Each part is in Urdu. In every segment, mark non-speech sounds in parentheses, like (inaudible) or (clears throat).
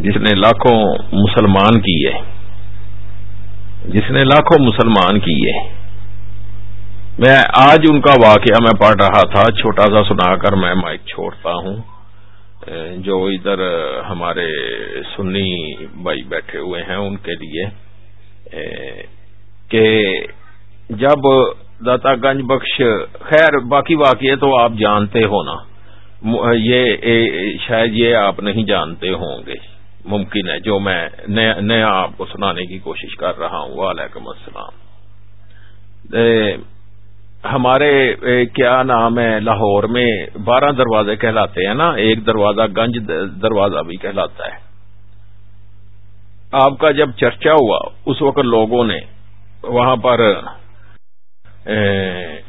جس نے لاکھوں مسلمان کیے، جس نے لاکھوں مسلمان کیے۔ میں آج ان کا واقعہ میں پڑھ رہا تھا، چھوٹا سا سنا کر میں مائک چھوڑتا ہوں۔ جو ادھر ہمارے سنی بھائی بیٹھے ہوئے ہیں ان کے لیے کہ جب داتا گنج بخش، خیر، باقی واقعے تو آپ جانتے ہو نا۔ یہ شاید یہ آپ نہیں جانتے ہوں گے۔ ممکن ہے جو میں نیا آپ کو سنانے کی کوشش کر رہا ہوں۔ وعلیکم السلام۔ ہمارے کیا نام ہے؟ لاہور میں بارہ دروازے کہلاتے ہیں نا؟ ایک دروازہ گنج دروازہ بھی کہلاتا ہے۔ آپ کا جب چرچا ہوا، اس وقت لوگوں نے وہاں پر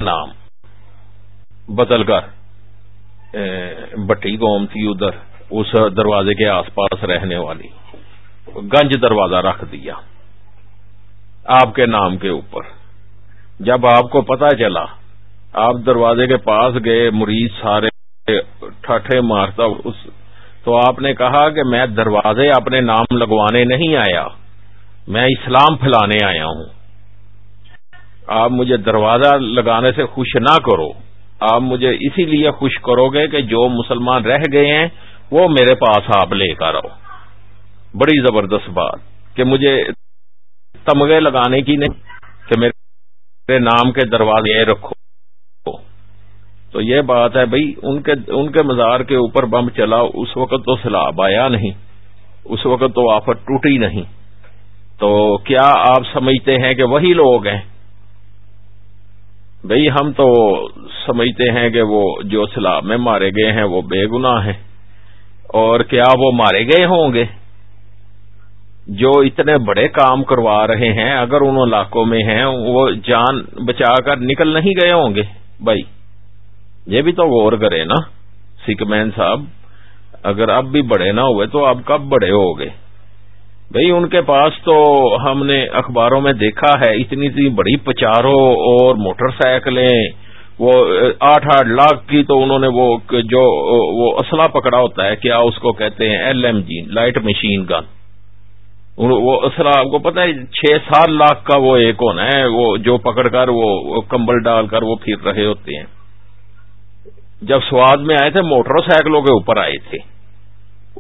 نام بدل کر بٹی قوم تھی ادھر۔ اس دروازے کے آس پاس رہنے والی۔ گنج دروازہ رکھ دیا۔ آپ کے نام کے اوپر۔ جب آپ کو پتا چلا، آپ دروازے کے پاس گئے مریض سارے ٹھٹے مارتا، اس تو آپ نے کہا کہ میں دروازے اپنے نام لگوانے نہیں آیا۔ میں اسلام پھیلانے آیا ہوں۔ آپ مجھے دروازہ لگانے سے خوش نہ کرو۔ آپ مجھے اسی لیے خوش کرو گے کہ جو مسلمان رہ گئے ہیں وہ میرے پاس آپ لے کر آؤ۔ بڑی زبردست بات کہ مجھے تمغے لگانے کی نہیں، کہ میرے نام کے دروازے رکھو۔ تو یہ بات ہے بھائی، ان کے ان کے مزار کے اوپر بم چلا، اس وقت تو سیلاب آیا نہیں، اس وقت تو آفت ٹوٹی نہیں۔ تو کیا آپ سمجھتے ہیں کہ وہی لوگ ہیں؟ بھئی ہم تو سمجھتے ہیں کہ وہ جو سیلاب میں مارے گئے ہیں، وہ بے گناہ ہیں۔ اور کیا وہ مارے گئے ہوں گے؟ جو اتنے بڑے کام کروا رہے ہیں، اگر ان علاقوں میں ہیں، وہ جان بچا کر نکل نہیں گئے ہوں گے۔ بھائی، یہ بھی تو غور کرے نا سکھ مین صاحب، اگر اب بھی بڑے نہ ہوئے تو اب کب بڑے ہو گئے بھائی، ان کے پاس تو ہم نے اخباروں میں دیکھا ہے، اتنی اتنی بڑی پچاروں اور موٹر سائیکلیں وہ، آٹھ آٹھ لاکھ کی تو انہوں نے وہ جو، وہ اسلحہ پکڑا ہوتا ہے کیا اس کو کہتے ہیں L M G light machine gun. وہ اصل آپ کو پتا ہے، چھ سات لاکھ کا وہ ایک ہونا ہے، وہ جو پکڑ کر وہ کمبل ڈال کر وہ پھر رہے ہوتے ہیں. جب سواد میں آئے تھے، موٹر سائیکلوں کے اوپر آئے تھے.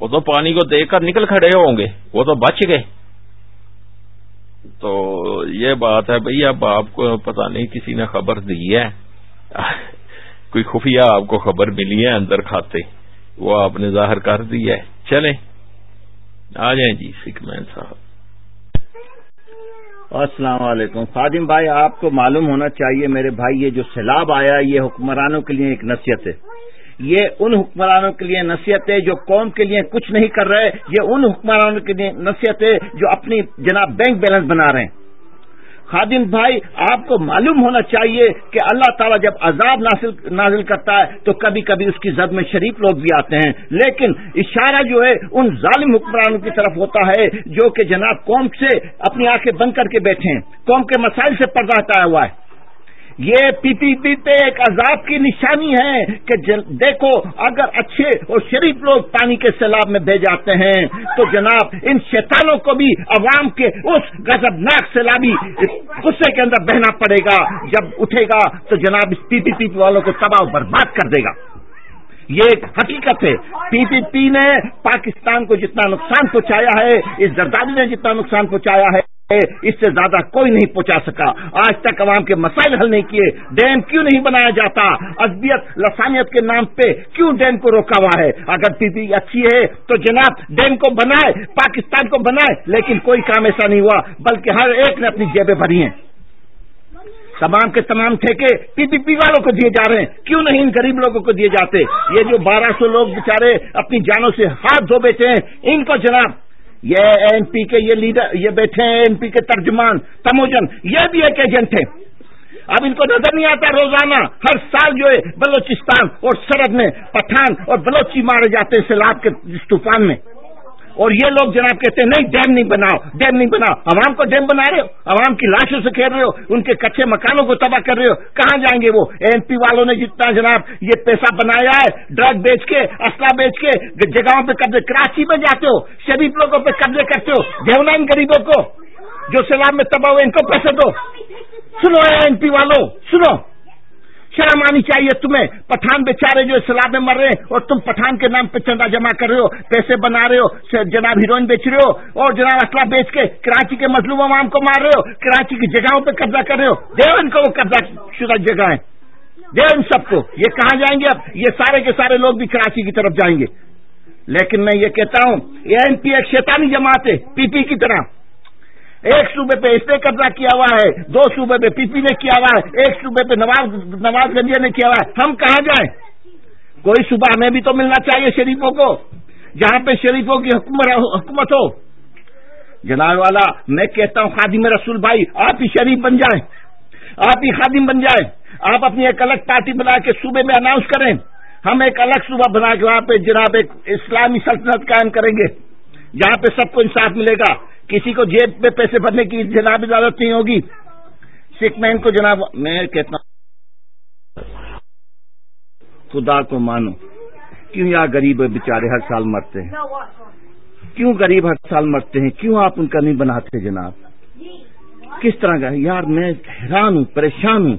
وہ تو پانی کو دیکھ کر نکل کھڑے ہوں گے، وہ تو بچ گئے. تو یہ بات ہے بھائی، اب آپ کو پتا نہیں کسی نے خبر دی ہے. کوئی خفیہ آپ کو خبر ملی ہے اندر کھاتے، وہ آپ نے ظاہر کر دی ہے۔ چلیں۔ آ جائیں جی سکھ مین صاحب۔ السلام علیکم۔ خادم بھائی، آپ کو معلوم ہونا چاہیے، میرے بھائی، یہ جو سیلاب آیا، یہ حکمرانوں کے لیے ایک نصیحت ہے۔ یہ ان حکمرانوں کے لیے نصیحت ہے جو قوم کے لیے کچھ نہیں کر رہے، یہ ان حکمرانوں کے لیے نصیحت ہے جو اپنی جناب بینک بیلنس بنا رہے ہیں۔ خادم بھائی، آپ کو معلوم ہونا چاہیے کہ اللہ تعالیٰ جب عذاب نازل کرتا ہے، تو کبھی کبھی اس کی زد میں شریف لوگ بھی آتے ہیں۔ لیکن اشارہ جو ہے، ان ظالم حکمرانوں کی طرف ہوتا ہے، جو کہ جناب قوم سے اپنی آنکھیں بند کر کے بیٹھے ہیں۔ قوم کے مسائل سے پردہ ہٹایا ہوا ہے۔ یہ پی پی پی پہ ایک عذاب کی نشانی ہے کہ دیکھو، اگر اچھے اور شریف لوگ پانی کے سیلاب میں بھیج جاتے ہیں، تو جناب، ان شیطانوں کو بھی عوام کے اس غضبناک سیلابی غصے کے اندر بہنا پڑے گا۔ جب اٹھے گا، تو جناب اس پی پی پی والوں کو تباہ برباد کر دے گا۔ یہ ایک حقیقت ہے۔ پی پی پی نے پاکستان کو جتنا نقصان پہنچایا ہے، اس زرداری نے جتنا نقصان پہنچایا ہے۔ اس سے زیادہ کوئی نہیں پہنچا سکا۔ آج تک عوام کے مسائل حل نہیں کیے۔ ڈیم کیوں نہیں بنایا جاتا؟ ازبیت لسانیت کے نام پہ کیوں ڈیم کو روکا ہوا ہے؟ اگر پی پی اچھی ہے تو جناب ڈیم کو بنائے، پاکستان کو بنائے۔ لیکن کوئی کام ایسا نہیں ہوا، بلکہ ہر ایک نے اپنی جیبیں بھری ہیں۔ تمام کے تمام ٹھیکے پی پی پی والوں کو دیے جا رہے ہیں۔ کیوں نہیں ان غریب لوگوں کو دیے جاتے؟ یہ جو بارہ سو لوگ بےچارے اپنی جانوں سے ہاتھ دھو بیٹھے ہیں، ان کو جناب یہ ایم پی کے یہ لیڈر، یہ بیٹھے ہیں ایم پی کے ترجمان، تموجن، یہ بھی ایک ایجنٹ ہے اب ان کو نظر نہیں آتا، روزانہ، ہر سال جو ہے، بلوچستان اور سرحد میں پٹھان اور بلوچی مارے جاتے ہیں سیلاب کے طوفان میں۔ اور یہ لوگ جناب کہتے ہیں، نہیں، ڈیم نہیں بناؤ، ڈیم نہیں بناؤ۔ عوام کو ڈیم بنا رہے ہو، عوام کی لاشوں سے کھیل رہے ہو، ان کے کچے مکانوں کو تباہ کر رہے ہو۔ کہاں جائیں گے وہ؟ ایم پی والوں نے جتنا جناب یہ پیسہ بنایا ہے، ڈرگ بیچ کے، اسلحہ بیچ کے، جگہوں پہ قبضے، کراچی میں جاتے ہو، شریف لوگوں پہ قبضے کرتے ہو دیونا ان غریبوں کو، جو سیلاب میں تباہ ہوئے، ان کو پیسے دو۔ سنو ایم پی والوں، سنو۔ شرم آنی چاہیے تمہیں؟ پٹھان بیچارے جو سیلاب میں مر رہے ہیں اور تم پٹھان کے نام پہ چندہ جمع کر رہے ہو، پیسے بنا رہے ہو جناب ہیروئن بیچ رہے ہو اور جناب اسلحہ بیچ کے کراچی کے مظلوم عوام کو مار رہے ہو، کراچی کی جگہوں پہ قبضہ کر رہے ہو۔ دیو ان کو وہ قبضہ شدہ جگہ ہے۔ دیو ان سب کو۔ یہ کہاں جائیں گے اب؟ یہ سارے کے سارے لوگ بھی کراچی کی طرف جائیں گے۔ لیکن میں یہ کہتا ہوں، یہ این پی ایک شیطانی جماعت ہے، پی پی کی طرح۔ ایک صوبے پہ اس نے قبضہ کیا ہوا ہے، دو صوبے پہ پی پی نے کیا ہوا ہے، ایک صوبے پہ نواز نواز گنجیا نے کیا ہوا ہے۔ ہم کہاں جائیں؟ کوئی صوبہ ہمیں بھی تو ملنا چاہیے شریفوں کو، جہاں پہ شریفوں کی حکومت ہو۔ جناب والا، میں کہتا ہوں خادم رسول بھائی، آپ ہی شریف بن جائیں۔ آپ ہی خادم بن جائیں۔ آپ اپنی ایک الگ پارٹی بنا کے صوبے میں اناؤنس کریں۔ ہم ایک الگ صوبہ بنا کے وہاں پہ جناب ایک اسلامی سلطنت قائم کریں گے، جہاں پہ سب کو انصاف ملے گا۔ کسی کو جیب میں پیسے بھرنے کی جناب اجازت نہیں ہوگی۔ سکھ مین کو جناب، میں کہتا ہوں۔ خدا کو مانو، کیوں یہاں غریب بےچارے ہر سال مرتے ہیں؟ کیوں غریب ہر سال مرتے ہیں؟ کیوں آپ ان کا نہیں بناتے جناب؟ کس طرح کا یار، میں حیران ہوں، پریشان ہوں۔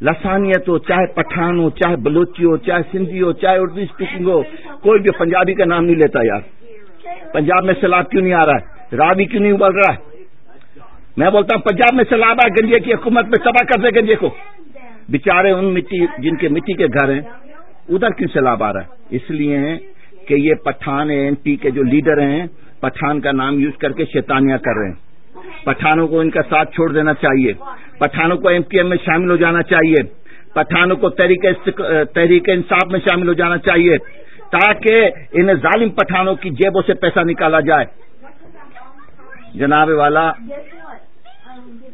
لسانیت ہو، چاہے پٹھان ہو، چاہے بلوچی ہو، چاہے سندھی ہو، چاہے اردو اسپیکنگ ہو، کوئی بھی پنجابی کا نام نہیں لیتا یار۔ پنجاب میں سیلاب کیوں نہیں آ رہا ہے؟ راوی کیوں نہیں ابل رہا ہے؟ میں بولتا ہوں پنجاب میں سیلاب گنجے کی حکومت میں تباہ کر دے گنجے کو۔ بےچارے ان مٹی، جن کے مٹی کے گھر ہیں، ادھر کیوں سیلاب آ رہا ہے؟ اس لیے کہ یہ پٹھان این پی کے جو لیڈر ہیں، پٹھان کا نام یوز کر کے شیتانیاں کر رہے ہیں۔ پٹھانوں کو ان کا ساتھ چھوڑ دینا چاہیے۔ پٹھانوں کو ایم پی ایم میں شامل ہو جانا چاہیے۔ پٹھانوں کو تحریک انصاف میں شامل ہو جانا چاہیے۔ تاکہ ان ظالم پٹھانوں کی جیبوں سے پیسہ نکالا جائے۔ جناب والا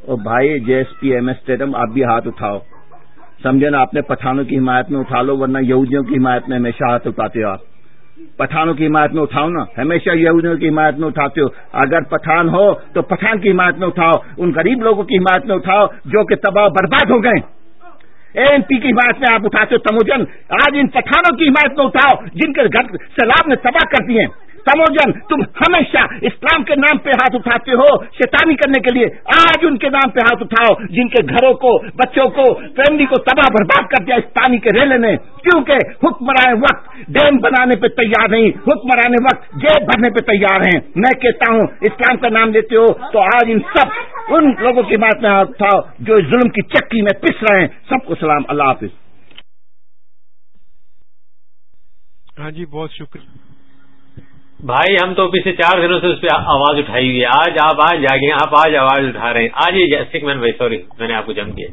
او بھائی J S P M S stadium آپ بھی ہاتھ اٹھاؤ۔ سمجھے نا اپنے پٹھانوں کی حمایت میں اٹھا لو ورنہ یہودیوں کی حمایت میں ہمیشہ ہاتھ اٹھاتے ہو آپ۔ پٹھانوں کی حمایت میں اٹھاؤ نا ہمیشہ یہودیوں کی حمایت میں اٹھاتے ہو۔ اگر پٹھان ہو تو پٹھان کی حمایت میں اٹھاؤ ان غریب لوگوں کی حمایت میں اٹھاؤ جو کہ تباہ برباد ہو گئے۔ ایم پی کی حمایت میں آپ اٹھاتے ہو تموجن آج ان پٹھانوں کی حمایت میں اٹھاؤ جن کے گھر سیلاب نے تباہ کر دیے۔ تموجن تم ہمیشہ اسلام کے نام پہ ہاتھ اٹھاتے ہو، شیطانی کرنے کے لیے آج ان کے نام پہ ہاتھ اٹھاؤ، جن کے گھروں کو، بچوں کو، فیملی کو تباہ برباد کر دیا اس پانی کے ریلے نے، کیونکہ حکمران وقت ڈیم بنانے پہ تیار نہیں حکمرانے وقت جیب بھرنے پہ تیار ہیں۔ میں کہتا ہوں، اسلام کا نام لیتے ہو تو آج ان سب، ان لوگوں کی بات میں ہاتھ اٹھاؤ جو ظلم کی چکی میں پس رہے ہیں۔ سب کو سلام، اللہ حافظ۔ ہاں جی بہت شکریہ۔ بھائی، ہم تو پچھلے چار دنوں سے اس پہ آواز اٹھائی ہوئی ہے۔ آج آپ آج جاگے آپ آج آواز اٹھا رہے ہیں۔ آج ہی سکھ مین بھائی، سوری، میں نے آپ کو جم کیا۔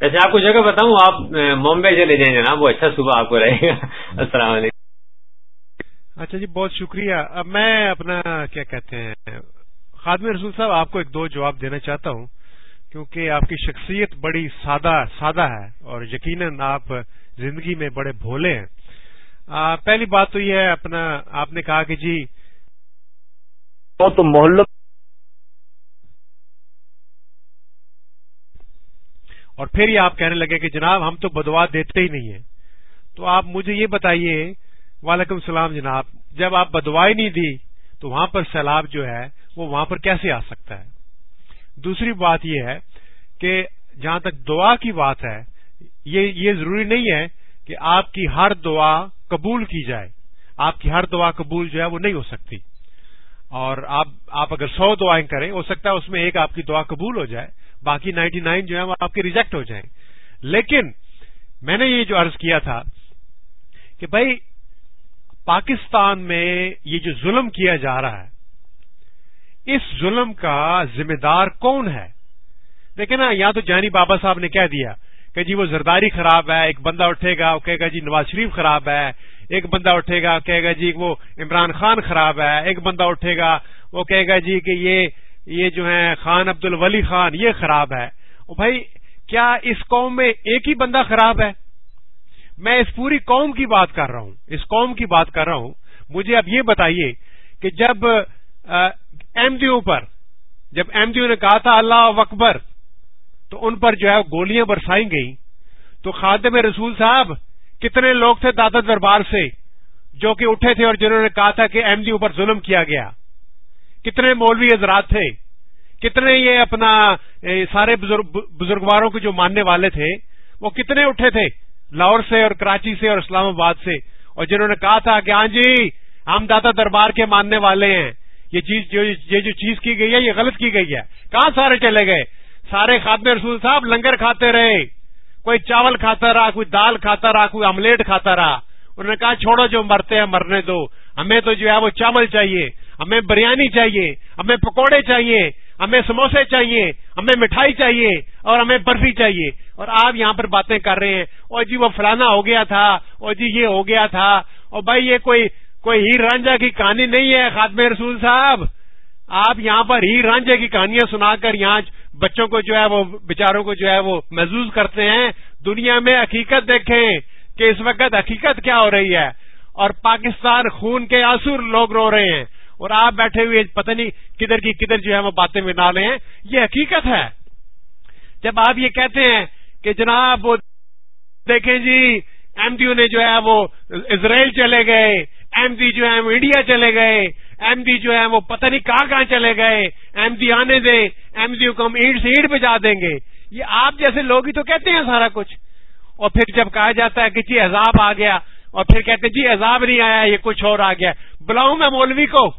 ویسے آپ کو جگہ بتاؤں، آپ ممبئی چلے جائیں جناب، وہ اچھا صبح آپ کو رہے گا۔ السلام علیکم۔ اچھا جی بہت شکریہ۔ اب میں اپنا کیا کہتے ہیں، خادم رسول صاحب، آپ کو ایک دو جواب دینا چاہتا ہوں۔ کیونکہ آپ کی شخصیت بڑی سادہ سادہ ہے اور یقیناً آپ زندگی میں بڑے بھولے ہیں۔ پہلی بات تو یہ ہے اپنا آپ نے کہا کہ جی تو محلت اور پھر یہ آپ کہنے لگے کہ جناب ہم تو بدوا دیتے ہی نہیں ہیں۔ تو آپ مجھے یہ بتائیے وعلیکم السلام جناب جب آپ بدوائی نہیں دی تو وہاں پر سیلاب جو ہے وہ وہاں پر کیسے آ سکتا ہے؟ دوسری بات یہ ہے کہ جہاں تک دعا کی بات ہے یہ ضروری نہیں ہے کہ آپ کی ہر دعا قبول کی جائے۔ آپ کی ہر دعا قبول جو ہے وہ نہیں ہو سکتی۔ اور آپ آپ اگر سو دعائیں کریں، ہو سکتا ہے اس میں ایک آپ کی دعا قبول ہو جائے، باقی نائنٹی نائن جو ہے وہ آپ کے ریجیکٹ ہو جائیں۔ لیکن میں نے یہ جو عرض کیا تھا کہ بھائی، پاکستان میں یہ جو ظلم کیا جا رہا ہے، اس ظلم کا ذمہ دار کون ہے؟ دیکھیں نا یا تو جانی بابا صاحب نے کہہ دیا کہ جی وہ زرداری خراب ہے، ایک بندہ اٹھے گا، وہ کہے گا جی نواز شریف خراب ہے، ایک بندہ اٹھے گا کہے گا جی وہ عمران خان خراب ہے، ایک بندہ اٹھے گا، وہ کہے گا جی کہ یہ یہ جو ہے خان عبد الولی خان، یہ خراب ہے۔ بھائی، کیا اس قوم میں ایک ہی بندہ خراب ہے؟ میں اس پوری قوم کی بات کر رہا ہوں، اس قوم کی بات کر رہا ہوں۔ مجھے اب یہ بتائیے کہ جب ایم ڈیو پر، جب ایم ڈیو نے کہا تھا اللہ اکبر تو ان پر جو ہے گولیاں برسائی گئیں۔ تو خادم رسول صاحب، کتنے لوگ تھے دادا دربار سے جو کہ اٹھے تھے اور جنہوں نے کہا تھا کہ ایم ڈیو پر ظلم کیا گیا۔ کتنے مولوی حضرات تھے۔ کتنے یہ اپنا سارے بزرگ، بزرگواروں کے جو ماننے والے تھے، وہ کتنے اٹھے تھے لاہور سے اور کراچی سے اور اسلام آباد سے۔ اور جنہوں نے کہا تھا کہ ہاں جی ہم دادا دربار کے ماننے والے ہیں۔ یہ چیز جو، یہ جو چیز کی گئی ہے، یہ غلط کی گئی ہے۔ کہاں سارے چلے گئے؟ سارے خاتم رسول صاحب لنگر کھاتے رہے۔ کوئی چاول کھاتا رہا، کوئی دال کھاتا رہا، کوئی آملیٹ کھاتا رہا۔ انہوں نے کہا، چھوڑو جو مرتے ہیں، مرنے دو۔ ہمیں تو جو ہے وہ چاول چاہیے، ہمیں بریانی چاہیے، ہمیں پکوڑے چاہیے، ہمیں سموسے چاہیے، ہمیں مٹھائی چاہیے اور ہمیں برفی چاہیے۔ اور آپ یہاں پر باتیں کر رہے ہیں۔ اور جی وہ فلانا ہو گیا تھا اور جی یہ ہو گیا تھا۔ اور بھائی، یہ کوئی کوئی ہیر رانجا کی کہانی نہیں ہے خاتم رسول صاحب۔ آپ یہاں پر ہیر رانجے کی کہانیاں سنا کر یہاں بچوں کو جو ہے وہ بچاروں کو جو ہے وہ محسوس کرتے ہیں۔ دنیا میں حقیقت دیکھیں کہ اس وقت حقیقت کیا ہو رہی ہے۔ اور پاکستان خون کے آسور لوگ رو رہے ہیں۔ اور آپ بیٹھے ہوئے پتہ نہیں کدھر کی کدھر جو ہے وہ باتیں بنا رہے ہیں یہ حقیقت ہے۔ جب آپ یہ کہتے ہیں کہ جناب وہ دیکھیں جی ایم ڈی نے جو ہے وہ اسرائیل چلے گئے، ایم ڈی جو ہے وہ انڈیا چلے گئے۔ ایم ڈی جو ہے وہ پتہ نہیں کہاں کہاں چلے گئے، ایم ڈی آنے دیں، ایم ڈی کو ہم اینٹ سے اینٹ بجا دیں گے۔ یہ آپ جیسے لوگ ہی تو کہتے ہیں سارا کچھ۔ اور پھر جب کہا جاتا ہے کہ جی عذاب آ گیا، اور پھر کہتے جی عذاب نہیں آیا، یہ کچھ اور آ گیا۔ بلاؤں میں مولوی کو۔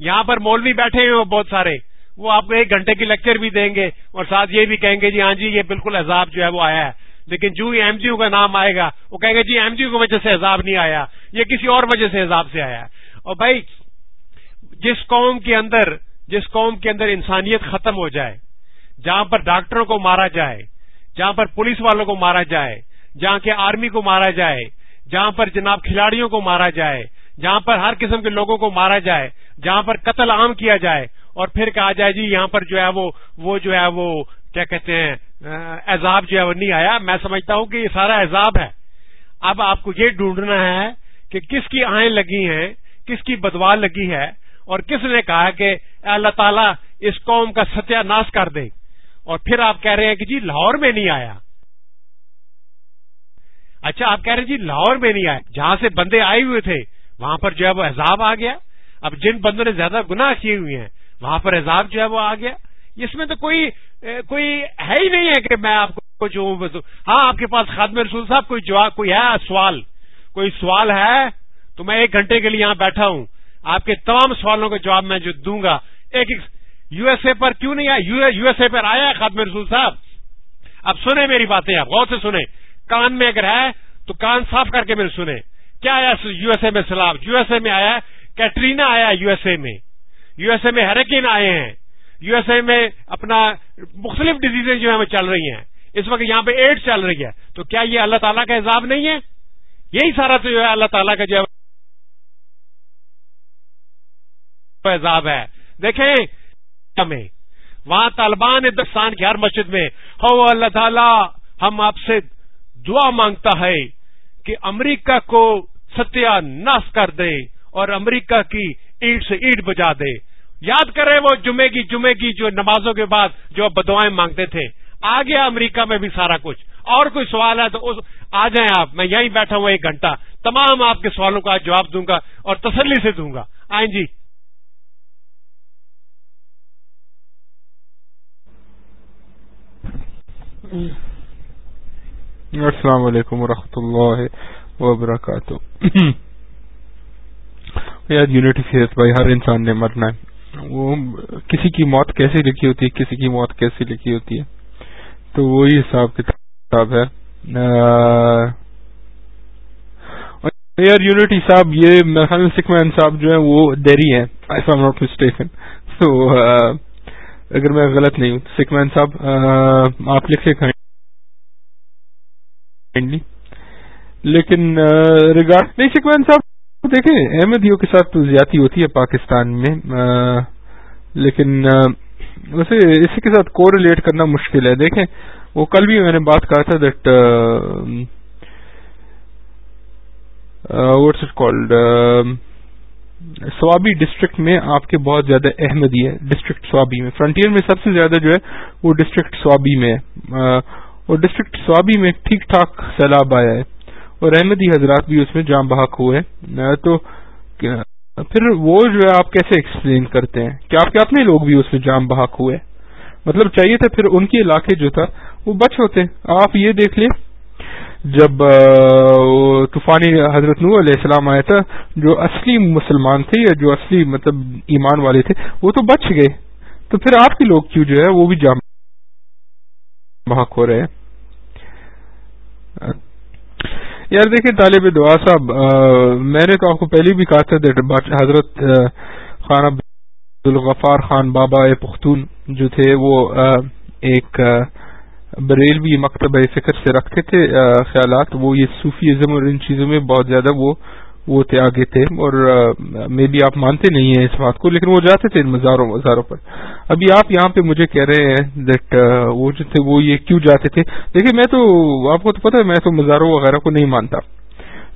یہاں پر مولوی بیٹھے ہوئے بہت سارے۔ وہ آپ کو ایک گھنٹے کی لیکچر بھی دیں گے، اور ساتھ یہ بھی کہیں گے جی ہاں جی یہ بالکل عذاب جو ہے وہ آیا ہے۔ لیکن جو ہی ایم جی کا نام آئے گا، وہ کہیں گے جی ایم جی کی وجہ سے عذاب نہیں آیا، یہ کسی اور وجہ سے عذاب سے آیا ہے۔ اور بھائی جس قوم کے اندر، جس قوم کے اندر انسانیت ختم ہو جائے، جہاں پر ڈاکٹروں کو مارا جائے، جہاں پر پولیس والوں کو مارا جائے، جہاں کے آرمی کو مارا جائے، جہاں پر جناب کھلاڑیوں کو مارا جائے، جہاں پر ہر قسم کے لوگوں کو مارا جائے، جہاں پر قتل عام کیا جائے، اور پھر کہا جائے جی یہاں پر جو ہے وہ وہ جو ہے وہ، کیا کہتے ہیں عذاب جو ہے وہ نہیں آیا۔ میں سمجھتا ہوں کہ یہ سارا عذاب ہے۔ اب آپ کو یہ ڈھونڈنا ہے کہ کس کی آئیں لگی ہیں، کس کی بدوا لگی ہے اور کس نے کہا کہ اللہ تعالیٰ، اس قوم کا ستیہ ناش کر دے۔ اور پھر آپ کہہ رہے ہیں کہ جی لاہور میں نہیں آیا۔ اچھا آپ کہہ رہے ہیں جی لاہور میں نہیں آئے جہاں سے بندے آئے ہوئے تھے، وہاں پر جو ہے وہ عذاب آ گیا۔ اب جن بندوں نے زیادہ گناہ کیے ہوئے ہیں، وہاں پر عذاب جو ہے وہ آ گیا۔ اس میں تو کوئی کوئی ہے ہی نہیں ہے کہ میں آپ کو جو ہاں آپ کے پاس خادم رسول صاحب، کوئی جواب، کوئی ہے سوال؟ کوئی سوال ہے؟ تو میں ایک گھنٹے کے لیے یہاں بیٹھا ہوں۔ آپ کے تمام سوالوں کا جواب میں جو دوں گا، ایک ایک یو ایس اے پر کیوں نہیں آیا؟ یو ایس اے پر آیا ہے خادم رسول صاحب؟ اب سنیں میری باتیں آپ، غور سے سنیں۔ کان میں اگر ہے تو کان صاف کر کے میرے سنیں۔ کیا آیا یو ایس اے میں سلام؟ یو ایس اے میں آیا کیٹرینا آیا یو ایس اے میں۔ یو ایس اے میں ہیریکین آئے ہیں۔ یو ایس اے میں اپنا مختلف ڈیزیز جو ہیں وہ چل رہی ہیں۔ اس وقت یہاں پہ ایڈ چل رہی ہے۔ تو کیا یہ اللہ تعالیٰ کا حساب نہیں ہے؟ یہی سارا تو جو ہے اللہ تعالیٰ کا جو ہے عذاب ہے۔ دیکھیں، ہمیں، وہاں طالبان ہندوستان کی ہر مسجد میں، ہو اللہ تعالیٰ، ہم آپ سے دعا مانگتا ہے کہ امریکہ کو ستیہ ناس کر دے اور امریکہ کی اینٹ سے اینٹ بجا دے۔ یاد کرے وہ جمعے کی جمعے کی جو نمازوں کے بعد جو بدوائیں مانگتے تھے۔ آ گیا امریکہ میں بھی سارا کچھ۔ اور کوئی سوال ہے تو آ جائیں آپ، میں یہیں بیٹھا ہوں، ایک گھنٹہ۔ تمام آپ کے سوالوں کا جواب دوں گا اور تسلی سے دوں گا۔ آئیں جی۔ السلام علیکم ورحمۃ اللہ وبرکاتہ۔ (coughs) یار یونٹی فیس بھائی، ہر انسان نے مرنا ہے۔ وہ کسی کی موت کیسے لکھی ہوتی ہے، کسی کی موت کیسے لکھی ہوتی ہے؟ تو وہی حساب کتاب ہے۔ یار، یونٹی صاحب، یہ سکھ مین صاحب جو ہیں، وہ ڈیری ہیں۔ ناٹ مسٹیکن تو اگر میں غلط نہیں ہوں سکھ مین صاحب آپ لکھے کھائیں لیکن ریگارڈ نہیں شکوین صاحب، دیکھیں، احمدیوں کے ساتھ زیادتی ہوتی ہے پاکستان میں لیکن ویسے اسی کے ساتھ کو ریلیٹ کرنا مشکل ہے۔ دیکھیں، وہ کل بھی میں نے بات کہا تھا that what's it called Swabi district میں آپ کے بہت زیادہ احمدی ہے ڈسٹرکٹ سوابی میں۔ فرنٹیئر میں سب سے زیادہ جو ہے، وہ ڈسٹرکٹ سوابی میں ہے۔ اور ڈسٹرکٹ سوابی میں ٹھیک ٹھاک سیلاب آیا ہے اور احمدی حضرات بھی اس میں جام بحق ہوئے تو پھر وہ جو ہے، آپ کیسے ایکسپلین کرتے ہیں؟ کہ آپ کے اپنے لوگ بھی اس میں جام بحق ہوئے مطلب چاہیے تھا، پھر ان کے علاقے جو تھا، وہ بچ ہوتے آپ یہ دیکھ لیں جب طوفانی حضرت نو علیہ السلام آیا تھا، جو اصلی مسلمان تھے یا جو اصلی مطلب ایمان والے تھے، وہ تو بچ گئے۔ تو پھر آپ کے لوگ کیوں جو ہے، وہ بھی جام بحق ہو رہے ہیں۔ یار دیکھیں، طالب دعا صاحب میں نے تو آپ کو پہلے بھی کہا تھا حضرت خان عبدالغفار خان بابا پختون جو تھے، وہ ایک بریلوی مکتبہ فکر سے رکھتے تھے خیالات، وہ یہ صوفیزم اور ان چیزوں میں بہت زیادہ وہ وہ تھے، آگے تھے اور مے بی آپ مانتے نہیں ہیں اس بات کو، لیکن وہ جاتے تھے ان مزاروں مزاروں پر۔ ابھی آپ یہاں پہ مجھے کہہ رہے ہیں دیٹ وہ جو تھے وہ یہ کیوں جاتے تھے؟ دیکھیں میں تو، آپ کو تو پتا ہے میں تو مزاروں وغیرہ کو نہیں مانتا۔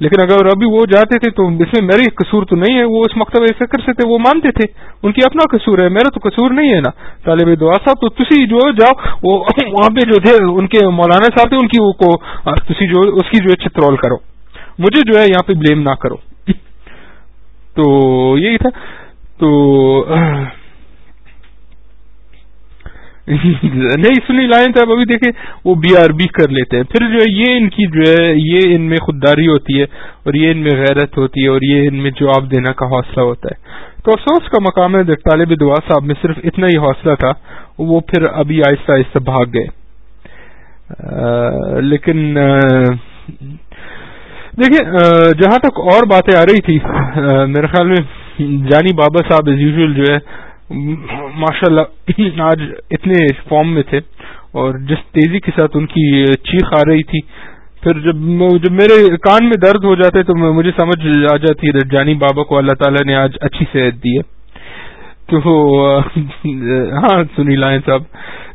لیکن اگر ابھی وہ جاتے تھے تو اس میں میری قصور تو نہیں ہے، وہ اس مکتبہ فکر سے تھے، وہ مانتے تھے۔ ان کی اپنا قصور ہے، میرا تو قصور نہیں ہے نا۔ طالب دعا صاحب، تو تسی جو جاؤ۔ وہ (coughs) وہاں پہ جو تھے، ان کے مولانا صاحب تھے، ان کی کو تسی جو، اس کی جو ہے چترول کرو۔ مجھے جو ہے، یہاں پہ بلیم نہ کرو۔ (coughs) تو یہی تھا۔ تو (laughs) نہیں، سنی، لائن صاحب، ابھی دیکھیں، وہ بی آر بی کر لیتے ہیں۔ پھر جو ہے، یہ ان کی جو ہے، یہ ان میں خودداری ہوتی ہے اور یہ ان میں غیرت ہوتی ہے اور یہ ان میں جواب دینا کا حوصلہ ہوتا ہے۔ تو افسوس کا مقام ہے طالب دعا صاحب میں صرف اتنا ہی حوصلہ تھا، وہ پھر ابھی آہستہ آہستہ بھاگ گئے۔ لیکن دیکھیں جہاں تک اور باتیں آ رہی تھی میرے خیال میں، جانی بابا صاحب ایز یوزل جو ہے ماشاء اللہ آج اتنے فارم میں تھے اور جس تیزی کے ساتھ ان کی چیخ آ رہی تھی، پھر جب جب میرے کان میں درد ہو جاتے تو مجھے سمجھ آ جاتی ہے، جانی بابا کو اللہ تعالیٰ نے آج اچھی صحت دی ہے۔ تو ہاں سنی لائن صاحب۔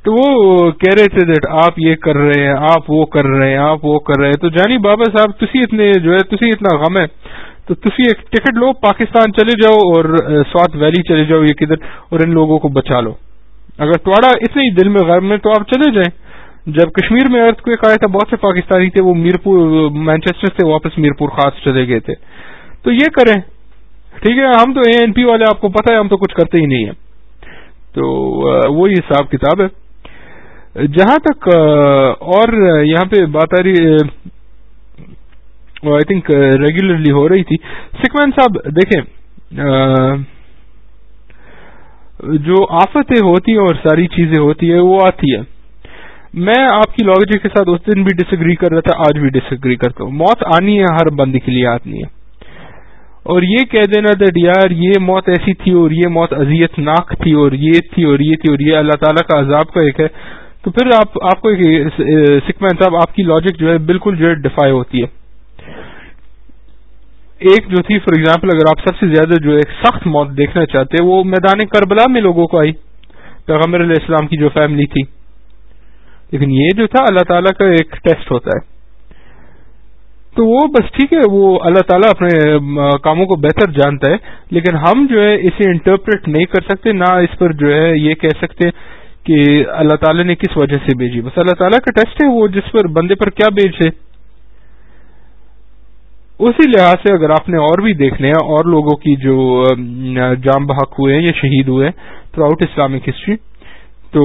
تو وہ کہہ رہے تھے دیٹ آپ یہ کر رہے ہیں، آپ وہ کر رہے ہیں، آپ وہ کر رہے ہیں۔ تو جانی بابا صاحب، تسی اتنے جو ہے، تسی اتنا غم ہے تو تسی ایک ٹکٹ لو، پاکستان چلے جاؤ اور سوات ویلی چلے جاؤ یہ کدھر، اور ان لوگوں کو بچا لو۔ اگر تھوڑا اتنے ہی دل میں غرب میں تو آپ چلے جائیں۔ جب کشمیر میں ارتھ کو آیا تھا، بہت سے پاکستانی تھے، وہ میرپور، مینچسٹر سے واپس میرپور خاص چلے گئے تھے۔ تو یہ کریں۔ ٹھیک ہے، ہم تو اے این پی والے، آپ کو پتا ہے، ہم تو کچھ کرتے ہی نہیں ہیں۔ تو وہی حساب کتاب ہے۔ جہاں تک اور یہاں پہ بات آ رہی آئی تھنک ریگولرلی ہو رہی تھی۔ سکمین صاحب، دیکھیں جو آفتیں ہوتی ہیں اور ساری چیزیں ہوتی ہیں، وہ آتی ہے میں آپ کی لاجک کے ساتھ اس دن بھی ڈس اگری کر رہا تھا، آج بھی ڈس اگری کرتا ہوں۔ موت آنی ہے، ہر بندی کے لیے آنی ہے۔ اور یہ کہہ دینا دیٹ یار، یہ موت ایسی تھی اور یہ موت اذیت ناک تھی اور یہ تھی اور یہ تھی اور یہ اللہ تعالیٰ کا عذاب کا ایک ہے۔ تو پھر آپ آپ کو سکھ صاحب، آپ کی لاجک جو ہے بالکل جو ہے ڈیفائی ہوتی ہے۔ ایک جو تھی فار ایگزامپل اگر آپ سب سے زیادہ جو ایک سخت موت دیکھنا چاہتے، وہ میدان کربلا میں لوگوں کو آئی، پیغمبر علیہ السلام کی جو فیملی تھی۔ لیکن یہ جو تھا، اللہ تعالیٰ کا ایک ٹیسٹ ہوتا ہے۔ تو وہ بس ٹھیک ہے، وہ اللہ تعالیٰ اپنے کاموں کو بہتر جانتا ہے۔ لیکن ہم جو ہے، اسے انٹرپریٹ نہیں کر سکتے، نہ اس پر جو ہے یہ کہہ سکتے کہ اللہ تعالیٰ نے کس وجہ سے بھیجی۔ بس اللہ تعالیٰ کا ٹیسٹ ہے، وہ جس پر بندے پر کیا بھیجے اسی لحاظ سے اگر آپ نے اور بھی دیکھنے ہیں، اور لوگوں کی جو جام بحق ہوئے ہیں یا شہید ہوئے تھرو آؤٹ اسلامک ہسٹری تو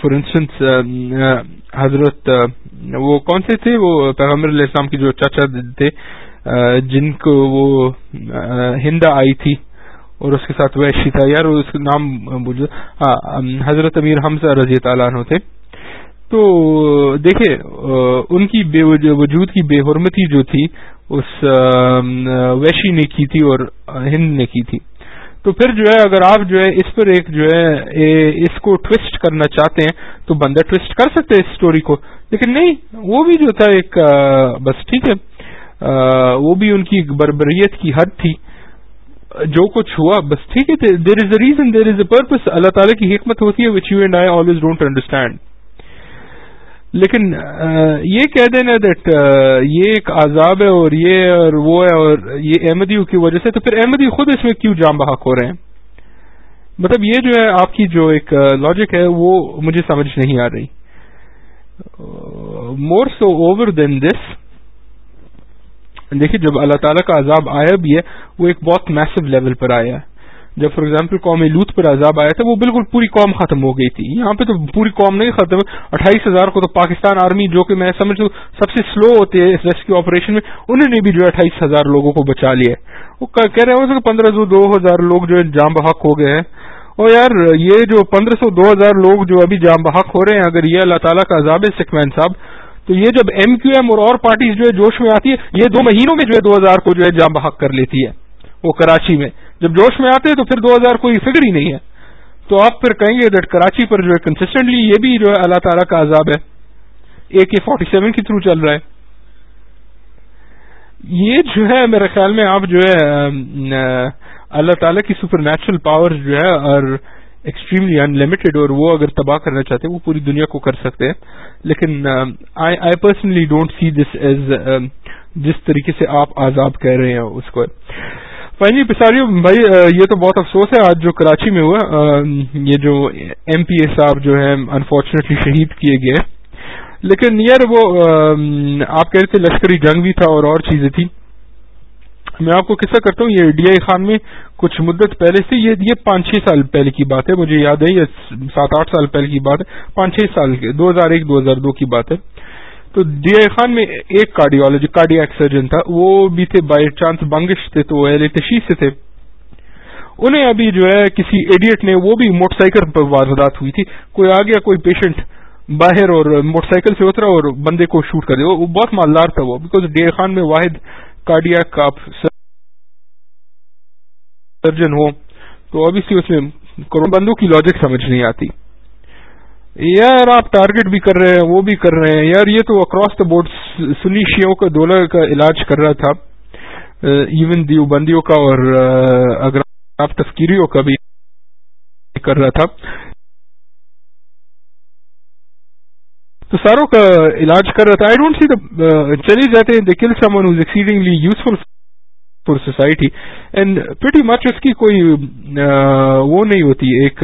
فار انسٹنس حضرت وہ کون سے تھے؟ وہ پیغمبر علیہ السلام کی جو چاچا تھے جن کو وہ ہندا آئی تھی، اور اس کے ساتھ ویشی تھا۔ یار، اس کا نام ہاں حضرت امیر حمزہ رضی تعالیٰ عنہ تھے۔ تو، دیکھیں ان کی بے وجود کی بے حرمتی جو تھی، اس ویشی نے کی تھی اور ہند نے کی تھی۔ تو پھر جو ہے، اگر آپ جو ہے، اس پر ایک جو ہے اس کو ٹوسٹ کرنا چاہتے ہیں، تو بندہ ٹوسٹ کر سکتے اس سٹوری کو۔ لیکن نہیں، وہ بھی جو تھا ایک بس ٹھیک ہے وہ بھی ان کی بربریت کی حد تھی۔ جو کچھ ہوا، بس ٹھیک ہے دیر از a reason there is a purpose اللہ تعالیٰ کی حکمت ہوتی ہے which you and I always don't understand لیکن یہ کہہ دینا دیٹ یہ ایک عذاب ہے اور یہ، اور وہ ہے اور یہ احمدیوں کی وجہ سے، تو پھر احمدی خود اس میں کیوں جام بحق ہو رہے ہیں؟ مطلب یہ جو ہے، آپ کی جو ایک لاجک ہے، وہ مجھے سمجھ نہیں آ رہی۔ مور سو اوور دین دس دیکھیے جب اللہ تعالیٰ کا عذاب آیا بھی ہے، وہ ایک بہت میسو لیول پر آیا۔ ہے جب فار ایگزامپل قوم لوت پر عذاب آیا تھا، وہ بالکل پوری قوم ختم ہو گئی تھی۔ یہاں پہ تو پوری قوم نہیں ختم، اٹھائیس ہزار کو تو پاکستان آرمی جو کہ میں سمجھ سب سے سلو ہوتے ہیں اس ریسکیو آپریشن میں، انہوں نے بھی جو ہے اٹھائیس ہزار لوگوں کو بچا لیا وہ کہہ رہے ہیں پندرہ سو، دو ہزار لوگ جو ہے جام بحق ہو گئے ہیں۔ اور یار، یہ جو پندرہ سو، دو ہزار لوگ جو ابھی جام بحق ہو رہے ہیں، اگر یہ اللہ تعالیٰ کا عذاب ہے سکھ صاحب، تو یہ جب ایم کیو ایم اور اور پارٹیز جو ہے جوش میں آتی ہے، یہ دو مہینوں میں جو ہے دو ہزار کو جو ہے جام بحق کر لیتی ہے۔ وہ کراچی میں۔ جب جوش میں آتے تو پھر دو ہزار کوئی فگر ہی نہیں ہے۔ تو آپ پھر کہیں گے دیٹ کراچی پر جو ہے کنسسٹنٹلی یہ بھی جو ہے اللہ تعالیٰ کا عذاب ہے۔ اے کے فورٹی سیون کے تھرو چل رہا ہے۔ یہ جو ہے میرے خیال میں آپ جو ہے اللہ تعالیٰ کی سپر نیچرل پاور جو ہے اور ایکسٹریملی ان لمیٹڈ اور وہ اگر تباہ کرنا چاہتے ہیں وہ پوری دنیا کو کر سکتے ہیں۔ لیکن I personally don't see this as جس طریقے سے آپ عذاب کہہ رہے ہیں اس کو۔ فائنلی پساری بھائی یہ تو بہت افسوس ہے، آج جو کراچی میں ہوا یہ جو ایم پی اے صاحب جو ہے انفارچونیٹلی شہید کیے گئے۔ لیکن یار وہ آپ کہہ رہے تھے لشکری جنگ بھی تھا اور اور چیزیں تھیں۔ میں آپ کو قصہ کرتا ہوں، یہ ڈی آئی خان میں کچھ مدت پہلے سے، یہ پانچ چھ سال پہلے کی بات ہے، مجھے یاد ہے، یہ سات آٹھ سال پہلے کی بات ہے، پانچ چھ سال کے دو ہزار ایک، دو ہزار دو کی بات ہے۔ تو ڈی آئی خان میں ایک کارڈیولوجی، کارڈیاک سرجن تھا، وہ بھی تھے بائی چانس بنگش تھے تو اہل تشیح سے تھے۔ انہیں ابھی جو ہے کسی ایڈیٹ نے وہ بھی موٹر سائیکل پر واردات ہوئی تھی۔ کوئی آ گیا، کوئی پیشنٹ باہر اور موٹر سائیکل سے اترا اور بندے کو شوٹ کر دیا۔ وہ بہت مالدار تھا وہ بیکاز ڈی آئی خان میں واحد کارڈیاک کا سرجن ہو تو ابھی اس میں بندوں کی لاجک سمجھ نہیں آتی۔ یار آپ ٹارگٹ بھی کر رہے ہیں، وہ بھی کر رہے ہیں۔ یار یہ تو اکراس دا بورڈ سنی شیوں کا دولہ کا علاج کر رہا تھا۔ ایون دیو بندیوں کا اور اگر آپ تفکیریوں کا بھی کر رہا تھا۔ تو ساروں کا علاج کر رہا تھا۔ آئی ڈونٹ سی دا چلے جاتے ہیں۔ کل سمن is exceedingly useful for society and pretty much اس کی کوئی وہ نہیں ہوتی۔ ایک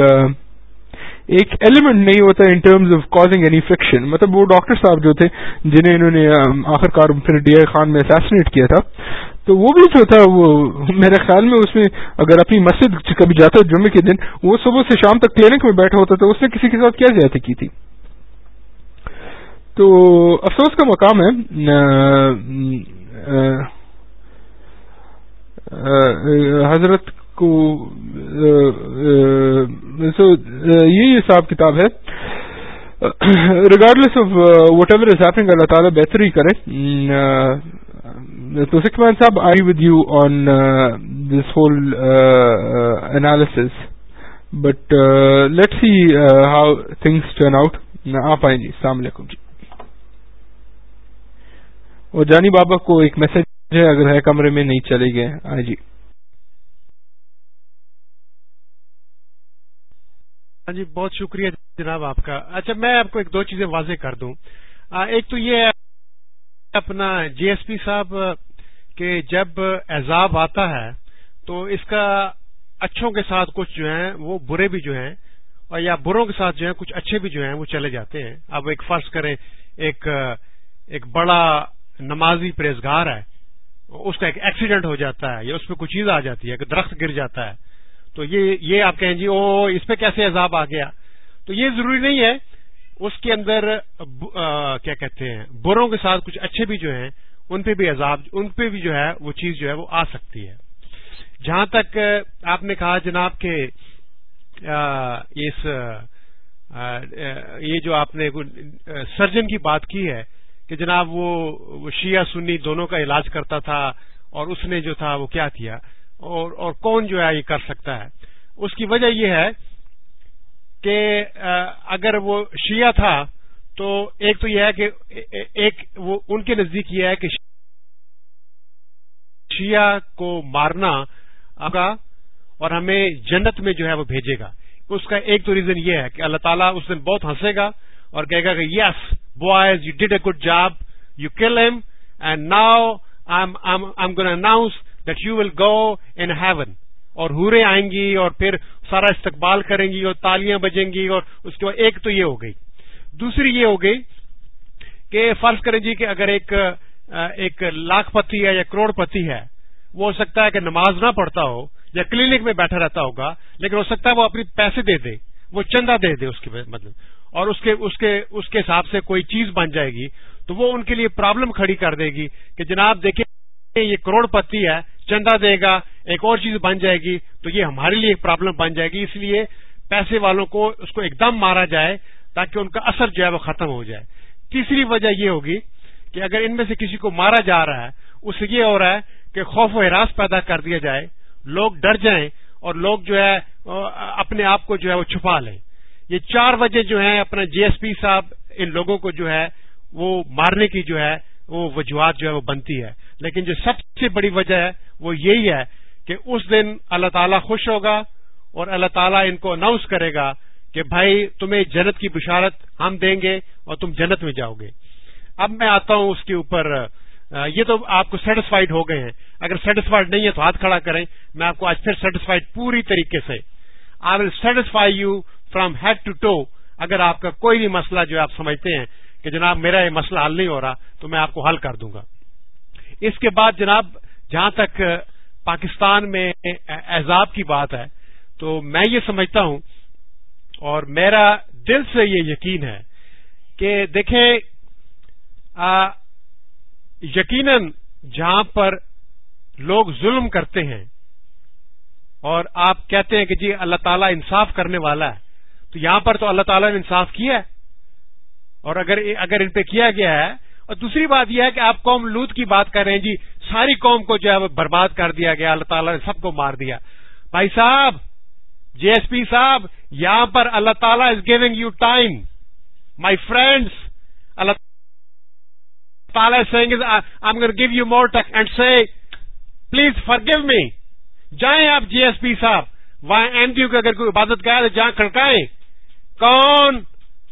ایک ایلیمنٹ نہیں ہوتا in terms of causing any fiction مطلب وہ ڈاکٹر صاحب جو تھے، جنہیں انہوں نے آخر کار پھر ڈی آئی خان میں اسیسنیٹ کیا تھا، تو وہ بھی جو تھا، وہ میرے خیال میں اس میں اگر اپنی مسجد کبھی جاتا جمعے کے دن، وہ صبح سے شام تک کلینک میں بیٹھا ہوتا تھا، اس نے کسی کے ساتھ کیا زیادتی کی تھی۔ تو افسوس کا مقام ہے حضرت کو سو یہ حساب کتاب ہے۔ Regardless of whatever is happening اللہ تعالیٰ بہتر ہی کرے تو سکھ مین صاحب I with you on this whole analysis but let see how things turn out آپ آئیں جی۔ السلام علیکم جی۔ اور جانی بابا کو ایک میسج ہے، اگر ہے کمرے میں، نہیں چلے گئے۔ آئے جی ہاں ہاں جی بہت شکریہ جناب آپ کا۔ اچھا میں آپ کو ایک دو چیزیں واضح کر دوں۔ ایک تو یہ اپنا جی ایس پی صاحب کہ جب عذاب آتا ہے تو اس کا اچھوں کے ساتھ کچھ جو ہیں، وہ برے بھی جو ہیں، اور یا بروں کے ساتھ جو ہیں، کچھ اچھے بھی جو ہیں، وہ چلے جاتے ہیں۔ اب ایک فرض کریں، ایک ایک بڑا نمازی پریزگار ہے، اس کا ایک ایکسیڈنٹ ہو جاتا ہے، یا اس پہ کچھ چیز آ جاتی ہے کہ درخت گر جاتا ہے تو یہ یہ آپ کہیں جی او اس پہ کیسے عذاب آ گیا؟ تو یہ ضروری نہیں ہے، اس کے اندر کیا کہتے ہیں، بروں کے ساتھ کچھ اچھے بھی جو ہیں، ان پہ بھی عذاب، ان پہ بھی جو ہے، وہ چیز جو ہے، وہ آ سکتی ہے۔ جہاں تک آپ نے کہا جناب کہ اس یہ جو آپ نے سرجن کی بات کی ہے کہ جناب وہ شیعہ سنی دونوں کا علاج کرتا تھا اور اس نے جو تھا وہ کیا کیا؟ اور اور کون جو ہے یہ کر سکتا ہے۔ اس کی وجہ یہ ہے کہ اگر وہ شیعہ تھا تو ایک تو یہ ہے کہ ایک وہ ان کے نزدیک یہ ہے کہ شیعہ کو مارنا آگا اور ہمیں جنت میں جو ہے وہ بھیجے گا۔ اس کا ایک تو ریزن یہ ہے کہ اللہ تعالیٰ اس دن بہت ہنسے گا اور کہے گا کہ یس boys, you did a good job, you kill him, and now I'm going to announce that you will go in heaven. اور ہورے آئیں گی اور پھر سارا استقبال کریں گی اور تالیاں بجیں گی اور اس کے بعد ایک تو یہ ہو گئی دوسری یہ ہو گئی کہ فرض کریں جی کہ اگر ایک ایک لاکھ پتی ہے یا کروڑ پتی ہے، وہ ہو سکتا ہے کہ نماز نہ پڑھتا ہو یا کلینک میں بیٹھا رہتا ہوگا، لیکن ہو سکتا ہے وہ اپنی پیسے دے دے، وہ چندہ دے دے اس کے مطلب اور اس کے اس کے اس کے حساب سے کوئی چیز بن جائے گی، تو وہ ان کے لیے پرابلم کھڑی کر دے گی کہ جناب دیکھیں یہ کروڑ پتی ہے چندہ دے گا، ایک اور چیز بن جائے گی، تو یہ ہمارے لیے ایک پرابلم بن جائے گی۔ اس لیے پیسے والوں کو اس کو ایک دم مارا جائے تاکہ ان کا اثر جو ہے وہ ختم ہو جائے۔ تیسری وجہ یہ ہوگی کہ اگر ان میں سے کسی کو مارا جا رہا ہے، اس سے یہ ہو رہا ہے کہ خوف و ہراس پیدا کر دیا جائے، لوگ ڈر جائیں اور لوگ جو ہے اپنے آپ کو جو ہے وہ چھپا لیں۔ یہ چار وجہ جو ہیں اپنا جی ایس پی صاحب، ان لوگوں کو جو ہے وہ مارنے کی جو ہے وہ وجوہات جو ہے وہ بنتی ہے۔ لیکن جو سب سے بڑی وجہ ہے وہ یہی ہے کہ اس دن اللہ تعالیٰ خوش ہوگا اور اللہ تعالیٰ ان کو اناؤنس کرے گا کہ بھائی تمہیں جنت کی بشارت ہم دیں گے اور تم جنت میں جاؤ گے۔ اب میں آتا ہوں اس کے اوپر یہ تو آپ کو سیٹسفائڈ ہو گئے ہیں۔ اگر سیٹسفائڈ نہیں ہے تو ہاتھ کھڑا کریں۔ میں آپ کو آج پھر سیٹسفائڈ پوری طریقے سے۔ I will satisfy you from head to toe اگر آپ کا کوئی بھی مسئلہ جو آپ سمجھتے ہیں کہ جناب میرا یہ مسئلہ حل نہیں ہو رہا تو میں آپ کو حل کر دوں گا۔ اس کے بعد جناب، جہاں تک پاکستان میں اعزاب کی بات ہے، تو میں یہ سمجھتا ہوں اور میرا دل سے یہ یقین ہے کہ دیکھیں یقیناً جہاں پر لوگ ظلم کرتے ہیں اور آپ کہتے ہیں کہ جی اللہ تعالیٰ انصاف کرنے والا ہے، تو یہاں پر تو اللہ تعالیٰ نے انصاف کیا ہے۔ اور اگر اگر ان پہ کیا گیا ہے اور دوسری بات یہ ہے کہ آپ قوم لوت کی بات کر رہے ہیں جی ساری قوم کو جو ہے وہ برباد کر دیا گیا، اللہ تعالیٰ نے سب کو مار دیا۔ بھائی صاحب، جے ایس پی صاحب، یہاں پر اللہ تعالیٰ is giving you time my friends اللہ تعالیٰ give you more tick and see please forgive me جائیں آپ جی ایس پی صاحب، وہاں این جی او کی اگر کوئی عبادت گاہ تو جہاں کھڑکائیں، کون؟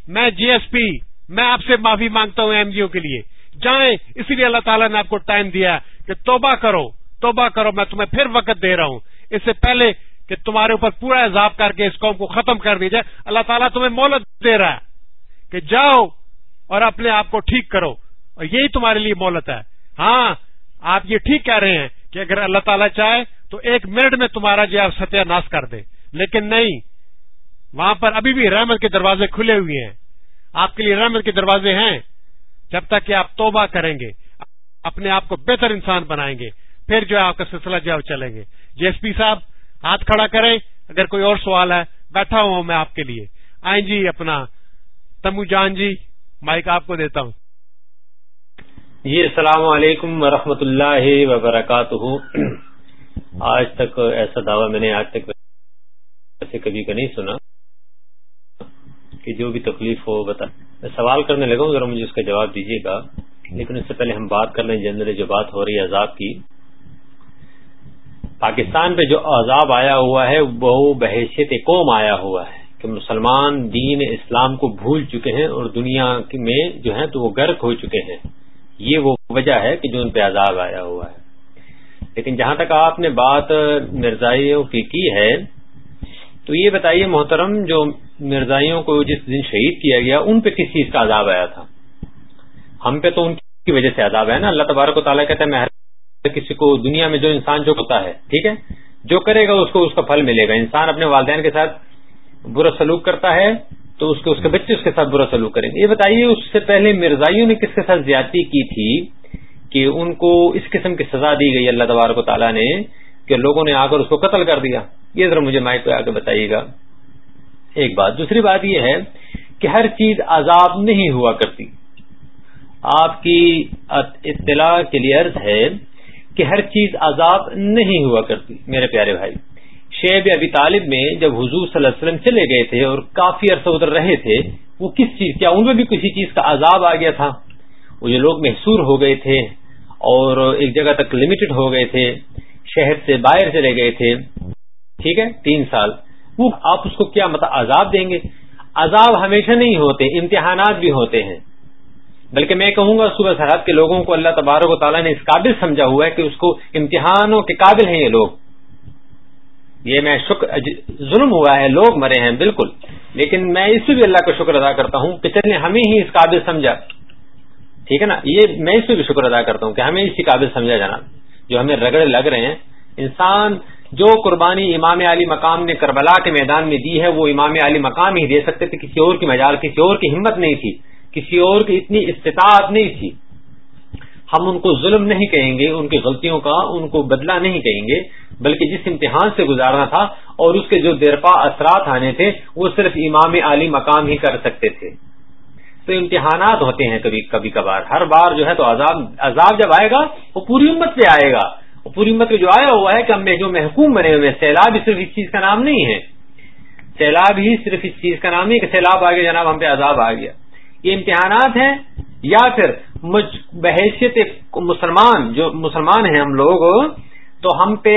میں جی ایس پی۔ میں آپ سے معافی مانگتا ہوں ایم جی او کے لیے۔ جائیں، اسی لیے اللہ تعالیٰ نے آپ کو ٹائم دیا کہ توبہ کرو توبہ کرو، میں تمہیں پھر وقت دے رہا ہوں۔ اس سے پہلے کہ تمہارے اوپر پورا عذاب کر کے اس قوم کو ختم کر دیا جائے، اللہ تعالیٰ تمہیں مولت دے رہا ہے کہ جاؤ اور اپنے آپ کو ٹھیک کرو۔ اور یہی تمہارے لیے مولت ہے۔ ہاں آپ یہ ٹھیک کہہ رہے ہیں کہ اگر اللہ تعالیٰ چاہے تو ایک منٹ میں تمہارا جو ہے ستیہ ناش کر دے۔ لیکن نہیں، وہاں پر ابھی بھی رحمت کے دروازے کھلے ہوئے ہیں۔ آپ کے لیے رحمت کے دروازے ہیں۔ جب تک کہ آپ توبہ کریں گے، اپنے آپ کو بہتر انسان بنائیں گے، پھر جو ہے آپ کا سلسلہ جو چلیں گے۔ جی ایس پی صاحب، ہاتھ کھڑا کریں۔ اگر کوئی اور سوال ہے، بیٹھا ہوں میں آپ کے لیے۔ آئیں جی اپنا تمو جان جی مائک آپ کو دیتا ہوں۔ جی السلام علیکم ورحمۃ اللہ وبرکاتہ۔ آج تک ایسا دعویٰ میں نے آج تک ایسے کبھی کا نہیں سنا۔ کہ جو بھی تکلیف ہو، بتا میں سوال کرنے لگا ہوں، ذرا مجھے اس کا جواب دیجیے گا۔ لیکن اس سے پہلے ہم بات کر لیں جنرل جو بات ہو رہی ہے عذاب کی۔ پاکستان پہ جو عذاب آیا ہوا ہے، وہ بحیثیت قوم آیا ہوا ہے کہ مسلمان دین اسلام کو بھول چکے ہیں اور دنیا میں جو ہے تو وہ گرک ہو چکے ہیں۔ یہ وہ وجہ ہے کہ جو ان پہ عذاب آیا ہوا ہے۔ لیکن جہاں تک آپ نے بات مرزائیوں کی کی ہے، تو یہ بتائیے محترم، جو مرزائیوں کو جس دن شہید کیا گیا، ان پہ کس چیز کا عذاب آیا تھا؟ ہم پہ تو ان کی وجہ سے عذاب ہے نا۔ اللہ تبارک و تعالیٰ کہتے ہیں میں کسی کو دنیا میں جو انسان جو ہوتا ہے، ٹھیک ہے؟ جو کرے گا، اس کو اس کا پھل ملے گا۔ انسان اپنے والدین کے ساتھ برا سلوک کرتا ہے، تو اس کے اس کے بچے اس کے ساتھ برا سلوک کریں گے۔ یہ بتائیے، اس سے پہلے مرزائیوں نے کس کے ساتھ زیادتی کی تھی کہ ان کو اس قسم کی سزا دی گئی؟ اللہ تبارک و تعالیٰ نے کہ لوگوں نے آ کر اس کو قتل کر دیا۔ یہ ذرا مجھے مائک پہ آ کے بتائیے گا۔ ایک بات. دوسری بات یہ ہے کہ ہر چیز عذاب نہیں ہوا کرتی. آپ کی اطلاع کے لیے عرض ہے کہ ہر چیز عذاب نہیں ہوا کرتی، میرے پیارے بھائی. شیب ابی طالب میں جب حضور صلی اللہ علیہ وسلم چلے گئے تھے اور کافی عرصہ ادھر رہے تھے، وہ کس چیز، کیا ان میں بھی کسی چیز کا عذاب آ گیا تھا؟ وہ جو لوگ محسور ہو گئے تھے اور ایک جگہ تک لمیٹڈ ہو گئے تھے، شہر سے باہر چلے گئے تھے، ٹھیک ہے، تین سال. وہ آپ اس کو کیا مطلب عذاب دیں گے؟ عذاب ہمیشہ نہیں ہوتے، امتحانات بھی ہوتے ہیں۔ بلکہ میں کہوں گا، صبح سرحد کے لوگوں کو اللہ تبارک و تعالیٰ نے اس قابل سمجھا ہوا ہے کہ اس کو امتحانوں کے قابل ہیں یہ لوگ۔ یہ میں شکر، ظلم ہوا ہے، لوگ مرے ہیں، بالکل۔ لیکن میں اس سے بھی اللہ کا شکر ادا کرتا ہوں کہ چلے ہمیں ہی اس قابل سمجھا۔ ٹھیک ہے نا؟ یہ میں اس سے بھی شکر ادا کرتا ہوں کہ ہمیں اسی قابل سمجھا جانا جو ہمیں رگڑے لگ رہے ہیں۔ انسان جو قربانی امام علی مقام نے کربلا کے میدان میں دی ہے، وہ امام علی مقام ہی دے سکتے تھے، کسی اور کی مجال، کسی اور کی ہمت نہیں تھی، کسی اور کی اتنی استطاعت نہیں تھی۔ ہم ان کو ظلم نہیں کہیں گے، ان کی غلطیوں کا ان کو بدلہ نہیں کہیں گے، بلکہ جس امتحان سے گزارنا تھا اور اس کے جو دیرپا اثرات آنے تھے، وہ صرف امام علی مقام ہی کر سکتے تھے۔ تو امتحانات ہوتے ہیں کبھی کبھی کبھار۔ ہر بار جو ہے تو عذاب عذاب جب آئے گا، وہ پوری امت پہ آئے گا۔ پوری امت پہ جو آیا ہوا ہے کہ ہم جو محکوم بنے ہوئے سیلاب صرف اس چیز کا نام نہیں ہے۔ سیلاب ہی صرف اس چیز کا نام نہیں کہ سیلاب آ گیا، جناب ہم پہ عذاب آ گیا۔ یہ امتحانات ہیں یا پھر بحیثیت مسلمان، جو مسلمان ہیں ہم لوگ، تو ہم پہ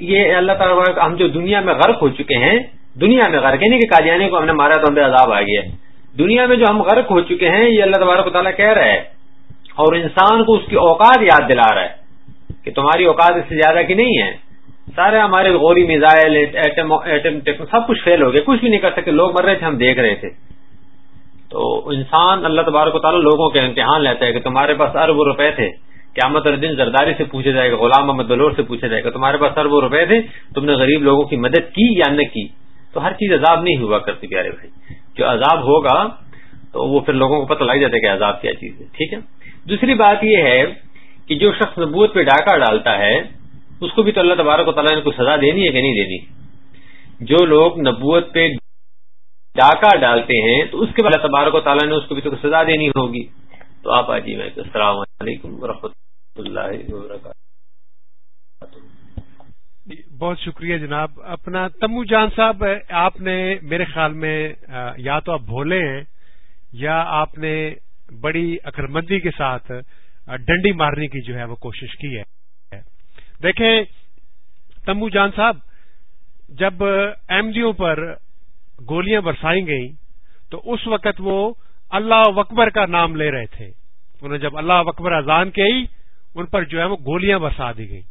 یہ اللہ تعالیٰ ہم جو دنیا میں غرق ہو چکے ہیں، دنیا میں غرق یعنی کہ قادیانی کو ہم نے مارا تو ہم پہ عذاب آ گیا۔ دنیا میں جو ہم غرق ہو چکے ہیں، یہ اللہ تبارک تعالیٰ کہہ رہا ہے اور انسان کو اس کی اوقات یاد دلا رہا ہے۔ کہ تمہاری اوقات اس سے زیادہ کی نہیں ہے۔ سارے ہمارے غوری میزائل، ایٹم ایٹم سب کچھ فیل ہو گئے کچھ بھی نہیں کر سکتے لوگ مر رہے تھے ہم دیکھ رہے تھے۔ تو انسان اللہ تبارک و تعالیٰ لوگوں کے امتحان لیتا ہے کہ تمہارے پاس ارب روپے تھے۔ قیامت الدین زرداری سے پوچھا جائے گا، غلام محمد بلور سے پوچھا جائے گا، تمہارے پاس ارب روپے تھے، تم نے غریب لوگوں کی مدد کی یا نہ کی؟ تو ہر چیز عذاب نہیں ہوا کرتی پیارے بھائی۔ جو عذاب ہوگا تو وہ پھر لوگوں کو پتہ لگ جاتا ہے کہ عذاب کیا چیز ہے۔ ٹھیک ہے؟ دوسری بات یہ ہے کہ جو شخص نبوت پہ ڈاکہ ڈالتا ہے، اس کو بھی تو اللہ تبارک و تعالیٰ نے کوئی سزا دینی ہے کہ نہیں دینی؟ جو لوگ نبوت پہ ڈاکہ ڈالتے ہیں، تو اس کے بعد تبارک و تعالیٰ نے اس کو بھی تو سزا دینی ہوگی۔ تو آپ آجیے میں السلام علیکم و اللہ وبرکاتہ۔ جی، بہت شکریہ جناب۔ اپنا تمو جان صاحب، آپ نے میرے خیال میں یا تو آپ بھولے ہیں، یا آپ نے بڑی اکرمندی کے ساتھ ڈنڈی مارنے کی جو ہے وہ کوشش کی ہے۔ دیکھیں تمو جان صاحب، جب ایم ڈیوں پر گولیاں برسائی گئیں، تو اس وقت وہ اللہ اکبر کا نام لے رہے تھے۔ انہوں نے جب اللہ اکبر اذان کی، ان پر جو ہے وہ گولیاں برسا دی گئی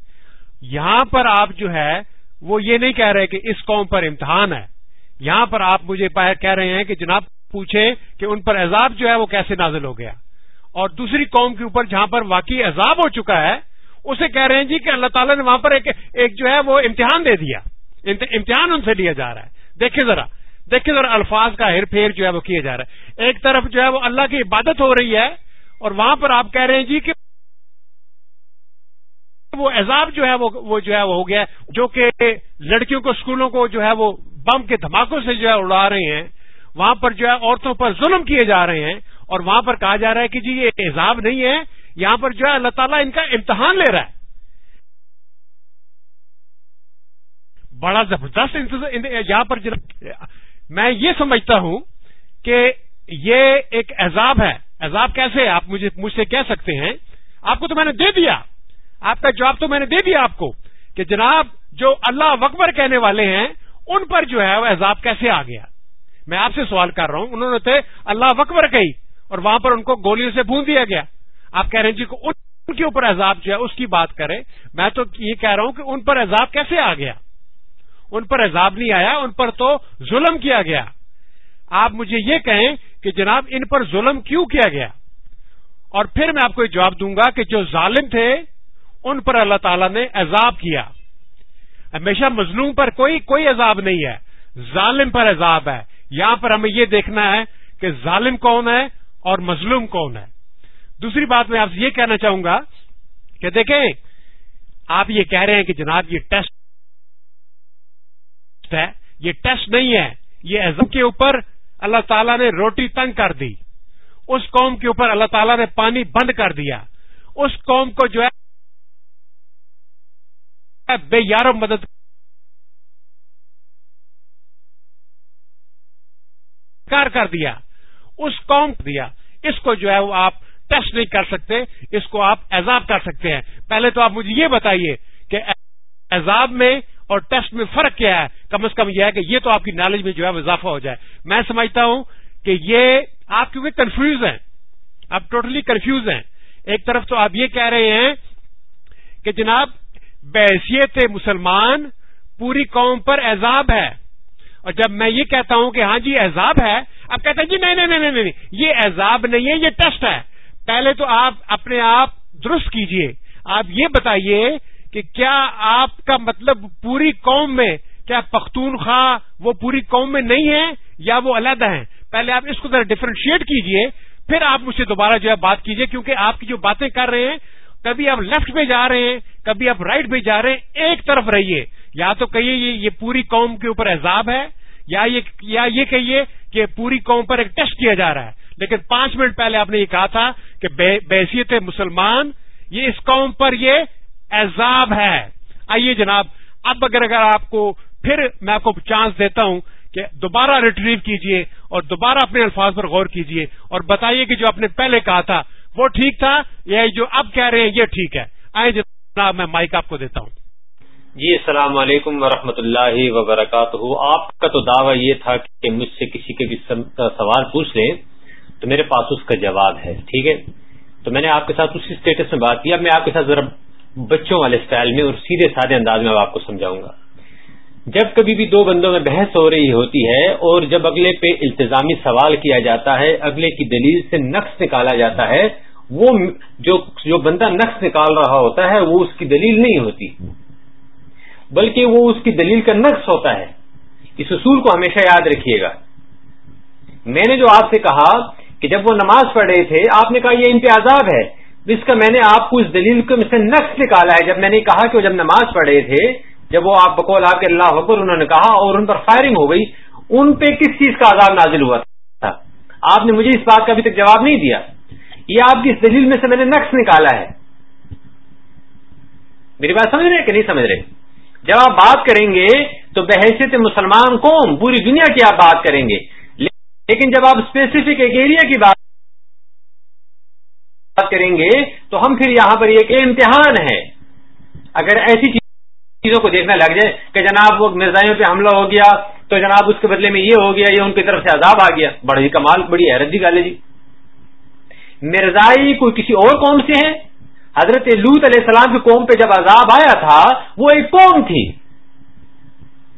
یہاں پر آپ جو ہے، وہ یہ نہیں کہہ رہے کہ اس قوم پر امتحان ہے۔ یہاں پر آپ مجھے کہہ رہے ہیں کہ جناب پوچھے کہ ان پر عذاب جو ہے وہ کیسے نازل ہو گیا۔ اور دوسری قوم کے اوپر جہاں پر واقعی عذاب ہو چکا ہے، اسے کہہ رہے ہیں جی کہ اللہ تعالیٰ نے وہاں پر ایک ایک جو ہے وہ امتحان دے دیا۔ امتحان ان سے لیا جا رہا ہے۔ دیکھیں ذرا۔ دیکھیں ذرا الفاظ کا ہیر پھیر جو ہے وہ کیا جا رہا ہے ایک طرف جو ہے وہ اللہ کی عبادت ہو رہی ہے اور وہاں پر آپ کہہ رہے ہیں جی کہ وہ عذاب جو ہے وہ جو ہے وہ ہو گیا جو کہ لڑکیوں کو اسکولوں کو جو ہے وہ بم کے دھماکوں سے جو ہے اڑا رہے ہیں۔ وہاں پر جو ہے عورتوں پر ظلم کیے جا رہے ہیں۔ اور وہاں پر کہا جا رہا ہے کہ جی یہ عذاب نہیں ہے، یہاں پر جو ہے اللہ تعالیٰ ان کا امتحان لے رہا ہے۔ بڑا زبردست یہاں پر میں یہ سمجھتا ہوں کہ یہ ایک عذاب ہے۔ عذاب کیسے آپ مجھے، مجھ سے کہہ سکتے ہیں۔ آپ کو تو میں نے دے دیا۔ آپ کا جواب تو میں نے دے دیا آپ کو کہ جناب جو اللہ اکبر کہنے والے ہیں، ان پر جو ہے وہ عذاب کیسے آ گیا؟ میں آپ سے سوال کر رہا ہوں۔ انہوں نے تھے اللہ اکبر کہی۔ اور وہاں پر ان کو گولیوں سے بھون دیا گیا۔ آپ کہہ رہے ہیں جی کو ان کے اوپر عذاب جو ہے اس کی بات کریں۔ میں تو یہ کہہ رہا ہوں کہ ان پر عذاب کیسے آ گیا؟ ان پر عذاب نہیں آیا، ان پر تو ظلم کیا گیا۔ آپ مجھے یہ کہیں کہ جناب ان پر ظلم کیوں کیا گیا؟ اور پھر میں آپ کو یہ جواب دوں گا کہ جو ظالم تھے، ان پر اللہ تعالیٰ نے عذاب کیا۔ ہمیشہ مظلوم پر کوئی کوئی عذاب نہیں ہے۔ ظالم پر عذاب ہے۔ یہاں پر ہمیں یہ دیکھنا ہے کہ ظالم کون ہے؟ اور مظلوم کون ہے؟ دوسری بات میں آپ سے یہ کہنا چاہوں گا کہ دیکھیں، آپ یہ کہہ رہے ہیں کہ جناب یہ ٹیسٹ ہے، یہ ٹیسٹ نہیں ہے، یہ عزم کے اوپر اللہ تعالیٰ نے روٹی تنگ کر دی، اس قوم کے اوپر اللہ تعالیٰ نے پانی بند کر دیا، اس قوم کو جو ہے، بے یارو مدد کار کر دیا، اس قوم دیا۔ اس کو جو ہے وہ آپ ٹیسٹ نہیں کر سکتے، اس کو آپ ایزاب کر سکتے ہیں۔ پہلے تو آپ مجھے یہ بتائیے کہ ایزاب میں اور ٹیسٹ میں فرق کیا ہے؟ کم از کم یہ ہے کہ یہ تو آپ کی نالج میں جو ہے اضافہ ہو جائے۔ میں سمجھتا ہوں کہ یہ آپ کیونکہ کنفیوز ہیں، آپ ٹوٹلی کنفیوز ہیں۔ ایک طرف تو آپ یہ کہہ رہے ہیں کہ جناب بحثیت مسلمان پوری قوم پر عذاب ہے۔ اور جب میں یہ کہتا ہوں کہ ہاں جی عذاب ہے اب کہتے ہیں جی نہیں نہیں نہیں نہیں یہ عذاب نہیں ہے، یہ ٹیسٹ ہے۔ پہلے تو آپ اپنے آپ درست کیجیے۔ آپ یہ بتائیے کہ کیا آپ کا مطلب پوری قوم میں، کیا پختونخوا وہ پوری قوم میں نہیں ہے یا وہ علیحدہ ہیں؟ پہلے آپ اس کو ذرا ڈفرینشیٹ کیجیے، پھر آپ مجھ سے دوبارہ جو ہے بات کیجیے، کیونکہ آپ کی جو باتیں کر رہے ہیں، کبھی آپ لیفٹ پہ جا رہے ہیں، کبھی آپ رائٹ پہ جا رہے ہیں، ایک طرف رہیے۔ یا تو کہیے، یہ پوری قوم کے اوپر عذاب ہے یا یہ کہیے کہ پوری قوم پر ایک ٹیسٹ کیا جا رہا ہے۔ لیکن پانچ منٹ پہلے آپ نے یہ کہا تھا کہ بحثیت مسلمان، یہ اس قوم پر یہ عذاب ہے۔ آئیے جناب، اب اگر اگر آپ کو پھر میں آپ کو چانس دیتا ہوں کہ دوبارہ ریٹریو کیجیے اور دوبارہ اپنے الفاظ پر غور کیجیے اور بتائیے کہ جو آپ نے پہلے کہا تھا وہ ٹھیک تھا یا جو اب کہہ رہے ہیں یہ ٹھیک ہے۔ آئے جناب، میں مائک آپ کو دیتا ہوں۔ جی السلام علیکم ورحمۃ اللہ وبرکاتہ۔ آپ کا تو دعویٰ یہ تھا کہ مجھ سے کسی کے بھی سوال پوچھ لیں، تو میرے پاس اس کا جواب ہے، ٹھیک ہے؟ تو میں نے آپ کے ساتھ اسی اسٹیٹس میں بات کی۔ اب میں آپ کے ساتھ ذرا بچوں والے اسٹائل میں اور سیدھے سادے انداز میں آپ کو سمجھاؤں گا۔ جب کبھی بھی دو بندوں میں بحث ہو رہی ہوتی ہے اور جب اگلے پہ التظامی سوال کیا جاتا ہے، اگلے کی دلیل سے نقص نکالا جاتا ہے، وہ جو جو بندہ نقص نکال رہا ہوتا ہے، وہ اس کی دلیل نہیں ہوتی۔ بلکہ وہ اس کی دلیل کا نقص ہوتا ہے۔ اس اصول کو ہمیشہ یاد رکھیے گا۔ میں نے جو آپ سے کہا کہ جب وہ نماز پڑھ رہے تھے، آپ نے کہا یہ امتیازاب ہے۔ جس کا میں نے آپ کو اس دلیل کو سے نقص نکالا ہے۔ جب میں نے کہا کہ وہ جب نماز پڑھ رہے تھے، جب وہ آپ بقول آپ کے اللہ اکبر انہوں نے کہا اور ان پر فائرنگ ہو گئی، ان پہ کس چیز کا عذاب نازل ہوا تھا؟ آپ نے مجھے اس بات کا ابھی تک جواب نہیں دیا۔ یہ آپ کی اس دلیل میں سے میں نے نقص نکالا ہے۔ میری بات سمجھ رہے کہ نہیں سمجھ رہے؟ جب آپ بات کریں گے تو بحیثیت مسلمان قوم، پوری دنیا کی آپ بات کریں گے۔ لیکن جب آپ اسپیسیفک ایک ایریا کی بات کریں گے تو ہم پھر یہاں پر ایک امتحان ہے۔ اگر ایسی چیزوں کو دیکھنا لگ جائے کہ جناب وہ مرزائیوں پہ حملہ ہو گیا، تو جناب اس کے بدلے میں یہ ہو گیا، یہ ان کی طرف سے عذاب آ گیا۔ بڑی کمال، بڑی حیرت جی گال جی۔ مرزائی کوئی کسی اور قوم سے ہے حضرت لوت علیہ السلام کی قوم پہ جب عذاب آیا تھا، وہ ایک قوم تھی۔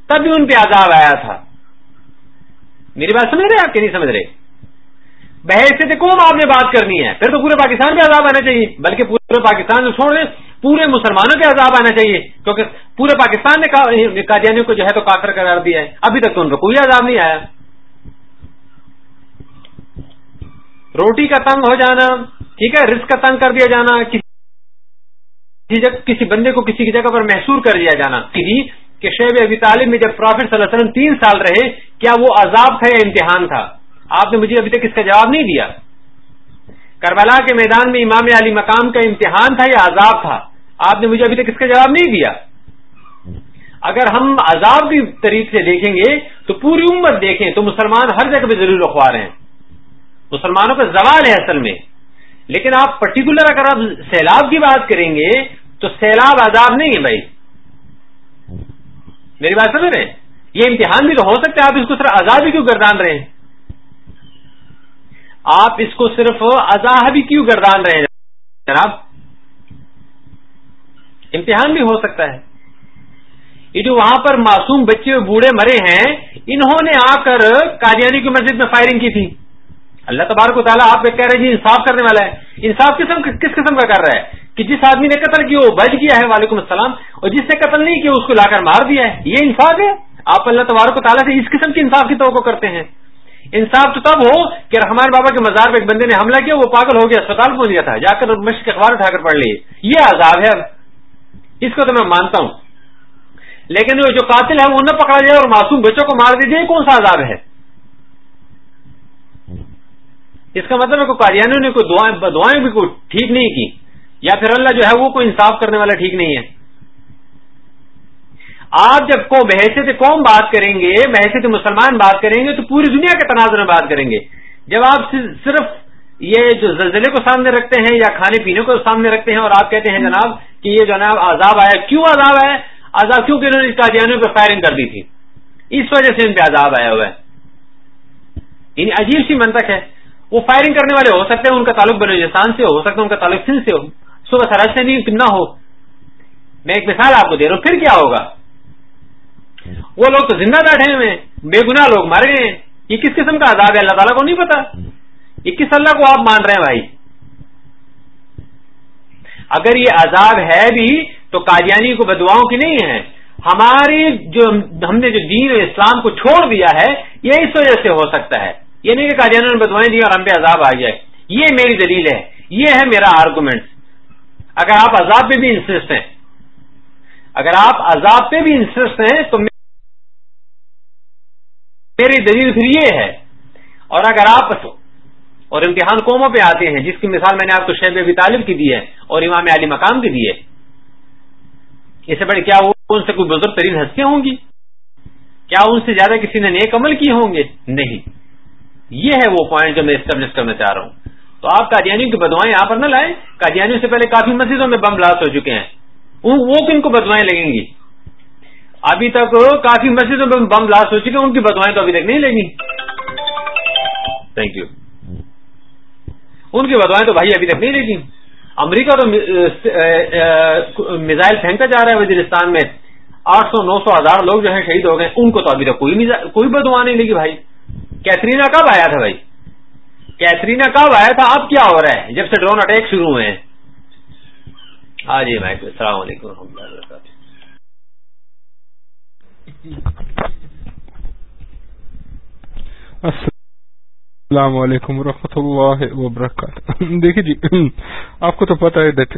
تب بھی ان پہ عذاب آیا تھا۔ میری بات سمجھ رہے آپ کہ نہیں سمجھ رہے؟ بحث سے قوم آپ نے بات کرنی ہے، پھر تو پورے پاکستان پہ عذاب آنا چاہیے، بلکہ پورے پاکستان سے چھوڑ دیں، پورے مسلمانوں پہ عذاب آنا چاہیے، کیونکہ پورے پاکستان نے قادیانیوں کو جو ہے تو کافر قرار دیا ہے۔ ابھی تک تو ان کو کوئی عذاب نہیں آیا۔ روٹی کا تنگ ہو جانا، ٹھیک ہے رسک کا تنگ کر دیا جانا جی، کسی بندے کو کسی کی جگہ پر محسور کر دیا جانا جی، کہ شیب ابی طالب میں جب پروفیٹ صلی اللہ علیہ وسلم تین سال رہے، کیا وہ عذاب تھا یا امتحان تھا؟ آپ نے مجھے ابھی تک اس کا جواب نہیں دیا۔ کربلا کے میدان میں امام علی مقام کا امتحان تھا یا عذاب تھا؟ آپ نے مجھے ابھی تک اس کا جواب نہیں دیا۔ اگر ہم عذاب کی طریق سے دیکھیں گے، تو پوری امت دیکھیں، تو مسلمان ہر جگہ پہ ضرور رکھوا رہے ہیں۔ مسلمانوں کا زوال ہے اصل میں۔ لیکن آپ پرٹیکولر اگر آپ سیلاب کی بات کریں گے، تو سیلاب عذاب نہیں ہے بھائی۔ میری بات سمجھ رہے ہیں؟ یہ امتحان بھی تو ہو سکتا ہے، آپ اس کو صرف عذاب بھی کیوں گردان رہے ہیں؟ آپ اس کو صرف عذاب بھی کیوں گردان رہے ہیں؟ جناب، امتحان بھی ہو سکتا ہے۔ یہ جو وہاں پر معصوم بچے بوڑھے مرے ہیں، انہوں نے آ کر قادیانی کی مسجد میں فائرنگ کی تھی۔ اللہ تبارک و تعالیٰ آپ کہہ رہے ہیں جی انصاف کرنے والا ہے۔ انصاف قسم کس قسم کا کر رہا ہے؟ کہ جس آدمی نے قتل کیا، وہ بچ گیا ہے، وعلیکم السلام، اور جس نے قتل نہیں کیا، اس کو لا کر مار دیا ہے۔ یہ انصاف ہے؟ آپ اللہ تبارک و تعالیٰ سے اس قسم کی انصاف کی توقع کرتے ہیں۔ انصاف تو تب ہو کہ رحمان بابا کے مزار پہ ایک بندے نے حملہ کیا، وہ پاگل ہو گیا، اسپتال پہنچ گیا تھا۔ جا کر مشق اخبار اٹھا کر پڑھ لیے۔ یہ عذاب ہے اب۔ اس کو تو میں مانتا ہوں۔ لیکن جو قاتل ہے، وہ نہ پکڑا جائے اور معصوم بچوں کو مار دیجیے کون سا عذاب ہے؟ اس کا مطلب ہے کہ قادیانیوں نے کوئی دعائیں دعائیں بھی کوئی ٹھیک نہیں کی، یا پھر اللہ جو ہے وہ کوئی انصاف کرنے والا ٹھیک نہیں ہے۔ آپ جب کو بحثیت قوم بات کریں گے بحثیت مسلمان بات کریں گے، تو پوری دنیا کے تناظر میں بات کریں گے۔ جب آپ صرف یہ جو زلزلے کو سامنے رکھتے ہیں یا کھانے پینے کو سامنے رکھتے ہیں اور آپ کہتے ہیں، جناب، کہ یہ جناب عذاب آیا، کیوں عذاب آیا؟ عذاب کیوں کہ انہوں نے قادیانیوں پہ فائرنگ کر دی تھی؟ اس وجہ سے ان پہ عذاب آیا ہوا ہے۔ یعنی عجیب سی منتق ہے۔ وہ فائرنگ کرنے والے ہو سکتے ہیں، ان کا تعلق بلوچستان سے ہو سکتا ہے ان کا تعلق سندھ سے ہو۔ صبح سراج سے نہیں نہ ہو؟ میں ایک مثال آپ کو دے رہا ہوں، پھر کیا ہوگا؟ وہ لوگ تو زندہ بیٹھے ہوئے بے گنا لوگ مر گئے ہیں۔ یہ کس قسم کا عذاب ہے؟ اللہ تعالیٰ کو نہیں پتا۔ یہ کس اللہ کو آپ مان رہے ہیں بھائی؟ اگر یہ عذاب ہے بھی تو قادیانی کو بدواؤں کی نہیں ہے۔ ہماری جو ہم نے جو دین اسلام کو چھوڑ دیا ہے، یہ اس وجہ سے ہو سکتا ہے۔ یہ نہیں کہ قادیانوں نے بدوائیں دی اور ہم پہ عذاب آ جائے یہ میری دلیل ہے۔ یہ ہے میرا آرگومنٹ اگر آپ عذاب پہ بھی انسسٹ ہیں۔ اگر آپ عذاب پہ بھی انسسٹ ہیں تو میری دلیل پھر یہ ہے۔ اور اگر آپ اور امتحان قوموں پہ آتے ہیں، جس کی مثال میں نے آپ کو شیب ابی طالب کی دی ہے اور امام علی مقام کی دی ہے۔ اس سے بڑے کیا وہ ان سے کوئی بزرگ ترین ہستیاں ہوں گی؟ کیا ان سے زیادہ کسی نے نیک عمل کیے ہوں گے؟ نہیں۔ یہ ہے وہ پوائنٹ جو میں اسٹیبلش کرنا چاہ رہا ہوں۔ تو آپ قادیانیوں کی بدوائیں یہاں پر نہ لائیں۔ قادیانیوں سے پہلے کافی مسجدوں میں بم بلاسٹ ہو چکے ہیں۔ وہ کن کو بدوائیں لگیں گی؟ ابھی تک کافی مسجدوں میں بم بلاسٹ ہو چکے ہیں، ان کی بدوائیں تو ابھی تک نہیں لگیں۔ تھینک یو ان کی بدوائیں تو بھائی ابھی تک نہیں لگیں۔ امریکہ تو میزائل پھینکتا جا رہا ہے وزیرستان میں۔ آٹھ سو نو سو ہزار لوگ جو ہیں شہید ہو گئے، ان کو تو ابھی تک کوئی کوئی بدوا نہیں لگی بھائی۔ کیترینا کب آیا تھا بھائی؟ کیترینا کب آیا تھا؟ اب کیا ہو رہا ہے؟ جب سے ڈرون اٹیک شروع ہوئے ہیں۔ ہاں جی بھائی السلام علیکم و رحمۃ اللہ وبرکاتہ۔ السلام علیکم ورحمۃ اللہ وبرکاتہ۔ دیکھیے جی آپ کو تو پتا ہے دیٹ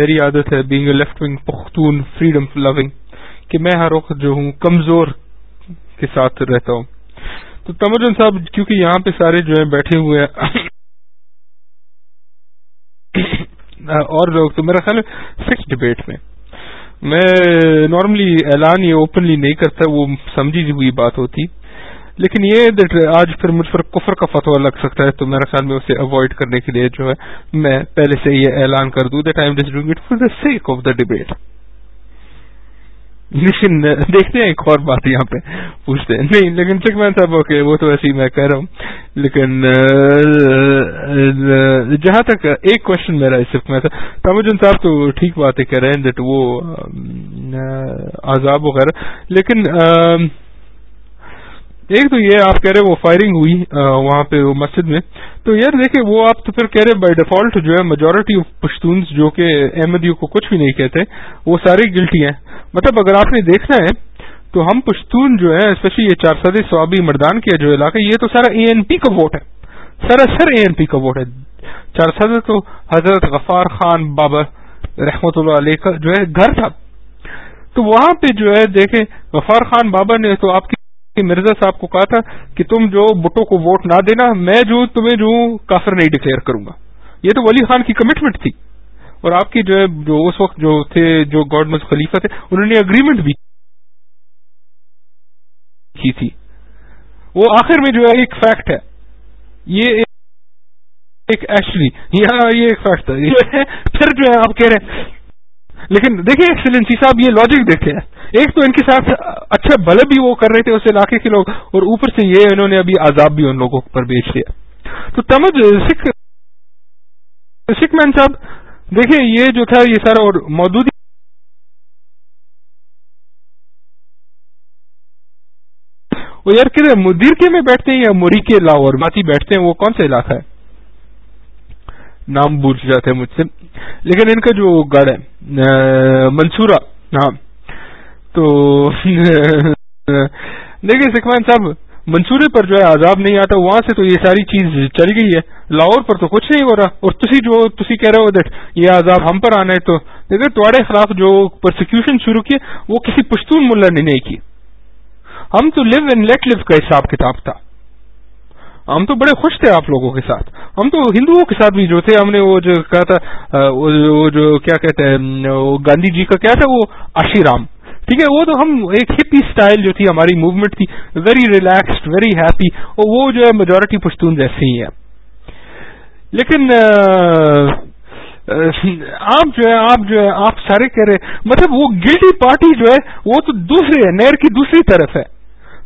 میری عادت ہے being a left wing Pakhtun freedom loving کہ میں ہر وقت جو ہوں کمزور کے ساتھ رہتا ہوں۔ تو تمجن صاحب، کیونکہ یہاں پہ سارے جو ہیں بیٹھے ہوئے ہیں، اور لوگ، تو میرا خیال ہے فکس ڈبیٹ میں۔ میں نارملی اعلان یہ اوپنلی نہیں کرتا، وہ سمجھی جی ہوئی بات ہوتی۔ لیکن یہ آج پھر مجھ پر کفر کا فتوا لگ سکتا ہے، تو میرا خیال میں اسے اوائڈ کرنے کے لیے جو ہے، میں پہلے سے یہ اعلان کر دوں that I'm doing it for the sake of the debate لیکن دیکھتے ہیں ایک اور بات یہاں پہ پوچھتے ہیں۔ نہیں، لیکن چکمین صاحب اوکے وہ تو ایسے ہی میں کہہ رہا ہوں۔ لیکن، جہاں تک ایک کوشچن میرا اس میں تھا۔ تامجن صاحب تو ٹھیک باتیں کہہ رہے ہیں دیٹ وہ عذاب وغیرہ۔ لیکن ایک تو یہ آپ کہہ رہے وہ فائرنگ ہوئی وہاں پہ مسجد میں۔ تو یار دیکھیں، وہ آپ تو پھر کہہ رہے بائی ڈیفالٹ جو ہے میجورٹی آف پشتونس جو کہ احمدیوں کو کچھ بھی نہیں کہتے، وہ ساری گلٹی ہیں۔ مطلب اگر آپ نے دیکھنا ہے، تو ہم پشتون جو ہے اسپیشلی یہ چار سدی سوابی مردان کے جو علاقہ یہ تو سارا اے این پی کا ووٹ ہے۔ سارا سر اے این پی کا ووٹ ہے۔ چار سدے تو حضرت غفار خان بابا رحمت اللہ علیہ کا جو ہے گھر تھا۔ تو وہاں پہ جو ہے دیکھیں، غفار خان بابا نے تو آپ کی مرزا صاحب کو کہا تھا کہ تم جو بٹو کو ووٹ نہ دینا، میں جو تمہیں جو کافر نہیں ڈکلیئر کروں گا۔ یہ تو ولی خان کی کمٹمنٹ تھی۔ اور آپ کی جو ہے، جو اس وقت جو تھے، جو گورنمنٹ خلیفہ تھے، انہوں نے اگریمنٹ بھی کی تھی۔ وہ آخر میں جو ہے، ایک فیکٹ ہے۔ یہ ایک ایکچولی یہاں یہ ایک فیکٹ تھا (laughs) پھر جو ہے، آپ کہہ رہے ہیں لیکن دیکھیں ایکسلنسی صاحب، یہ لاجک دیکھتے ہیں ایک تو ان کے ساتھ اچھا بلب بھی وہ کر رہے تھے اس علاقے کے لوگ، اور اوپر سے یہ انہوں نے ابھی عذاب بھی ان لوگوں پر بیچ دیا۔ تو تمج، سکھ سکھ مین صاحب، دیکھیں، یہ جو تھا، یہ سارا اور موجودی وہ یار کہ مدیر کے میں بیٹھتے ہیں یا مری کے لاہور؟ ماتی بیٹھتے ہیں، وہ کون سا علاقہ ہے؟ نام بوجھ جاتے ہیں مجھ سے۔ لیکن ان کا جو گڑھ ہے منصورا ہاں۔ تو، دیکھیے سکھمان صاحب، منصورے پر جو ہے عذاب نہیں آتا، وہاں سے تو یہ ساری چیز چل گئی ہے۔ لاہور پر تو کچھ نہیں ہو رہا۔ اور تسی جو، تسی کہہ رہے ہو دیٹ یہ عذاب ہم پر آنا ہے تو دیکھیں تھوڑے خلاف جو پرسیکیوشن شروع کی وہ کسی پشتون ملا نے نہیں کی ہم تو لیو اینڈ لیٹ لیو کا حساب کتاب تھا۔ ہم تو بڑے خوش تھے آپ لوگوں کے ساتھ۔ ہم تو ہندوؤں کے ساتھ بھی جو تھے، ہم نے وہ جو کہا تھا وہ جو کیا کہتے ہیں گاندھی جی کا کیا تھا، وہ آشی رام۔ ٹھیک ہے، وہ تو ہم ایک ہپی اسٹائل جو تھی ہماری موومنٹ تھی ویری ریلیکسڈ ویری ہیپی اور وہ جو ہے میجورٹی پشتون جیسے ہی ہے۔ لیکن آپ جو ہے، آپ جو ہے، آپ سارے کہہ رہے مطلب وہ گلٹی پارٹی جو ہے، وہ تو دوسرے ہے نیر کی دوسری طرف ہے۔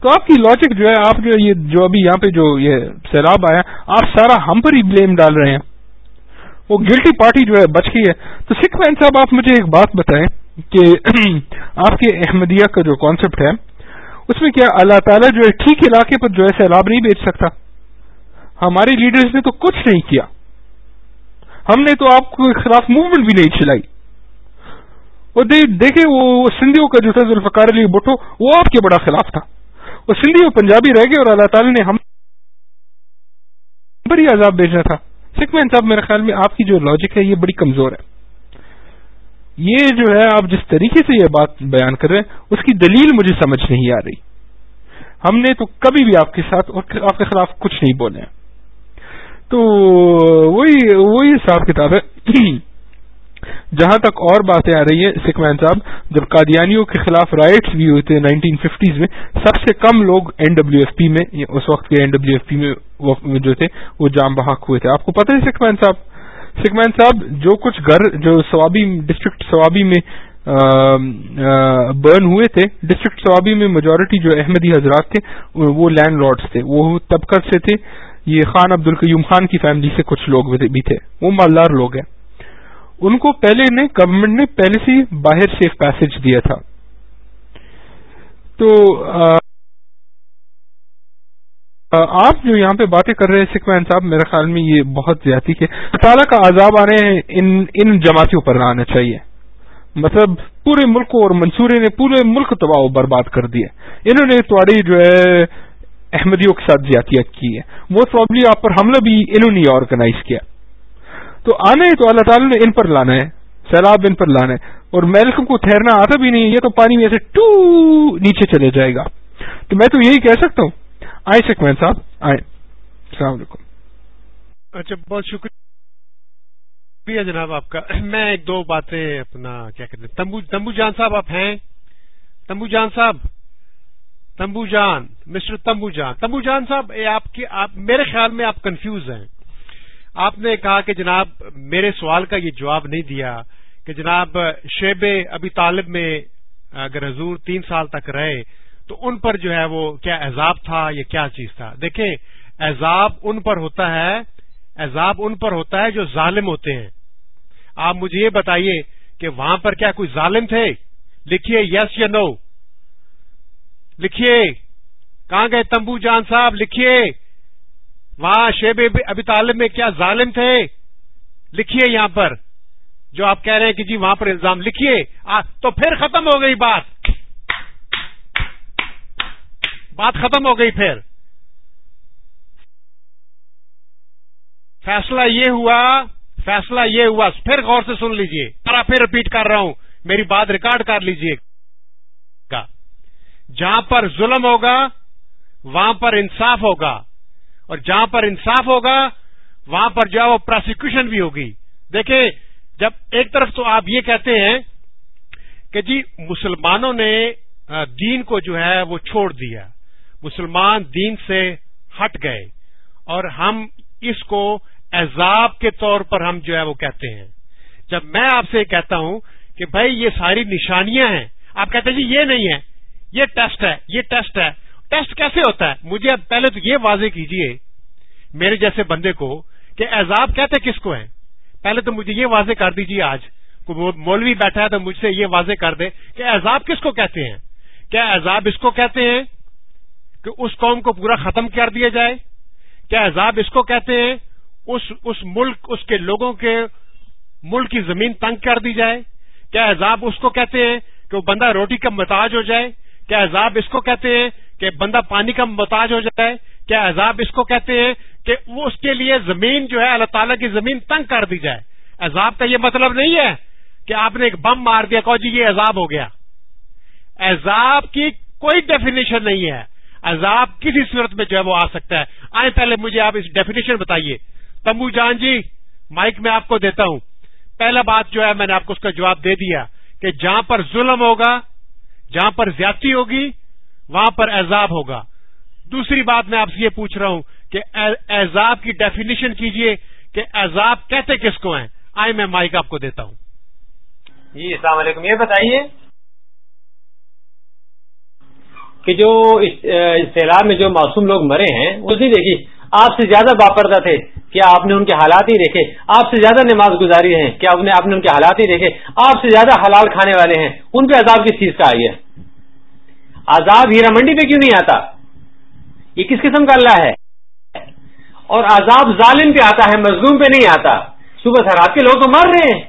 تو آپ کی لاجک جو ہے، آپ جو یہ جو ابھی یہاں پہ جو یہ سیلاب آیا، آپ سارا ہم پر ہی بلیم ڈال رہے ہیں۔ وہ گلٹی پارٹی جو ہے بچ گئی ہے۔ تو سکھ مین صاحب، آپ مجھے ایک بات بتائیں کہ (clears throat) آپ کے احمدیہ کا جو کانسیپٹ ہے، اس میں کیا اللہ تعالیٰ جو ہے ٹھیک علاقے پر جو ہے سیلاب نہیں بیچ سکتا؟ ہمارے لیڈرز نے تو کچھ نہیں کیا۔ ہم نے تو آپ کے خلاف موومنٹ بھی نہیں چلائی۔ اور دیکھیں وہ سندھیوں کا جو تھا، ذوالفقار علی بٹو وہ آپ کے بڑا خلاف تھا۔ وہ سندھی اور پنجابی رہ گئے اور اللہ تعالی نے ہم پر ہی عذاب بھیجنا تھا۔ سکھ مین صاحب، میرے خیال میں آپ کی جو لاجک ہے، یہ بڑی کمزور ہے۔ یہ جو ہے، آپ جس طریقے سے یہ بات بیان کر رہے ہیں، اس کی دلیل مجھے سمجھ نہیں آ رہی۔ ہم نے تو کبھی بھی آپ کے ساتھ اور آپ کے خلاف کچھ نہیں بولے تو وہی وہی حساب کتاب ہے۔ جہاں تک اور باتیں آ رہی ہیں سکھ مین صاحب، جب قادیانیوں کے خلاف رائٹس بھی ہوئے تھے نائنٹین ففٹیز میں، سب سے کم لوگ این ڈبلو ایف پی میں اس وقت کے این ڈبلو ایف پی میں جو تھے، وہ جام بحق ہوئے تھے۔ آپ کو پتہ ہے سکھ مین صاحب؟ سکھ مین صاحب، جو کچھ گھر، جو سوابی ڈسٹرکٹ سوابی میں برن ہوئے تھے ڈسٹرکٹ سوابی میں میجورٹی جو احمدی حضرات تھے، وہ لینڈ لارڈس تھے۔ وہ طبقہ سے تھے۔ یہ خان عبد القیوم خان کی فیملی سے کچھ لوگ بھی تھے۔ وہ مالدار لوگ ہیں۔ ان کو پہلے نے گورنمنٹ نے پہلے سے باہر سے پیسج دیا تھا۔ تو آپ جو یہاں پہ باتیں کر رہے ہیں، سکھ مین صاحب، میرے خیال میں یہ بہت زیادتی کے تعالیٰ کا عذاب آنے ان ان جماعتوں پر آنا چاہیے۔ مطلب پورے ملک کو اور منصورے نے پورے ملک تباہ و برباد کر دیا۔ انہوں نے تھوڑی جو ہے، احمدیوں کے ساتھ زیادتیاں کی ہے وہ پرابلی آپ پر حملہ بھی انہوں نے آرگنائز کیا۔ تو آنے تو اللہ تعالیٰ نے ان پر لانا ہے، سیلاب ان پر لانا ہے۔ اور میلکم کو ٹھہرنا آتا بھی نہیں، یہ تو پانی میں سے ٹو نیچے چلے جائے گا۔ تو میں تو یہی کہہ سکتا ہوں۔ آئے سکمین صاحب، آئے۔ السلام علیکم۔ اچھا بہت شکریہ۔ جناب آپ کا۔ میں ایک دو باتیں اپنا کیا کہتے ہیں، تمبو تمبو جان صاحب آپ ہیں؟ تمبو جان صاحب، تمبو جان، مسٹر تمبو جان۔ تمبو جان صاحب آپ کی، آپ، میرے خیال میں آپ کنفیوز ہیں۔ آپ نے کہا کہ جناب میرے سوال کا یہ جواب نہیں دیا کہ جناب شیب ابھی طالب میں اگر حضور تین سال تک رہے تو ان پر جو ہے وہ کیا عذاب تھا یا کیا چیز تھا؟ دیکھیں، عذاب ان پر ہوتا ہے، عذاب ان پر ہوتا ہے جو ظالم ہوتے ہیں۔ آپ مجھے یہ بتائیے کہ وہاں پر کیا کوئی ظالم تھے؟ لکھیے یس یا نو۔ لکھیے، کہاں گئے تمبو جان صاحب؟ لکھیے۔ وہاں شیب ابھی طالب میں کیا ظالم تھے؟ لکھیے یہاں پر۔ جو آپ کہہ رہے ہیں کہ جی وہاں پر الزام، لکھیے۔ تو پھر ختم ہو گئی بات۔ بات ختم ہو گئی پھر۔ فیصلہ یہ ہوا، فیصلہ یہ ہوا، پھر غور سے سن لیجیے۔ پھر رپیٹ کر رہا ہوں، میری بات ریکارڈ کر لیجیے۔ جہاں پر ظلم ہوگا، وہاں پر انصاف ہوگا۔ اور جہاں پر انصاف ہوگا، وہاں پر جو ہے وہ پروسیکیوشن بھی ہوگی۔ دیکھیں، جب ایک طرف تو آپ یہ کہتے ہیں کہ جی مسلمانوں نے دین کو جو ہے وہ چھوڑ دیا۔ مسلمان دین سے ہٹ گئے۔ اور ہم اس کو عذاب کے طور پر ہم جو ہے وہ کہتے ہیں۔ جب میں آپ سے کہتا ہوں کہ بھائی، یہ ساری نشانیاں ہیں، آپ کہتے ہیں جی یہ نہیں ہے۔ یہ ٹیسٹ ہے، یہ ٹیسٹ ہے۔ ٹیسٹ کیسے ہوتا ہے؟ مجھے اب پہلے تو یہ واضح کیجیے میرے جیسے بندے کو کہ عذاب کہتے کس کو ہیں؟ پہلے تو مجھے یہ واضح کر دیجیے آج مولوی بیٹھا ہے تو مجھ سے یہ واضح کر دے کہ عذاب کس کو کہتے ہیں؟ کیا عذاب اس کو کہتے ہیں کہ اس قوم کو پورا ختم کر دیا جائے؟ کیا عذاب اس کو کہتے ہیں اس اس ملک، اس کے لوگوں کے ملک کی زمین تنگ کر دی جائے؟ کیا عذاب اس کو کہتے ہیں کہ وہ بندہ روٹی کا متاج ہو جائے؟ کیا عذاب اس کو کہتے ہیں کہ بندہ پانی کا محتاج ہو جائے، کیا عذاب اس کو کہتے ہیں کہ وہ اس کے لیے زمین جو ہے، اللہ تعالیٰ کی زمین تنگ کر دی جائے؟ عذاب کا یہ مطلب نہیں ہے کہ آپ نے ایک بم مار دیا کہ جی یہ عذاب ہو گیا۔ عذاب کی کوئی ڈیفینیشن نہیں ہے۔ عذاب کسی صورت میں جو ہے وہ آ سکتا ہے۔ آئے پہلے مجھے آپ اس ڈیفینیشن بتائیے۔ تمبو جان جی مائک میں آپ کو دیتا ہوں۔ پہلا بات جو ہے، میں نے آپ کو اس کا جواب دے دیا کہ جہاں پر ظلم ہوگا، جہاں پر زیادتی ہوگی وہاں پر عذاب ہوگا۔ دوسری بات میں آپ سے یہ پوچھ رہا ہوں کہ عذاب کی ڈیفینیشن کیجیے کہ عذاب کہتے کس کو ہیں؟ آئے میں مائک آپ کو دیتا ہوں۔ جی السلام علیکم۔ یہ بتائیے کہ جو سیلاب میں جو معصوم لوگ مرے ہیں، وہ جی نہیں دیکھی آپ سے زیادہ باپردہ تھے۔ کیا آپ نے ان کے حالات ہی دیکھے؟ آپ سے زیادہ نماز گزاری ہیں۔ کیا آپ نے ان کے حالات ہی دیکھے؟ آپ سے زیادہ حلال کھانے والے ہیں۔ ان پہ عذاب کس چیز کا آئی ہے عذاب ہیرا منڈی پہ کیوں نہیں آتا؟ یہ کس قسم کا اللہ ہے؟ اور عذاب ظالم پہ آتا ہے، مظلوم پہ نہیں آتا۔ صبح سراب کے لوگ تو مر رہے ہیں۔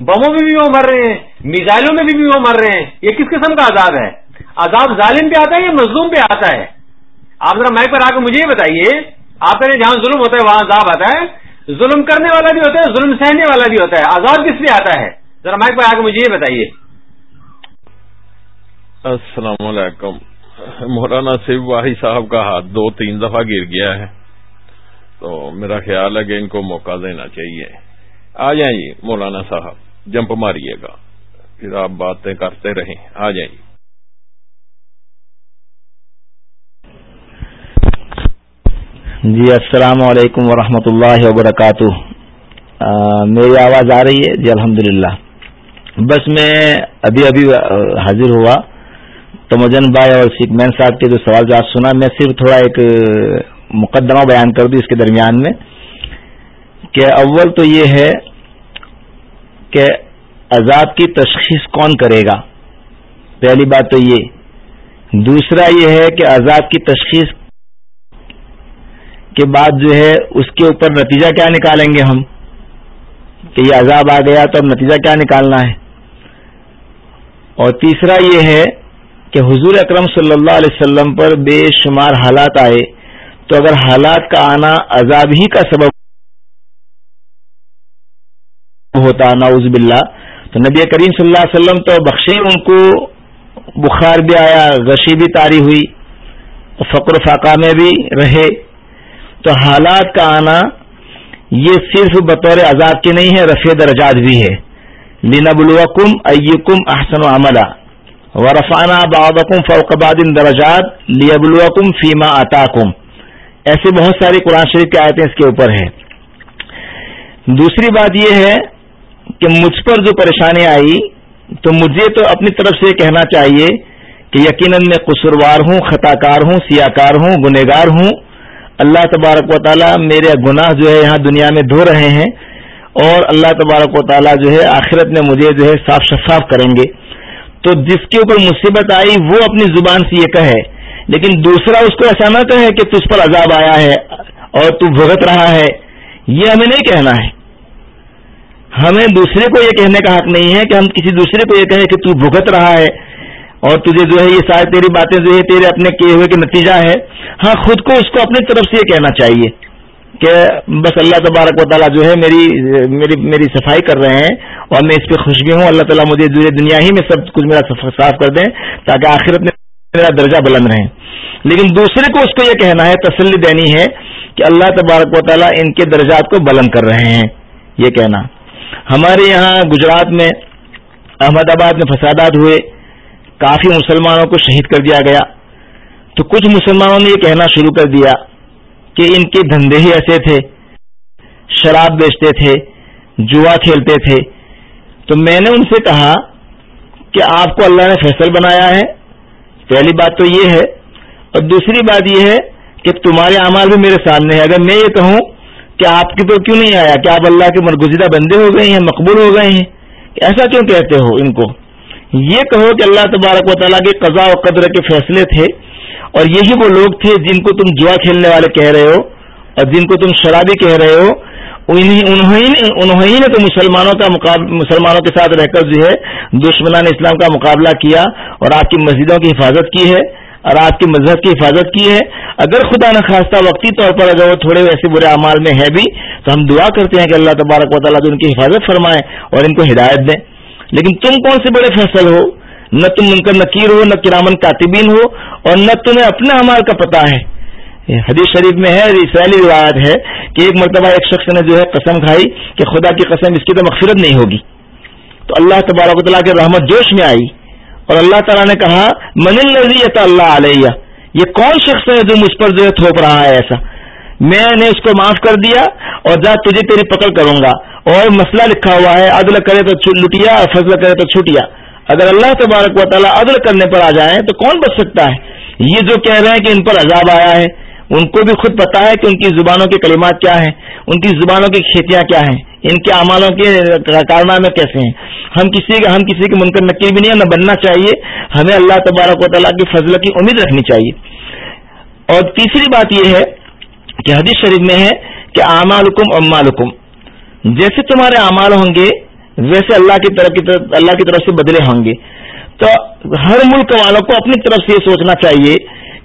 بموں میں بھی وہ مر رہے ہیں، میزائلوں میں بھی وہ مر رہے ہیں۔ یہ کس قسم کا عذاب ہے؟ عذاب ظالم پہ آتا ہے یا مظلوم پہ آتا ہے؟ آپ ذرا مائک پر آ کے مجھے یہ بتائیے، آپ کہتے جہاں ظلم ہوتا ہے، وہاں عذاب آتا ہے۔ ظلم کرنے والا بھی ہوتا ہے، ظلم سہنے والا بھی ہوتا ہے۔ عذاب کس پہ آتا ہے؟ ذرا مائک پر آ کے مجھے یہ بتائیے۔ السلام علیکم۔ مولانا سیب واحد صاحب کا ہاتھ دو تین دفعہ گر گیا ہے۔ تو میرا خیال ہے کہ ان کو موقع دینا چاہیے۔ آ جائیں جی مولانا صاحب جمپ ماریے گا۔ پھر آپ باتیں کرتے رہیں۔ آ جائیں جی جی السلام علیکم ورحمۃ اللہ وبرکاتہ۔ میری آواز آ رہی ہے؟ جی الحمد بس میں ابھی ابھی حاضر ہوا۔ تو مجن بھائی اور سکھ مین صاحب کے جو سوال جو سنا، میں صرف تھوڑا ایک مقدمہ بیان کر دوں اس کے درمیان میں کہ اول تو یہ ہے کہ عذاب کی تشخیص کون کرے گا؟ پہلی بات تو یہ۔ دوسرا یہ ہے کہ عذاب کی تشخیص کے بعد جو ہے اس کے اوپر نتیجہ کیا نکالیں گے ہم؟ کہ یہ عذاب آ گیا تو اب نتیجہ کیا نکالنا ہے؟ اور تیسرا یہ ہے کہ حضور اکرم صلی اللہ علیہ وسلم پر بے شمار حالات آئے، تو اگر حالات کا آنا عذاب ہی کا سبب ہوتا ناؤز باللہ، تو نبی کریم صلی اللہ علیہ وسلم تو بخشے ان کو بخار بھی آیا، غشی بھی تاری ہوئی، فقر فاقہ میں بھی رہے۔ تو حالات کا آنا یہ صرف بطور عذاب کے نہیں ہے رفیع درجات بھی ہے۔ لینا بلوکم ایکم احسن و عملہ و رفانہ بابکم فوقباد درجات لیبلوکم فیما آتا ایسے بہت ساری قرآن شریف کی آیتیں اس کے اوپر ہیں۔ دوسری بات یہ ہے کہ مجھ پر جو پریشانی آئی، تو مجھے تو اپنی طرف سے کہنا چاہیے کہ یقیناً میں قصوروار ہوں خطا کار ہوں سیاہ کار ہوں گنےگار ہوں۔ اللہ تبارک و تعالیٰ میرے گناہ جو ہے یہاں دنیا میں دھو رہے ہیں اور اللہ تبارک و تعالیٰ جو ہے آخرت میں مجھے جو ہے صاف شفاف کریں گے۔ تو جس کے اوپر مصیبت آئی، وہ اپنی زبان سے یہ کہے۔ لیکن دوسرا اس کو ایسا نہ کہے کہ تجھ پر عذاب آیا ہے اور تو بھگت رہا ہے۔ یہ ہمیں نہیں کہنا ہے۔ ہمیں دوسرے کو یہ کہنے کا حق نہیں ہے کہ ہم کسی دوسرے کو یہ کہیں کہ تو بھگت رہا ہے اور تجھے جو ہے یہ ساری تیری باتیں جو ہے تیرے اپنے کیے ہوئے کے نتیجہ ہے۔ ہاں خود کو اس کو اپنی طرف سے یہ کہنا چاہیے۔ کہ بس اللہ تبارک و تعالیٰ جو ہے میری میری میری صفائی کر رہے ہیں اور میں اس پہ خوش بھی ہوں۔ اللہ تعالیٰ مجھے دنیا ہی میں سب کچھ میرا صاف کر دیں تاکہ آخرت میں میرا درجہ بلند رہے۔ لیکن دوسرے کو اس کو یہ کہنا ہے، تسلی دینی ہے کہ اللہ تبارک و تعالیٰ ان کے درجات کو بلند کر رہے ہیں۔ یہ کہنا۔ ہمارے یہاں گجرات میں، احمد آباد میں فسادات ہوئے۔ کافی مسلمانوں کو شہید کر دیا گیا۔ تو کچھ مسلمانوں نے یہ کہنا شروع کر دیا۔ کہ ان کے دھندے ہی ایسے تھے، شراب بیچتے تھے، جوا کھیلتے تھے۔ تو میں نے ان سے کہا کہ آپ کو اللہ نے فیصل بنایا ہے۔ پہلی بات تو یہ ہے، اور دوسری بات یہ ہے کہ تمہارے اعمال بھی میرے سامنے ہے اگر میں یہ کہوں کہ آپ کی تو کیوں نہیں آیا؟ کہ آپ اللہ کے مرگزیدہ بندے ہو گئے ہیں، مقبول ہو گئے ہیں؟ ایسا کیوں کہتے ہو ان کو؟ یہ کہو کہ اللہ تبارک و تعالیٰ کے قضاء و قدر کے فیصلے تھے۔ اور یہی وہ لوگ تھے جن کو تم جوا کھیلنے والے کہہ رہے ہو اور جن کو تم شرابی کہہ رہے ہو انہوں نے تو مسلمانوں کا مسلمانوں کے ساتھ رہ کر جو ہے دشمنان اسلام کا مقابلہ کیا اور آپ کی مسجدوں کی حفاظت کی ہے اور آپ کے مذہب کی حفاظت کی ہے۔ اگر خدا نخواستہ وقتی طور پر اگر وہ تھوڑے ایسے برے اعمال میں ہے بھی، تو ہم دعا کرتے ہیں کہ اللہ تبارک و تعالیٰ ان کی حفاظت فرمائے اور ان کو ہدایت دیں لیکن تم کون سے بڑے فیصل ہو؟ نہ تم ان کا نکیر ہو، نہ کرامن کاتبین ہو اور نہ تمہیں اپنے امال کا پتا ہے۔ حدیث شریف میں ہے اسرائیلی روایت ہے کہ ایک مرتبہ ایک شخص نے جو ہے قسم کھائی کہ خدا کی قسم اس کی تو مغفرت نہیں ہوگی۔ تو اللہ تبارک و تعالیٰ کے رحمت جوش میں آئی اور اللہ تعالیٰ نے کہا، من الزی اللہ علیہ یہ کون شخص ہے جو مجھ پر جو ہے تھوپ رہا ہے ایسا؟ میں نے اس کو معاف کر دیا اور جا تجھے تیری پکڑ کروں گا۔ اور مسئلہ لکھا ہوا ہے، عدل کرے تو لٹیا اور فضل کرے تو چھٹیا۔ اگر اللہ تبارک و تعالیٰ عدل کرنے پر آ جائیں تو کون بچ سکتا ہے؟ یہ جو کہہ رہے ہیں کہ ان پر عذاب آیا ہے، ان کو بھی خود پتا ہے کہ ان کی زبانوں کے کلمات کیا ہیں، ان کی زبانوں کی کھیتیاں کیا ہیں، ان کے اعمالوں کے کارنامے کیسے ہیں؟ ہم کسی ہم کسی کے منکر نکیل بھی نہیں نہ بننا چاہیے، ہمیں اللہ تبارک و تعالیٰ کی فضل کی امید رکھنی چاہیے۔ اور تیسری بات یہ ہے کہ حدیث شریف میں ہے کہ اعمال حکم امال حکم جیسے تمہارے اعمال ہوں گے ویسے اللہ کی طرف اللہ کی طرف سے بدلے ہوں گے۔ تو ہر ملک والوں کو اپنی طرف سے یہ سوچنا چاہیے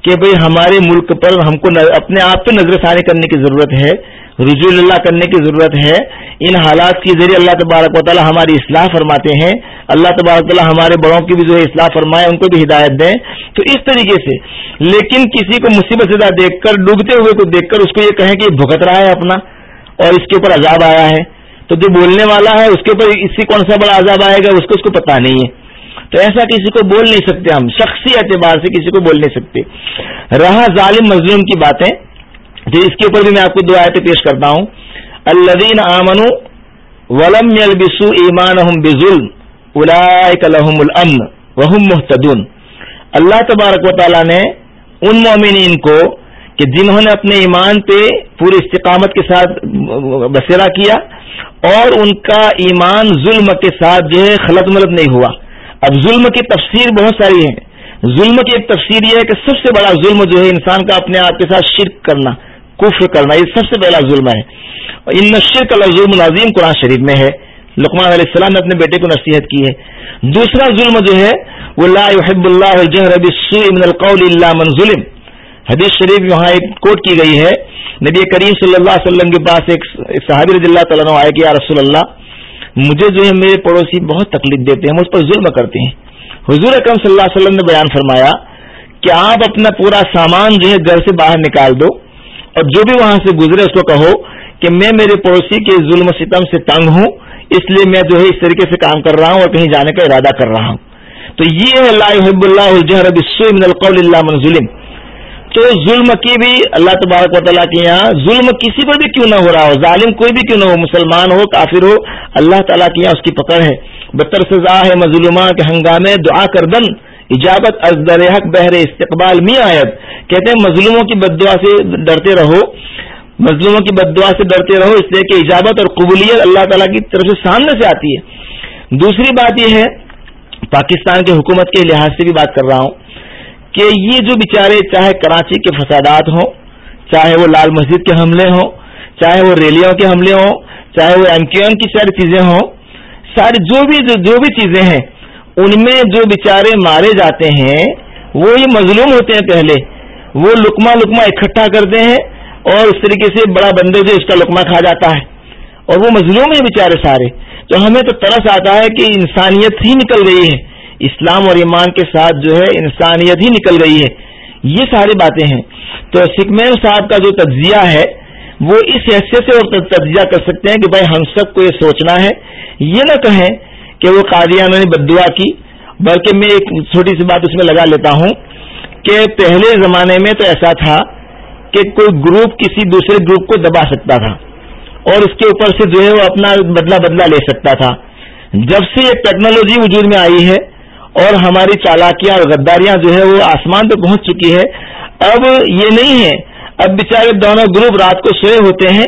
کہ بھئی ہمارے ملک پر ہم کو اپنے آپ پہ نظر ثانی کرنے کی ضرورت ہے، رجوع اللہ کرنے کی ضرورت ہے۔ ان حالات کے ذریعے اللہ تبارک و تعالیٰ ہماری اصلاح فرماتے ہیں۔ اللہ تبارک تعالیٰ ہمارے بڑوں کی بھی جو ہے اصلاح فرمائے، ان کو بھی ہدایت دیں۔ تو اس طریقے سے، لیکن کسی کو مصیبت زدہ دیکھ کر، ڈوبتے ہوئے کو دیکھ کر، اس کو یہ کہیں کہ بھگت رہا ہے اپنا اور اس کے اوپر عذاب آیا ہے۔ تو جو بولنے والا ہے اس کے اوپر اس سے کون سا بڑا عذاب آئے گا، اس کو اس کو پتا نہیں ہے۔ تو ایسا کسی کو بول نہیں سکتے ہم، شخصی اعتبار سے کسی کو بول نہیں سکتے۔ رہا ظالم مظلوم کی باتیں، جو اس کے اوپر بھی میں آپ کو دو آیتیں پیش کرتا ہوں۔ الدین آمن ولم یلبسو ایمان بظلم الحم الامن وہم محتدون اللہ تبارک و تعالیٰ نے ان مومنین کو، کہ جنہوں نے اپنے ایمان پہ پوری استقامت کے ساتھ بسیرا کیا اور ان کا ایمان ظلم کے ساتھ جو ہے خلط ملت نہیں ہوا۔ اب ظلم کی تفسیر بہت ساری ہے ظلم کی ایک تفسیر یہ ہے کہ سب سے بڑا ظلم جو ہے انسان کا اپنے آپ کے ساتھ شرک کرنا، کفر کرنا، یہ سب سے پہلا ظلم ہے۔ ان شرک ظلم العظیم قرآن شریف میں ہے۔ لقمان علیہ السلام نے اپنے بیٹے کو نصیحت کی ہے۔ دوسرا ظلم جو ہے، وہ لا يحب اللہ من القول اللہ من ظلم۔ حدیث شریف یہاں ایک کوٹ کی گئی ہے۔ نبی کریم صلی اللہ علیہ وسلم کے پاس ایک صحابی رضی اللہ تعالیٰ آئے کہ یا رسول اللہ، مجھے جو ہے میرے پڑوسی بہت تکلیف دیتے ہیں، مجھ پر ظلم کرتے ہیں۔ حضور اکرم صلی اللہ علیہ وسلم نے بیان فرمایا کہ آپ اپنا پورا سامان جو ہے گھر سے باہر نکال دو اور جو بھی وہاں سے گزرے اس کو کہو کہ میں میرے پڑوسی کے ظلم و ستم سے تنگ ہوں، اس لیے میں جو ہے اس طریقے سے کام کر رہا ہوں اور کہیں جانے کا ارادہ کر رہا ہوں۔ تو یہ ہے اللہ حب اللہ من القول اللہ من ظلم۔ تو ظلم کی بھی اللہ تبارک و تعالیٰ کے یہاں ظلم کسی پر بھی کیوں نہ ہو رہا ہو؟ ظالم کوئی بھی کیوں نہ ہو؟ مسلمان ہو، کافر ہو، اللہ تعالیٰ کے یہاں اس کی پکڑ ہے۔ بتر سزا ہے مظلومہ کے ہنگامے دعا کر دن ایجابت ازدر حق، بحر استقبال می آیت۔ کہتے ہیں مظلوموں کی بد دعا سے ڈرتے رہو۔ مظلوموں کی بد دعا سے ڈرتے رہو، اس لیے کہ ایجابت اور قبولیت اللہ تعالیٰ کی طرف سے سامنے سے آتی ہے۔ دوسری بات یہ ہے، پاکستان کی حکومت کے لحاظ سے بھی بات کر رہا ہوں۔ کہ یہ جو بیچارے چاہے کراچی کے فسادات ہوں، چاہے وہ لال مسجد کے حملے ہوں، چاہے وہ ریلیوں کے حملے ہوں، چاہے وہ ایم کیو ایم کی ساری چیزیں ہوں، ساری جو بھی جو بھی چیزیں ہیں، ان میں جو بیچارے مارے جاتے ہیں، وہ یہ مظلوم ہوتے ہیں پہلے۔ وہ لکما لکما اکٹھا کرتے ہیں اور اس طریقے سے بڑا بندے جو اس کا لکما کھا جاتا ہے۔ اور وہ مظلوم ہیں بیچارے سارے۔ تو ہمیں تو ترس آتا ہے کہ انسانیت ہی نکل گئی ہے۔ اسلام اور ایمان کے ساتھ جو ہے انسانیت ہی نکل گئی ہے۔ یہ ساری باتیں ہیں۔ تو سکمین صاحب کا جو تجزیہ ہے، وہ اس حیثیت سے اور تجزیہ کر سکتے ہیں کہ بھائی ہم سب کو یہ سوچنا ہے۔ یہ نہ کہیں کہ وہ قادیانوں نے بدعا کی، بلکہ میں ایک چھوٹی سی بات اس میں لگا لیتا ہوں کہ پہلے زمانے میں تو ایسا تھا کہ کوئی گروپ کسی دوسرے گروپ کو دبا سکتا تھا اور اس کے اوپر سے جو ہے وہ اپنا بدلہ بدلہ لے سکتا تھا۔ جب سے یہ ٹیکنالوجی وجود میں آئی ہے اور ہماری چالاکیاں اور غداریاں جو ہے وہ آسمان پہ پہنچ چکی ہے۔ اب یہ نہیں ہے۔ اب بےچارے دونوں گروپ رات کو سوئے ہوتے ہیں۔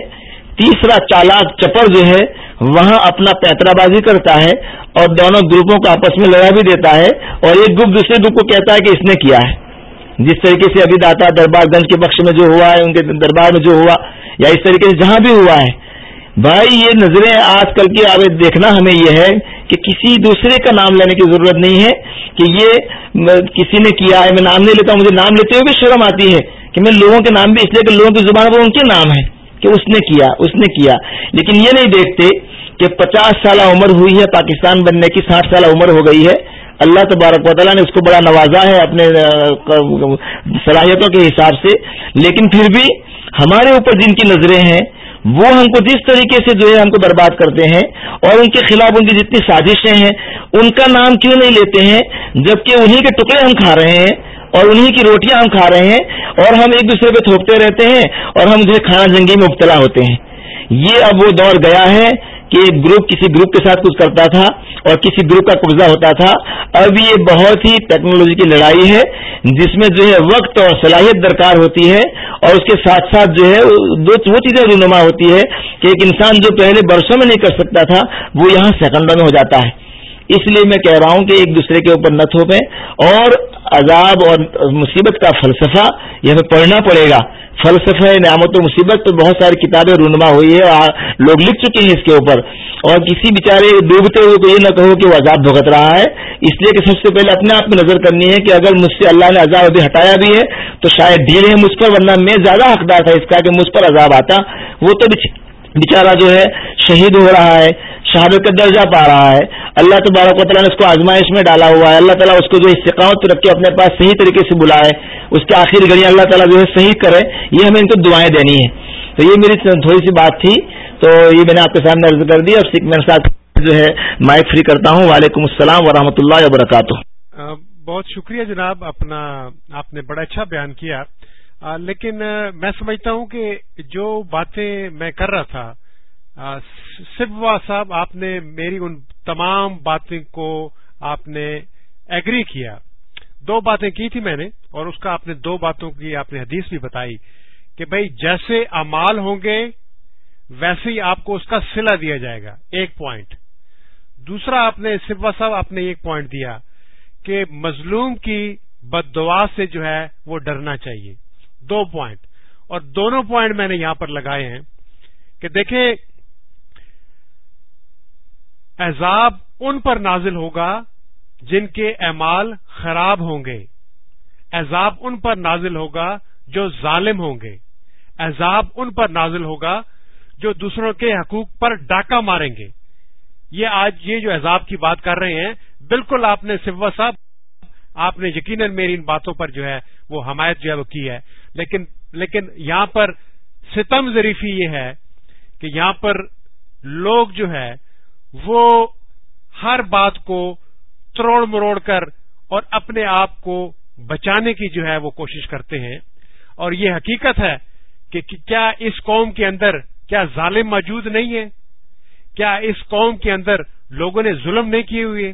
تیسرا چالاک چپر جو ہے وہاں اپنا پیترا بازی کرتا ہے اور دونوں گروپوں کو آپس میں لڑا بھی دیتا ہے اور ایک گروپ دوسرے گروپ کو کہتا ہے کہ اس نے کیا ہے۔ جس طریقے سے ابھی داتا دربار گنج کے بخش میں جو ہوا ہے، ان کے دربار میں جو ہوا، یا اس طریقے سے جہاں بھی ہوا ہے۔ بھائی، یہ نظریں آج کل کی آگے دیکھنا ہمیں یہ ہے کہ کسی دوسرے کا نام لینے کی ضرورت نہیں ہے کہ یہ کسی نے کیا ہے، میں نام نہیں لیتا ہوں، مجھے نام لیتے ہوئے بھی شرم آتی ہے کہ میں لوگوں کے نام بھی اس لیے کہ لوگوں کی زبان پر ان کے نام ہے کہ اس نے کیا، اس نے کیا۔ لیکن یہ نہیں دیکھتے کہ پچاس سالہ عمر ہوئی ہے، پاکستان بننے کی ساٹھ سالہ عمر ہو گئی ہے۔ اللہ تبارک و تعالیٰ نے اس کو بڑا نوازا ہے اپنے صلاحیتوں کے حساب سے۔ لیکن پھر بھی ہمارے اوپر جن کی نظریں ہیں وہ ہم کو جس طریقے سے جو ہے ہم کو برباد کرتے ہیں اور ان کے خلاف ان کی جتنی سازشیں ہیں، ان کا نام کیوں نہیں لیتے ہیں؟ جبکہ انہی کے ٹکڑے ہم کھا رہے ہیں اور انہی کی روٹیاں ہم کھا رہے ہیں اور ہم ایک دوسرے پہ تھوپتے رہتے ہیں اور ہم جو ہے کھانا جنگی میں مبتلا ہوتے ہیں۔ یہ اب وہ دور گیا ہے کہ گروپ کسی گروپ کے ساتھ کچھ کرتا تھا اور کسی گروپ کا قبضہ ہوتا تھا۔ اب یہ بہت ہی ٹیکنالوجی کی لڑائی ہے، جس میں جو ہے وقت اور صلاحیت درکار ہوتی ہے اور اس کے ساتھ ساتھ جو ہے وہ چیزیں رونما ہوتی ہے کہ ایک انسان جو پہلے برسوں میں نہیں کر سکتا تھا، وہ یہاں سیکنڈوں میں ہو جاتا ہے۔ اس لیے میں کہہ رہا ہوں کہ ایک دوسرے کے اوپر نہ تھوپیں اور عذاب اور مصیبت کا فلسفہ یہ ہمیں پڑھنا پڑے گا۔ فلسفہ نعمت و مصیبت تو بہت ساری کتابیں رونما ہوئی ہے اور لوگ لکھ چکے ہیں اس کے اوپر اور کسی بیچارے ڈوبتے ہوئے کو یہ نہ کہو کہ وہ عذاب بھگت رہا ہے۔ اس لیے کہ سب سے پہلے اپنے آپ میں نظر کرنی ہے کہ اگر مجھ سے اللہ نے عذاب ابھی ہٹایا بھی ہے تو شاید ڈھیل ہے مجھ پر، ورنہ میں زیادہ حقدار تھا اس کا کہ مجھ پر عذاب آتا۔ وہ تو بیچارہ جو ہے شہید ہو رہا ہے۔ شہادت کا درجہ پا رہا ہے۔ اللہ تبارک و تعالیٰ نے اس کو آزمائش میں ڈالا ہوا ہے۔ اللہ تعالیٰ اس کو جو استقامت رکھ کے اپنے پاس صحیح طریقے سے بلائے۔ اس کے آخر گھڑی اللہ تعالیٰ جو ہے صحیح کرے۔ یہ ہمیں ان کو دعائیں دینی ہے تو یہ میری تھوڑی سی بات تھی۔ تو یہ میں نے آپ کے سامنے عرض کر دی۔ اور سکھ میرے ساتھ جو ہے مائک فری کرتا ہوں۔ وعلیکم السلام ورحمۃ اللہ وبرکاتہ۔ بہت شکریہ جناب۔ اپنا آپ نے بڑا اچھا بیان کیا۔ لیکن میں سمجھتا ہوں کہ جو باتیں میں کر رہا تھا سبوا صاحب، آپ نے میری ان تمام باتیں کو آپ نے ایگری کیا۔ دو باتیں کی تھی میں نے، اور اس کا آپ نے دو باتوں کی آپ نے حدیث بھی بتائی کہ بھائی جیسے امال ہوں گے، ویسے ہی آپ کو اس کا سلا دیا جائے گا، ایک پوائنٹ دوسرا، آپ نے سبوا صاحب، آپ نے ایک پوائنٹ دیا کہ مظلوم کی بد دعا سے جو ہے وہ ڈرنا چاہیے۔ دو پوائنٹ اور دونوں پوائنٹ میں نے یہاں پر لگائے ہیں کہ دیکھیں عذاب ان پر نازل ہوگا جن کے اعمال خراب ہوں گے۔ عذاب ان پر نازل ہوگا جو ظالم ہوں گے۔ عذاب ان پر نازل ہوگا جو دوسروں کے حقوق پر ڈاکہ ماریں گے۔ یہ آج یہ جو عذاب کی بات کر رہے ہیں، بالکل آپ نے سوا صاحب، آپ نے یقیناً میری ان باتوں پر جو ہے وہ حمایت جو ہے وہ کی ہے۔ لیکن لیکن یہاں پر ستم ظریفی یہ ہے کہ یہاں پر لوگ جو ہے وہ ہر بات کو تروڑ مروڑ کر اور اپنے آپ کو بچانے کی جو ہے وہ کوشش کرتے ہیں۔ اور یہ حقیقت ہے کہ کیا اس قوم کے اندر کیا ظالم موجود نہیں ہے؟ کیا اس قوم کے اندر لوگوں نے ظلم نہیں کیے ہوئے؟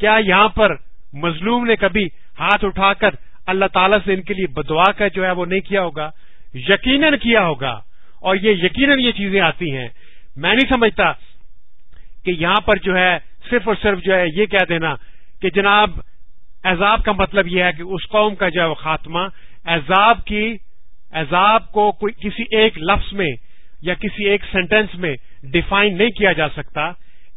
کیا یہاں پر مظلوم نے کبھی ہاتھ اٹھا کر اللہ تعالی سے ان کے لیے بدوا کا جو ہے وہ نہیں کیا ہوگا؟ یقیناً کیا ہوگا؟ اور یہ یقیناً یہ چیزیں آتی ہیں۔ میں نہیں سمجھتا کہ یہاں پر جو ہے صرف اور صرف جو ہے یہ کہہ دینا کہ جناب ایزاب کا مطلب یہ ہے کہ اس قوم کا جو ہے وہ خاتمہ ایزاب کی ایزاب کو کوئی کسی ایک لفظ میں یا کسی ایک سینٹینس میں ڈیفائن نہیں کیا جا سکتا۔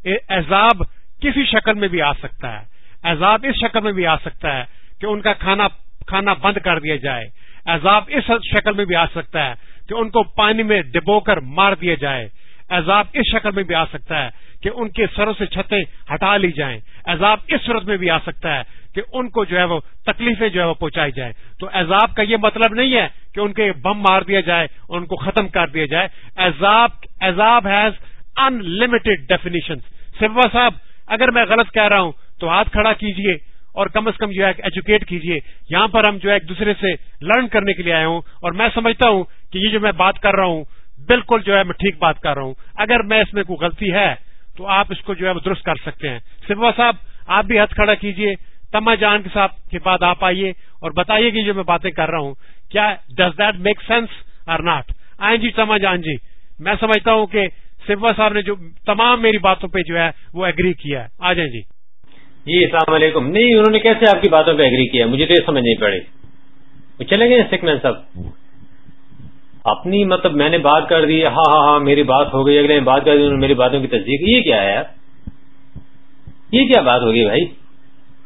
ایزاب کسی شکل میں بھی آ سکتا ہے۔ ایزاب اس شکل میں بھی آ سکتا ہے کہ ان کا کھانا کھانا بند کر دیا جائے۔ ایزاب اس شکل میں بھی آ سکتا ہے کہ ان کو پانی میں ڈبو کر مار دیا جائے۔ ایزاب اس شکل میں بھی آ سکتا ہے کہ ان کے سروں سے چھتیں ہٹا لی جائیں۔ عذاب اس صورت میں بھی آ سکتا ہے کہ ان کو جو ہے وہ تکلیفیں جو ہے وہ پہنچائی جائیں۔ تو عذاب کا یہ مطلب نہیں ہے کہ ان کے بم مار دیا جائے اور ان کو ختم کر دیا جائے۔ عذاب عذاب ہیز ان لمیٹڈ ڈیفینیشن سوا صاحب، اگر میں غلط کہہ رہا ہوں تو ہاتھ کھڑا کیجیے اور کم از کم جو ہے ایجوکیٹ کیجیے۔ یہاں پر ہم جو ہے ایک دوسرے سے لرن کرنے کے لیے آئے ہوں اور میں سمجھتا ہوں کہ یہ جو میں بات کر رہا ہوں بالکل جو ہے میں ٹھیک بات کر رہا ہوں۔ اگر میں اس میں کوئی غلطی ہے تو آپ اس کو جو ہے وہ درست کر سکتے ہیں۔ سبوا صاحب، آپ بھی ہاتھ کھڑا کیجیے۔ تما جان کے ساتھ کے بعد آپ آئیے اور بتائیے کہ جو میں باتیں کر رہا ہوں، کیا does that make sense or not آئیں جی تما جان جی۔ میں سمجھتا ہوں کہ سبوا صاحب نے جو تمام میری باتوں پہ جو ہے وہ ایگری کیا ہے۔ آ جائیں جی۔ جی السلام علیکم۔ نہیں، انہوں نے کیسے آپ کی باتوں پہ ایگری کیا؟ مجھے تو یہ سمجھ نہیں پڑی۔ وہ چلے گئے سکھ صاحب۔ اپنی مطلب میں نے بات کر دی ہاں ہاں ہاں میری بات ہو گئی، اگلے بات کر دی میری باتوں کی تصدیق، یہ کیا ہے؟ یار یہ کیا بات ہوگی بھائی؟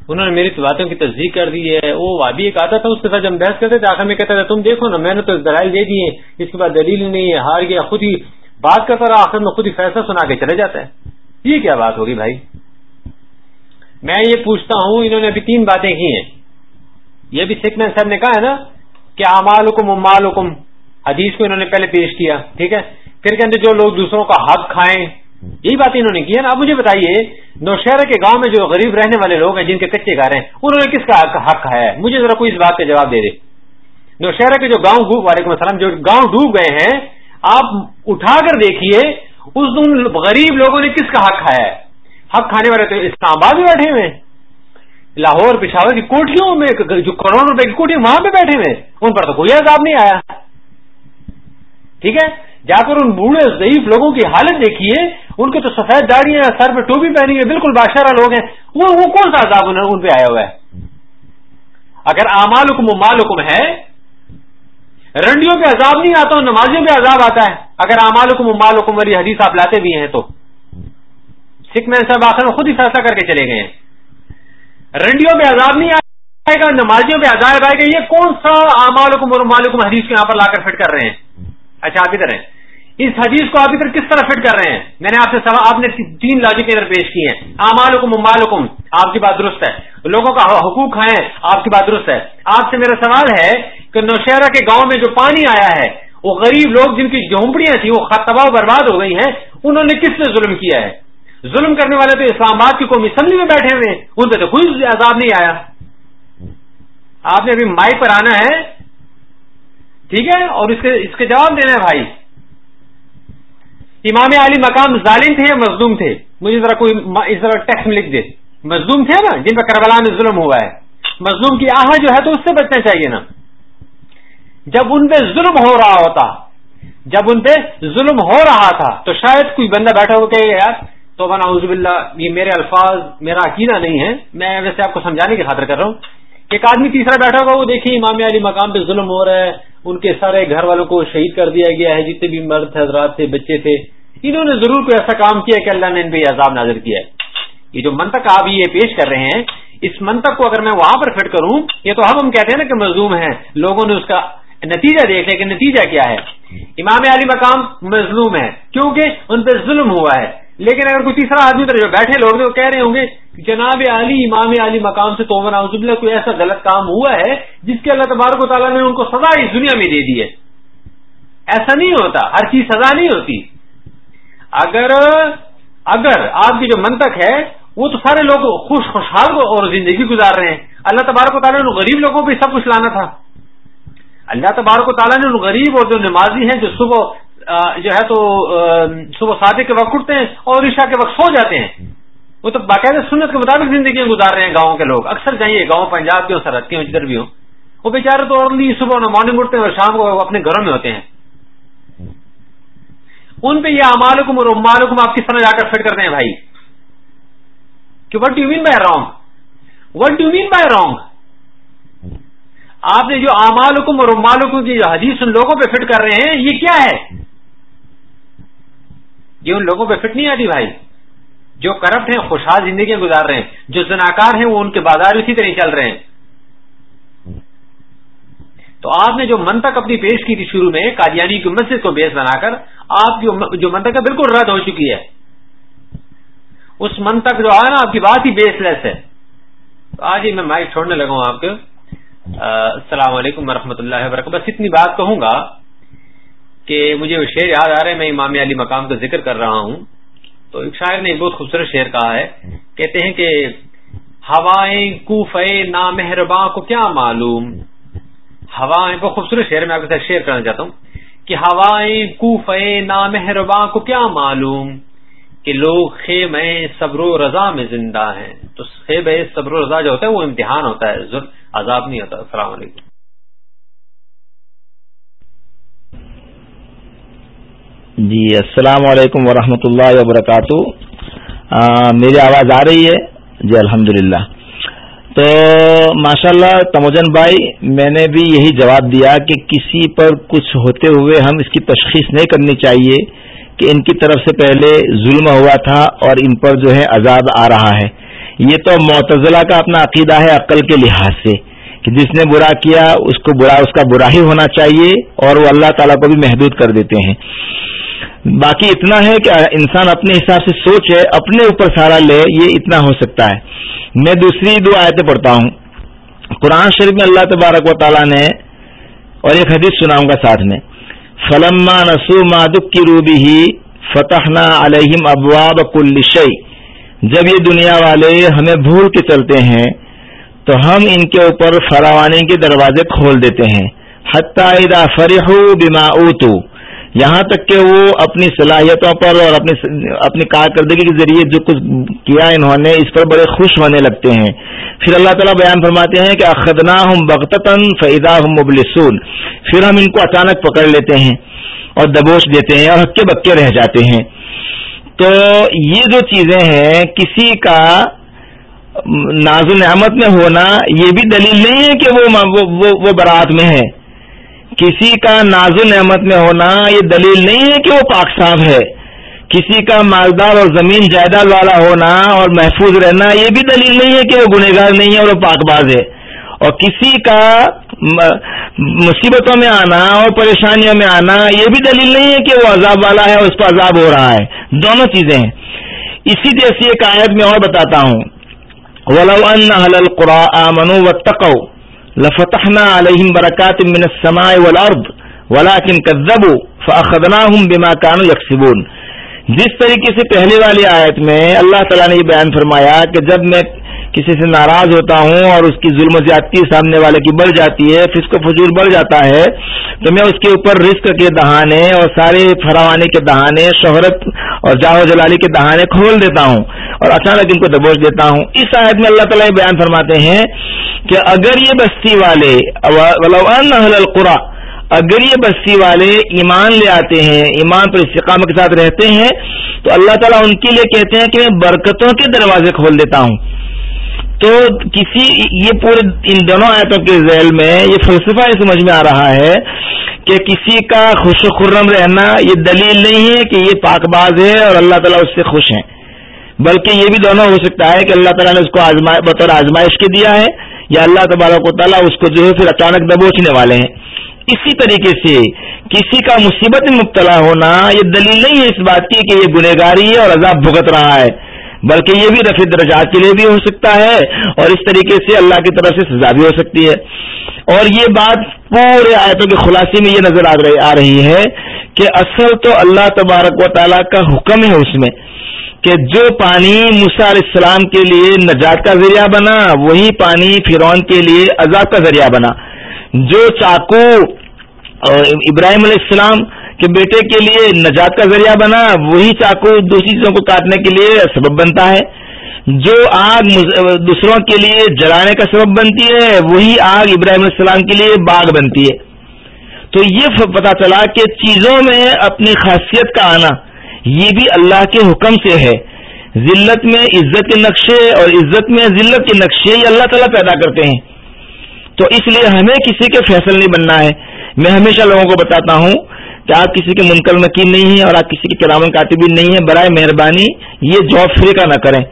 انہوں نے میری باتوں کی تصدیق کر دی ہے، وہ ابھی ایک آتا تھا، اس کے ساتھ جب بحث کرتے تھے، آخر میں کہتا تھا، تم دیکھو نا، میں نے تو دلائل دے دیے، اس کے بعد دلیل نہیں ہے، ہار گیا، خود ہی بات کرتا رہا، آخر میں خود ہی فیصلہ سنا کے چلے جاتا ہے۔ یہ کیا بات ہوگی بھائی؟ میں یہ پوچھتا ہوں، انہوں نے ابھی تین باتیں کی ہیں۔ یہ بھی سکھ مین صاحب نے کہا ہے نا، کہ امال حکم امال حکم حدیث کو انہوں نے پہلے پیش کیا، ٹھیک ہے؟ پھر کہتے جو لوگ دوسروں کا حق کھائیں، یہی بات انہوں نے کی ہے نا۔ اب مجھے بتائیے، نوشہرہ کے گاؤں میں جو غریب رہنے والے لوگ ہیں، جن کے کچے گھر ہیں، انہوں نے کس کا حق کھایا ہے؟ مجھے ذرا کوئی اس بات کا جواب دے دے۔ نوشہرہ کے جو گاؤں وعلیکم السلام، جو گاؤں ڈوب گئے ہیں، آپ اٹھا کر دیکھیے، اس دن غریب لوگوں نے کس کا حق کھایا ہے؟ حق کھانے والے تو اسلام آباد میں بیٹھے ہوئے لاہور، پشاور کی کوٹھیوں میں، جو کروڑوں روپے کی کوٹھی وہاں پہ بیٹھے ہوئے ان پر تو کوئی عذاب نہیں آیا۔ ٹھیک ہے؟ جا کر ان بوڑھے ضعیف لوگوں کی حالت دیکھیے ان کے تو سفید داڑھی ہیں، سر پہ ٹوپی پہنی ہے بالکل بادشاہ لوگ ہیں۔ وہ وہ کون سا عذاب ان پہ آیا ہوا ہے؟ اگر امال حکم مال حکم ہے، رنڈیوں پہ عذاب نہیں آتا نمازیوں پہ عذاب آتا ہے۔ اگر امال حکم مال حکم والی حدیث آپ لاتے بھی ہیں تو۔ سکھ میں صاحب آخر میں خود ہی فیصلہ کر کے چلے گئے ہیں۔ رنڈیوں پہ عذاب نہیں آئے گا، نمازیوں پہ عذاب آئے گا، یہ کون سا امال حکم اور مالکم حدیث کو یہاں پر لا کر فٹ کر رہے ہیں؟ اچھا آپ ادھر ہیں اس حدیث کو آپ ادھر کس طرح فٹ کر رہے ہیں؟ میں نے آپ سے سوال، آپ نے تین لاجک ادھر پیش کی ہیں۔ امال حکم مال حکم آپ کی بات درست ہے۔ لوگوں کا حقوق ہیں، آپ کی بات درست ہے۔ آپ سے میرا سوال ہے کہ نوشہرہ کے گاؤں میں جو پانی آیا ہے، وہ غریب لوگ جن کی جھونپڑیاں تھیں، وہ تباہ برباد ہو گئی ہیں، انہوں نے کس نے ظلم کیا ہے؟ ظلم کرنے والے تو اسلام آباد کی قومی اسمبلی میں بیٹھے ہوئے ان پہ تو کوئی عذاب نہیں آیا۔ آپ نے ابھی مائی پر آنا ہے ٹھیک ہے؟ اور اس کے اس کے جواب دینا ہے بھائی۔ امام علی مقام ظالم تھے یا مزدوم تھے؟ مجھے ذرا کوئی اس طرح ٹیکس میں لکھ دے۔ مزدوم تھے نا، جن پہ کربلا میں ظلم ہوا ہے۔ مزدوم کی آہ جو ہے تو اس سے بچنا چاہیے نا۔ جب ان پہ ظلم ہو رہا ہوتا، جب ان پہ ظلم ہو رہا تھا، تو شاید کوئی بندہ بیٹھا ہو کہ یار تو بنا عزب اللہ یہ میرے الفاظ، میرا عقیدہ نہیں ہے۔ میں ویسے آپ کو سمجھانے کی خاطر کر رہا ہوں ایک آدمی تیسرا بیٹھا ہوگا وہ دیکھیے امام علی مقام پہ ظلم ہو رہا ہے۔ ان کے سارے گھر والوں کو شہید کر دیا گیا ہے، جتنے بھی مرد حضرات تھے، بچے تھے، انہوں نے ضرور کوئی ایسا کام کیا کہ اللہ نے ان پہ عذاب نازر کیا ہے۔ یہ جو منتق آپ یہ پیش کر رہے ہیں، اس منتق کو اگر میں وہاں پر فٹ کروں، یہ تو ہم ہم کہتے ہیں نا کہ مظلوم ہے لوگوں نے اس کا نتیجہ دیکھ لیا کہ نتیجہ کیا ہے۔ امام علی مقام مظلوم ہے کیونکہ ان پہ ظلم ہوا ہے۔ لیکن اگر کوئی تیسرا آدمی جو بیٹھے لوگ وہ کہہ رہے ہوں گے جناب علی، امام علی مقام سے تو اللہ کوئی ایسا غلط کام ہوا ہے جس کے اللہ تبارک و تعالیٰ نے ان کو سزا اس دنیا میں دے دی ہے؟ ایسا نہیں ہوتا، ہر چیز سزا نہیں ہوتی۔ اگر اگر آپ کی جو منتق ہے، وہ تو سارے لوگ خوش، خوشحال اور زندگی گزار رہے ہیں۔ اللہ تبارک و تعالیٰ نے غریب لوگوں پہ سب کچھ لانا تھا۔ اللہ تبارک و تعالیٰ نے غریب اور جو نمازی ہیں، جو صبح جو ہے تو صبح سادے کے وقت اٹھتے ہیں اور عشاء کے وقت سو جاتے ہیں۔ وہ تو باقاعدہ سنت کے مطابق زندگی گزار رہے ہیں گاؤں کے لوگ۔ اکثر جائیے گاؤں، پنجاب کے سرحد کے ہوں جدھر بھی ہوں وہ بیچارے تو ارلی صبح مارننگ اٹھتے ہیں اور شام کو اپنے گھروں میں ہوتے ہیں۔ ان پہ یہ امالکم اور امالکم آپ کس طرح جا کر فٹ کرتے ہیں بھائی؟ کہ what do mean by wrong what do mean by wrong آپ نے جو امالکم اور امالکم کی جو حدیث ان لوگوں پہ فٹ کر رہے ہیں، یہ کیا ہے؟ یہ ان لوگوں پہ فٹ نہیں آتی بھائی۔ جو کرپٹ ہیں، خوشحال زندگیاں گزار رہے ہیں۔ جو زناکار ہیں، وہ ان کے بازار اسی طرح چل رہے ہیں۔ تو آپ نے جو منتق اپنی پیش کی تھی شروع میں، قادیانی کی مسجد کو بیس بنا کر، آپ کی جو منتق ہے، بالکل رد ہو چکی ہے۔ اس منتق جو ہے نا، آپ کی بات ہی بیس لیس ہے۔ تو آج ہی میں مائک چھوڑنے لگا ہوں آپ کو السلام علیکم ورحمۃ اللہ وبرکاتہ۔ بس اتنی بات کہوں گا۔ کہ مجھے وہ شعر یاد آ رہا ہے، میں امام علی مقام کا ذکر کر رہا ہوں۔ تو ایک شاعر نے بہت خوبصورت شعر کہا ہے۔ کہتے ہیں کہ، ہوائیں کوفے نامہرباں کو کیا معلوم؟ ہوائیں، بہت خوبصورت شعر میں آپ کے ساتھ شیئر کرنا چاہتا ہوں۔ کہ ہوائیں کوفے نامہرباں کو کیا معلوم؟ کہ لوگ خیب صبر و رضا میں زندہ ہیں۔ تو خیب صبر و رضا جو ہوتا ہے، وہ امتحان ہوتا ہے۔ عذاب نہیں ہوتا۔ السلام علیکم۔ جی السلام علیکم ورحمۃ اللہ وبرکاتہ۔ میری آواز آ رہی ہے؟ جی الحمد تو ماشاء اللہ تموجن بھائی، میں نے بھی یہی جواب دیا کہ کسی پر کچھ ہوتے ہوئے ہم اس کی تشخیص نہیں کرنی چاہیے کہ ان کی طرف سے پہلے ظلم ہوا تھا اور ان پر جو ہے عذاب آ رہا ہے۔ یہ تو معتزلہ کا اپنا عقیدہ ہے عقل کے لحاظ سے۔ کہ جس نے برا کیا، اس کو برا، اس کا برا ہی ہونا چاہیے اور وہ اللہ تعالیٰ کو بھی محدود کر دیتے ہیں۔ باقی اتنا ہے کہ انسان اپنے حساب سے سوچے اپنے اوپر سارا لے، یہ اتنا ہو سکتا ہے۔ میں دوسری دو آیتیں پڑھتا ہوں۔ قرآن شریف میں اللہ تبارک و تعالیٰ نے اور ایک حدیث سناؤں گا ساتھ میں۔ فلما نسو مادک کی روبی ہی فتح نہ علیہم ابواب کل شعی جب یہ دنیا والے ہمیں بھول کے چلتے ہیں تو ہم ان کے اوپر فراوانی کے دروازے کھول دیتے ہیں۔ حتیٰ فرح بما اوتو یہاں تک کہ وہ اپنی صلاحیتوں پر اور اپنی اپنی کارکردگی کے ذریعے جو کچھ کیا انہوں نے، اس پر بڑے خوش ہونے لگتے ہیں۔ پھر اللہ تعالیٰ بیان فرماتے ہیں کہ اخدنا ہم بغتاً فیدا ہم مبلسون۔ پھر ہم ان کو اچانک پکڑ لیتے ہیں اور دبوچ دیتے ہیں اور ہکے بکے رہ جاتے ہیں۔ تو یہ جو چیزیں ہیں، کسی کا ناز نعمت میں ہونا یہ بھی دلیل نہیں ہے کہ وہ وہ برات میں ہے۔ کسی کا ناز نعمت میں ہونا یہ دلیل نہیں ہے کہ وہ پاک صاف ہے۔ کسی کا مالدار اور زمین جائیداد والا ہونا اور محفوظ رہنا یہ بھی دلیل نہیں ہے کہ وہ گنہگار نہیں ہے اور وہ پاک باز ہے۔ اور کسی کا مصیبتوں میں آنا اور پریشانیوں میں آنا یہ بھی دلیل نہیں ہے کہ وہ عذاب والا ہے اور اس پر عذاب ہو رہا ہے۔ دونوں چیزیں ہیں۔ اسی جیسی ایک آیت میں اور بتاتا ہوں۔ ولو ان اهل القرى امنوا واتقوا لفتحنا عليهم بركات من السماء والارض ولكن كذبوا فاخذناهم بما كانوا يكسبون۔ جس طریقے سے پہلے والی آیت میں اللہ تعالیٰ نے یہ بیان فرمایا کہ جب میں کسی سے ناراض ہوتا ہوں اور اس کی ظلم زیادتی سامنے والے کی بڑھ جاتی ہے، فسق و فضول بڑھ جاتا ہے، تو میں اس کے اوپر رزق کے دہانے اور سارے فراوانی کے دہانے، شہرت اور جاہو جلالی کے دہانے کھول دیتا ہوں اور اچانک ان کو دبوچ دیتا ہوں۔ اس آیت میں اللہ تعالیٰ یہ بیان فرماتے ہیں کہ اگر یہ بستی والے القرا اگر یہ بستی والے ایمان لے آتے ہیں، ایمان پر استقام کے ساتھ رہتے ہیں، تو اللہ تعالیٰ ان کے لیے کہتے ہیں کہ میں برکتوں کے دروازے کھول دیتا ہوں۔ تو کسی یہ پورے ان دونوں آیتوں کے ذیل میں یہ فلسفہ یہ سمجھ میں آ رہا ہے کہ کسی کا خوش و خرم رہنا یہ دلیل نہیں ہے کہ یہ پاک باز ہے اور اللہ تعالیٰ اس سے خوش ہیں۔ بلکہ یہ بھی دونوں ہو سکتا ہے کہ اللہ تعالیٰ نے اس کو بطور آزمائش کے دیا ہے یا اللہ تبارک و تعالیٰ اس کو جو ہے پھر اچانک دبوچنے والے ہیں۔ اسی طریقے سے کسی کا مصیبت میں مبتلا ہونا یہ دلیل نہیں ہے اس بات کی کہ یہ گنہگاری ہے اور عذاب بھگت رہا ہے۔ بلکہ یہ بھی رفیع درجات کے لیے بھی ہو سکتا ہے اور اس طریقے سے اللہ کی طرف سے سزا بھی ہو سکتی ہے۔ اور یہ بات پورے آیتوں کے خلاصے میں یہ نظر آ رہی ہے کہ اصل تو اللہ تبارک و تعالیٰ کا حکم ہے اس میں کہ جو پانی علیہ السلام کے لیے نجات کا ذریعہ بنا، وہی پانی فرعون کے لیے عذاب کا ذریعہ بنا۔ جو چاقو ابراہیم علیہ السلام کہ بیٹے کے لیے نجات کا ذریعہ بنا، وہی چاقو دوسری چیزوں کو کاٹنے کے لیے سبب بنتا ہے۔ جو آگ دوسروں کے لیے جلانے کا سبب بنتی ہے، وہی آگ ابراہیم السلام کے لیے باغ بنتی ہے۔ تو یہ پتا چلا کہ چیزوں میں اپنی خاصیت کا آنا، یہ بھی اللہ کے حکم سے ہے۔ ذلت میں عزت کے نقشے اور عزت میں ذلت کے نقشے یہ اللہ تعالیٰ پیدا کرتے ہیں۔ تو اس لیے ہمیں کسی کے فیصل نہیں بننا ہے۔ میں ہمیشہ لوگوں کو بتاتا ہوں کہ آپ کسی کے منکل مکین نہیں ہیں اور آپ کسی کے کرامن کاتبین نہیں ہیں، برائے مہربانی یہ جاب فری کا نہ کریں۔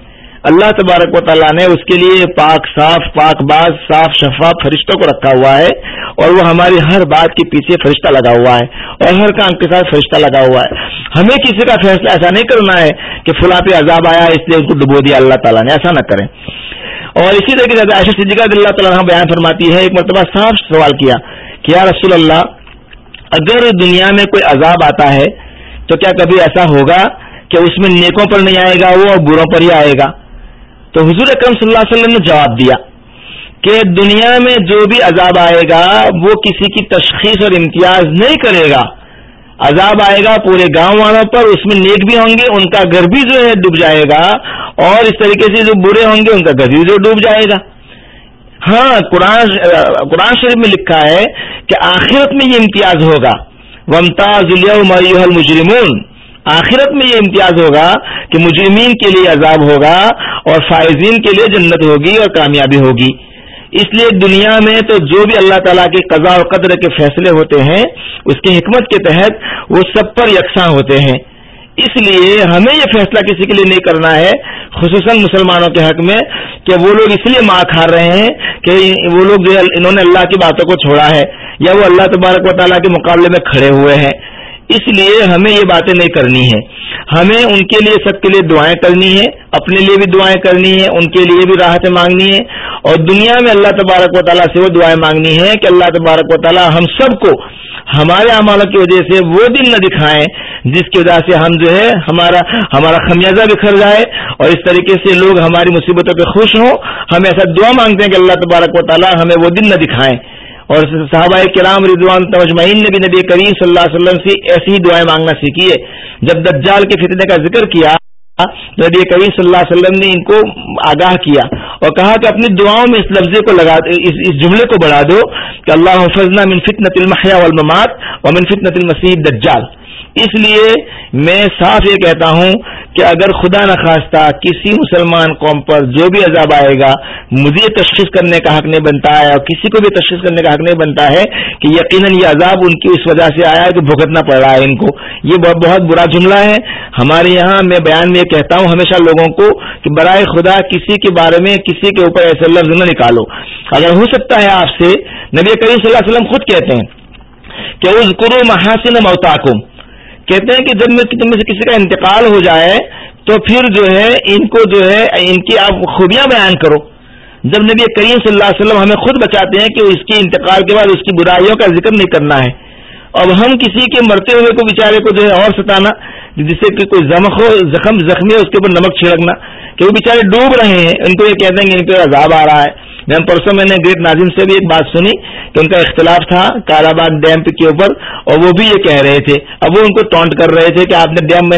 اللہ تبارک و تعالیٰ نے اس کے لیے پاک صاف، پاک باز، صاف شفاف فرشتوں کو رکھا ہوا ہے اور وہ ہماری ہر بات کے پیچھے فرشتہ لگا ہوا ہے اور ہر کام کے ساتھ فرشتہ لگا ہوا ہے۔ ہمیں کسی کا فیصلہ ایسا نہیں کرنا ہے کہ فلاں پہ عذاب آیا، اس لیے اس کو ڈبو دیا۔ اللہ تعالیٰ نے ایسا نہ کریں۔ اور اسی طریقے سے عائشہ صدیقہ اللہ تعالیٰ بیان فرماتی ہے، ایک مرتبہ صاف سوال کیا کہ یا رسول اللہ اگر دنیا میں کوئی عذاب آتا ہے، تو کیا کبھی ایسا ہوگا کہ اس میں نیکوں پر نہیں آئے گا، وہ اور بروں پر ہی آئے گا؟ تو حضور اکرم صلی اللہ علیہ وسلم نے جواب دیا کہ دنیا میں جو بھی عذاب آئے گا، وہ کسی کی تشخیص اور امتیاز نہیں کرے گا۔ عذاب آئے گا پورے گاؤں والوں پر، اس میں نیک بھی ہوں گے، ان کا گھر بھی جو ہے ڈوب جائے گا، اور اس طریقے سے جو برے ہوں گے، ان کا گھر بھی جو ڈوب جائے گا۔ ہاں قرآن قرآن شریف میں لکھا ہے کہ آخرت میں یہ امتیاز ہوگا۔ ومتاز مجرمون آخرت میں یہ امتیاز ہوگا کہ مجرمین کے لیے عذاب ہوگا اور فائزین کے لیے جنت ہوگی اور کامیابی ہوگی۔ اس لیے دنیا میں تو جو بھی اللہ تعالیٰ کے قضاء و قدر کے فیصلے ہوتے ہیں، اس کی حکمت کے تحت وہ سب پر یکساں ہوتے ہیں۔ اس لیے ہمیں یہ فیصلہ کسی کے لیے نہیں کرنا ہے، خصوصاً مسلمانوں کے حق میں، کہ وہ لوگ اس لیے ماں کھا رہے ہیں کہ وہ لوگ انہوں نے اللہ کی باتوں کو چھوڑا ہے، یا وہ اللہ تبارک و تعالیٰ کے مقابلے میں کھڑے ہوئے ہیں۔ اس لیے ہمیں یہ باتیں نہیں کرنی ہے ہمیں ان کے لیے سب کے لیے دعائیں کرنی ہے اپنے لیے بھی دعائیں کرنی ہے ان کے لیے بھی راحتیں مانگنی ہے اور دنیا میں اللہ تبارک و تعالیٰ سے وہ دعائیں مانگنی ہے کہ اللہ تبارک و تعالیٰ ہم سب کو ہمارے اعمالوں کی وجہ سے وہ دن نہ دکھائیں، جس کی وجہ سے ہم جو ہے ہمارا ہمارا خمیازہ بکھر جائے۔ اور اس طریقے سے لوگ ہماری مصیبتوں پہ خوش ہوں۔ ہم ایسا دعا مانگتے ہیں کہ اللہ تبارک و تعالیٰ ہمیں وہ دن نہ دکھائیں۔ اور صحابہ کرام رضوان تمجمعین نے بھی نبی کریم صلی اللہ علیہ وسلم سے ایسی ہی دعائیں مانگنا سیکھی ہے۔ جب دجال کے فتنے کا ذکر کیا نبی کریم صلی اللہ علیہ وسلم نے ان کو آگاہ کیا اور کہا کہ اپنی دعاؤں میں اس لفظے کو لگا، اس اس جملے کو بڑھا دو کہ اللہ حفظنا من فتنت المحیا والممات ومن فتنت المسیح دجال اس لیے میں صاف یہ کہتا ہوں کہ اگر خدا نخواستہ کسی مسلمان قوم پر جو بھی عذاب آئے گا، مجھے تشخیص کرنے کا حق نہیں بنتا ہے اور کسی کو بھی تشخیص کرنے کا حق نہیں بنتا ہے کہ یقیناً یہ عذاب ان کی اس وجہ سے آیا ہے کہ بھگتنا پڑ رہا ہے ان کو۔ یہ بہت بہت برا جملہ ہے۔ ہمارے یہاں میں بیان میں یہ کہتا ہوں ہمیشہ لوگوں کو کہ برائے خدا کسی کے بارے میں کسی کے اوپر ایسے لفظ نہ نکالو۔ اگر ہو سکتا ہے آپ سے نبی کریم صلی اللہ علیہ وسلم خود کہتے ہیں کہ اس قرو محاسن موتاکم۔ کہتے ہیں کہ جب میں تم میں سے کسی کا انتقال ہو جائے، تو پھر جو ہے، ان کو جو ہے، ان کی آپ خوبیاں بیان کرو۔ جب نبی کریم صلی اللہ علیہ وسلم ہمیں خود بچاتے ہیں کہ اس کے انتقال کے بعد اس کی برائیوں کا ذکر نہیں کرنا ہے۔ اب ہم کسی کے مرتے ہوئے کو بیچارے کو جو ہے اور ستانا، جس سے کہ کوئی زمخ ہو، زخم، زخمی ہے اس کے اوپر نمک چھڑکنا۔ کہ وہ بیچارے ڈوب رہے ہیں، ان کو یہ کہتے ہیں کہ ان پہ عذاب آ رہا ہے۔ میں پرسوں میں نے گریٹ ناظم سے بھی ایک بات سنی کہ ان کا اختلاف تھا کالا باغ ڈیم کے اوپر اور وہ بھی یہ کہہ رہے تھے۔ اب وہ ان کو ٹونٹ کر رہے تھے کہ آپ نے ڈیم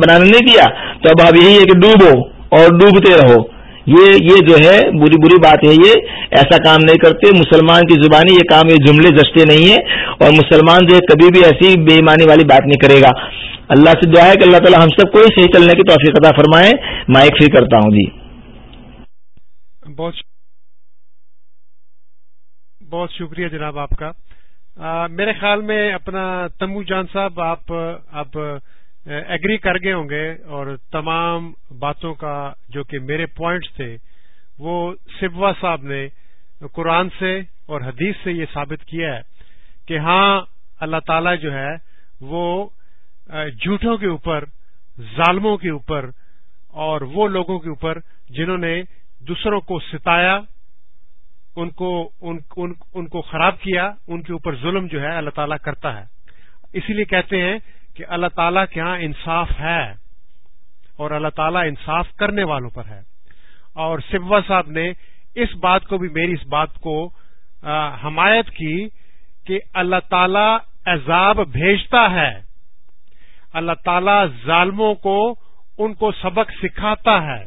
بنانے نہیں دیا تو اب آپ یہی ہے کہ ڈوبو اور ڈوبتے رہو۔ یہ یہ جو ہے بری بری بات ہے یہ۔ ایسا کام نہیں کرتے۔ مسلمان کی زبانی یہ کام، یہ جملے جچتے نہیں ہیں۔ اور مسلمان جو ہے کبھی بھی ایسی بے ایمانی والی بات نہیں کرے گا۔ اللہ سے دعا ہے کہ اللہ تعالیٰ ہم سب کو ہی صحیح چلنے کی توفیق عطا فرمائے۔ مائک فری کرتا ہوں جی۔ بہت بہت شکریہ جناب آپ کا۔ آ, میرے خیال میں اپنا تمو جان صاحب آپ اب ایگری کر گئے ہوں گے اور تمام باتوں کا جو کہ میرے پوائنٹس تھے وہ سبوا صاحب نے قرآن سے اور حدیث سے یہ ثابت کیا ہے کہ ہاں اللہ تعالی جو ہے وہ جھوٹوں کے اوپر ظالموں کے اوپر اور وہ لوگوں کے اوپر جنہوں نے دوسروں کو ستایا ان کو ان, ان, ان کو خراب کیا ان کے اوپر ظلم جو ہے اللہ تعالیٰ کرتا ہے۔ اسی لیے کہتے ہیں کہ اللہ تعالیٰ کے ہاں انصاف ہے اور اللہ تعالیٰ انصاف کرنے والوں پر ہے۔ اور سبوا صاحب نے اس بات کو بھی میری اس بات کو حمایت کی کہ اللہ تعالی عذاب بھیجتا ہے۔ اللہ تعالی ظالموں کو ان کو سبق سکھاتا ہے۔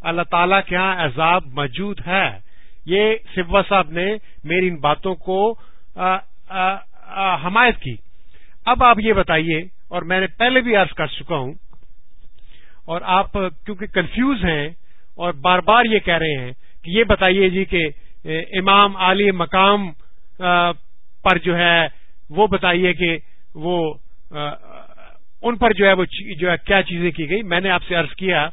اللہ تعالی کے ہاں عذاب موجود ہے۔ یہ سبوا صاحب نے میری ان باتوں کو حمایت کی۔ اب آپ یہ بتائیے، اور میں نے پہلے بھی عرض کر چکا ہوں، اور آپ کیونکہ کنفیوز ہیں اور بار بار یہ کہہ رہے ہیں کہ یہ بتائیے جی کہ امام علی مقام پر جو ہے وہ بتائیے کہ وہ ان پر جو ہے وہ جو ہے کیا چیزیں کی گئی۔ میں نے آپ سے عرض کیا